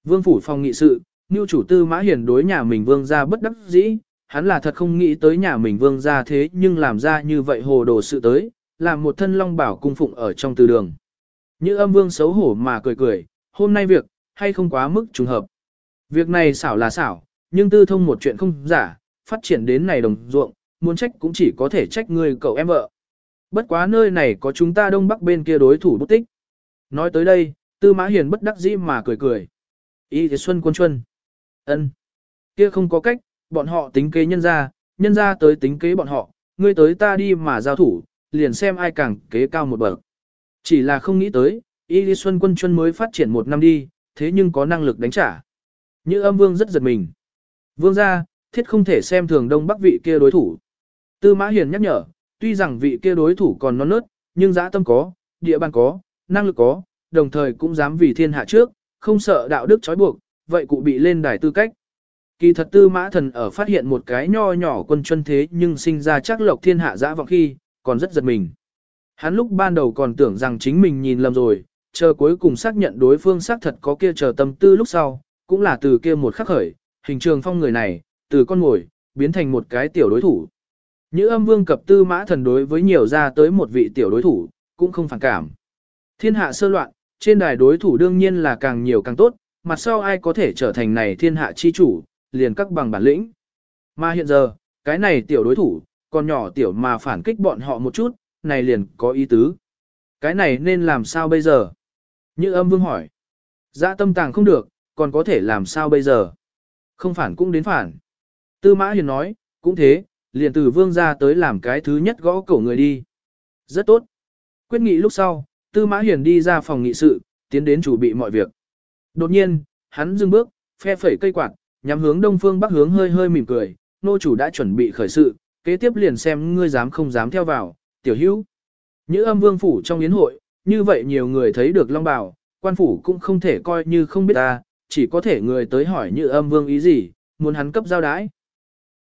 S1: Vương phủ phòng nghị sự, như chủ tư mã hiền đối nhà mình vương ra bất đắc dĩ, hắn là thật không nghĩ tới nhà mình vương ra thế nhưng làm ra như vậy hồ đồ sự tới, làm một thân long bảo cung phụng ở trong từ đường. Như âm vương xấu hổ mà cười cười, hôm nay việc, hay không quá mức trùng hợp. Việc này xảo là xảo, nhưng tư thông một chuyện không giả, phát triển đến này đồng ruộng, muốn trách cũng chỉ có thể trách người cậu em vợ. Bất quá nơi này có chúng ta đông bắc bên kia đối thủ bút tích. Nói tới đây, tư mã hiền bất đắc dĩ mà cười cười. Y thì xuân quân chuân. ân Kia không có cách, bọn họ tính kế nhân ra, nhân ra tới tính kế bọn họ, ngươi tới ta đi mà giao thủ, liền xem ai càng kế cao một bậc. Chỉ là không nghĩ tới, Y Lý Xuân quân chuân mới phát triển một năm đi, thế nhưng có năng lực đánh trả. Như âm vương rất giật mình. Vương ra, thiết không thể xem thường đông bắc vị kia đối thủ. Tư Mã Hiền nhắc nhở, tuy rằng vị kia đối thủ còn non nớt, nhưng dã tâm có, địa bàn có, năng lực có, đồng thời cũng dám vì thiên hạ trước, không sợ đạo đức trói buộc, vậy cụ bị lên đài tư cách. Kỳ thật tư mã thần ở phát hiện một cái nho nhỏ quân chân thế nhưng sinh ra chắc lộc thiên hạ dã vọng khi, còn rất giật mình. Hắn lúc ban đầu còn tưởng rằng chính mình nhìn lầm rồi, chờ cuối cùng xác nhận đối phương xác thật có kia chờ tâm tư lúc sau, cũng là từ kia một khắc khởi, hình trường phong người này, từ con ngồi, biến thành một cái tiểu đối thủ. Như âm vương cập tư mã thần đối với nhiều ra tới một vị tiểu đối thủ, cũng không phản cảm. Thiên hạ sơ loạn, trên đài đối thủ đương nhiên là càng nhiều càng tốt, mặt sau ai có thể trở thành này thiên hạ chi chủ, liền các bằng bản lĩnh. Mà hiện giờ, cái này tiểu đối thủ, còn nhỏ tiểu mà phản kích bọn họ một chút, này liền có ý tứ. Cái này nên làm sao bây giờ? Như âm vương hỏi. Dạ tâm tàng không được, còn có thể làm sao bây giờ? Không phản cũng đến phản. Tư mã hiền nói, cũng thế, liền từ vương ra tới làm cái thứ nhất gõ cổ người đi. Rất tốt. Quyết nghị lúc sau, tư mã hiền đi ra phòng nghị sự, tiến đến chủ bị mọi việc. Đột nhiên, hắn dừng bước, phe phẩy cây quạt, nhắm hướng đông phương bắc hướng hơi hơi mỉm cười, nô chủ đã chuẩn bị khởi sự, kế tiếp liền xem ngươi dám không dám theo vào, tiểu hữu. Như âm vương phủ trong yến hội, như vậy nhiều người thấy được long bào, quan phủ cũng không thể coi như không biết ta, chỉ có thể người tới hỏi như âm vương ý gì, muốn hắn cấp giao đái.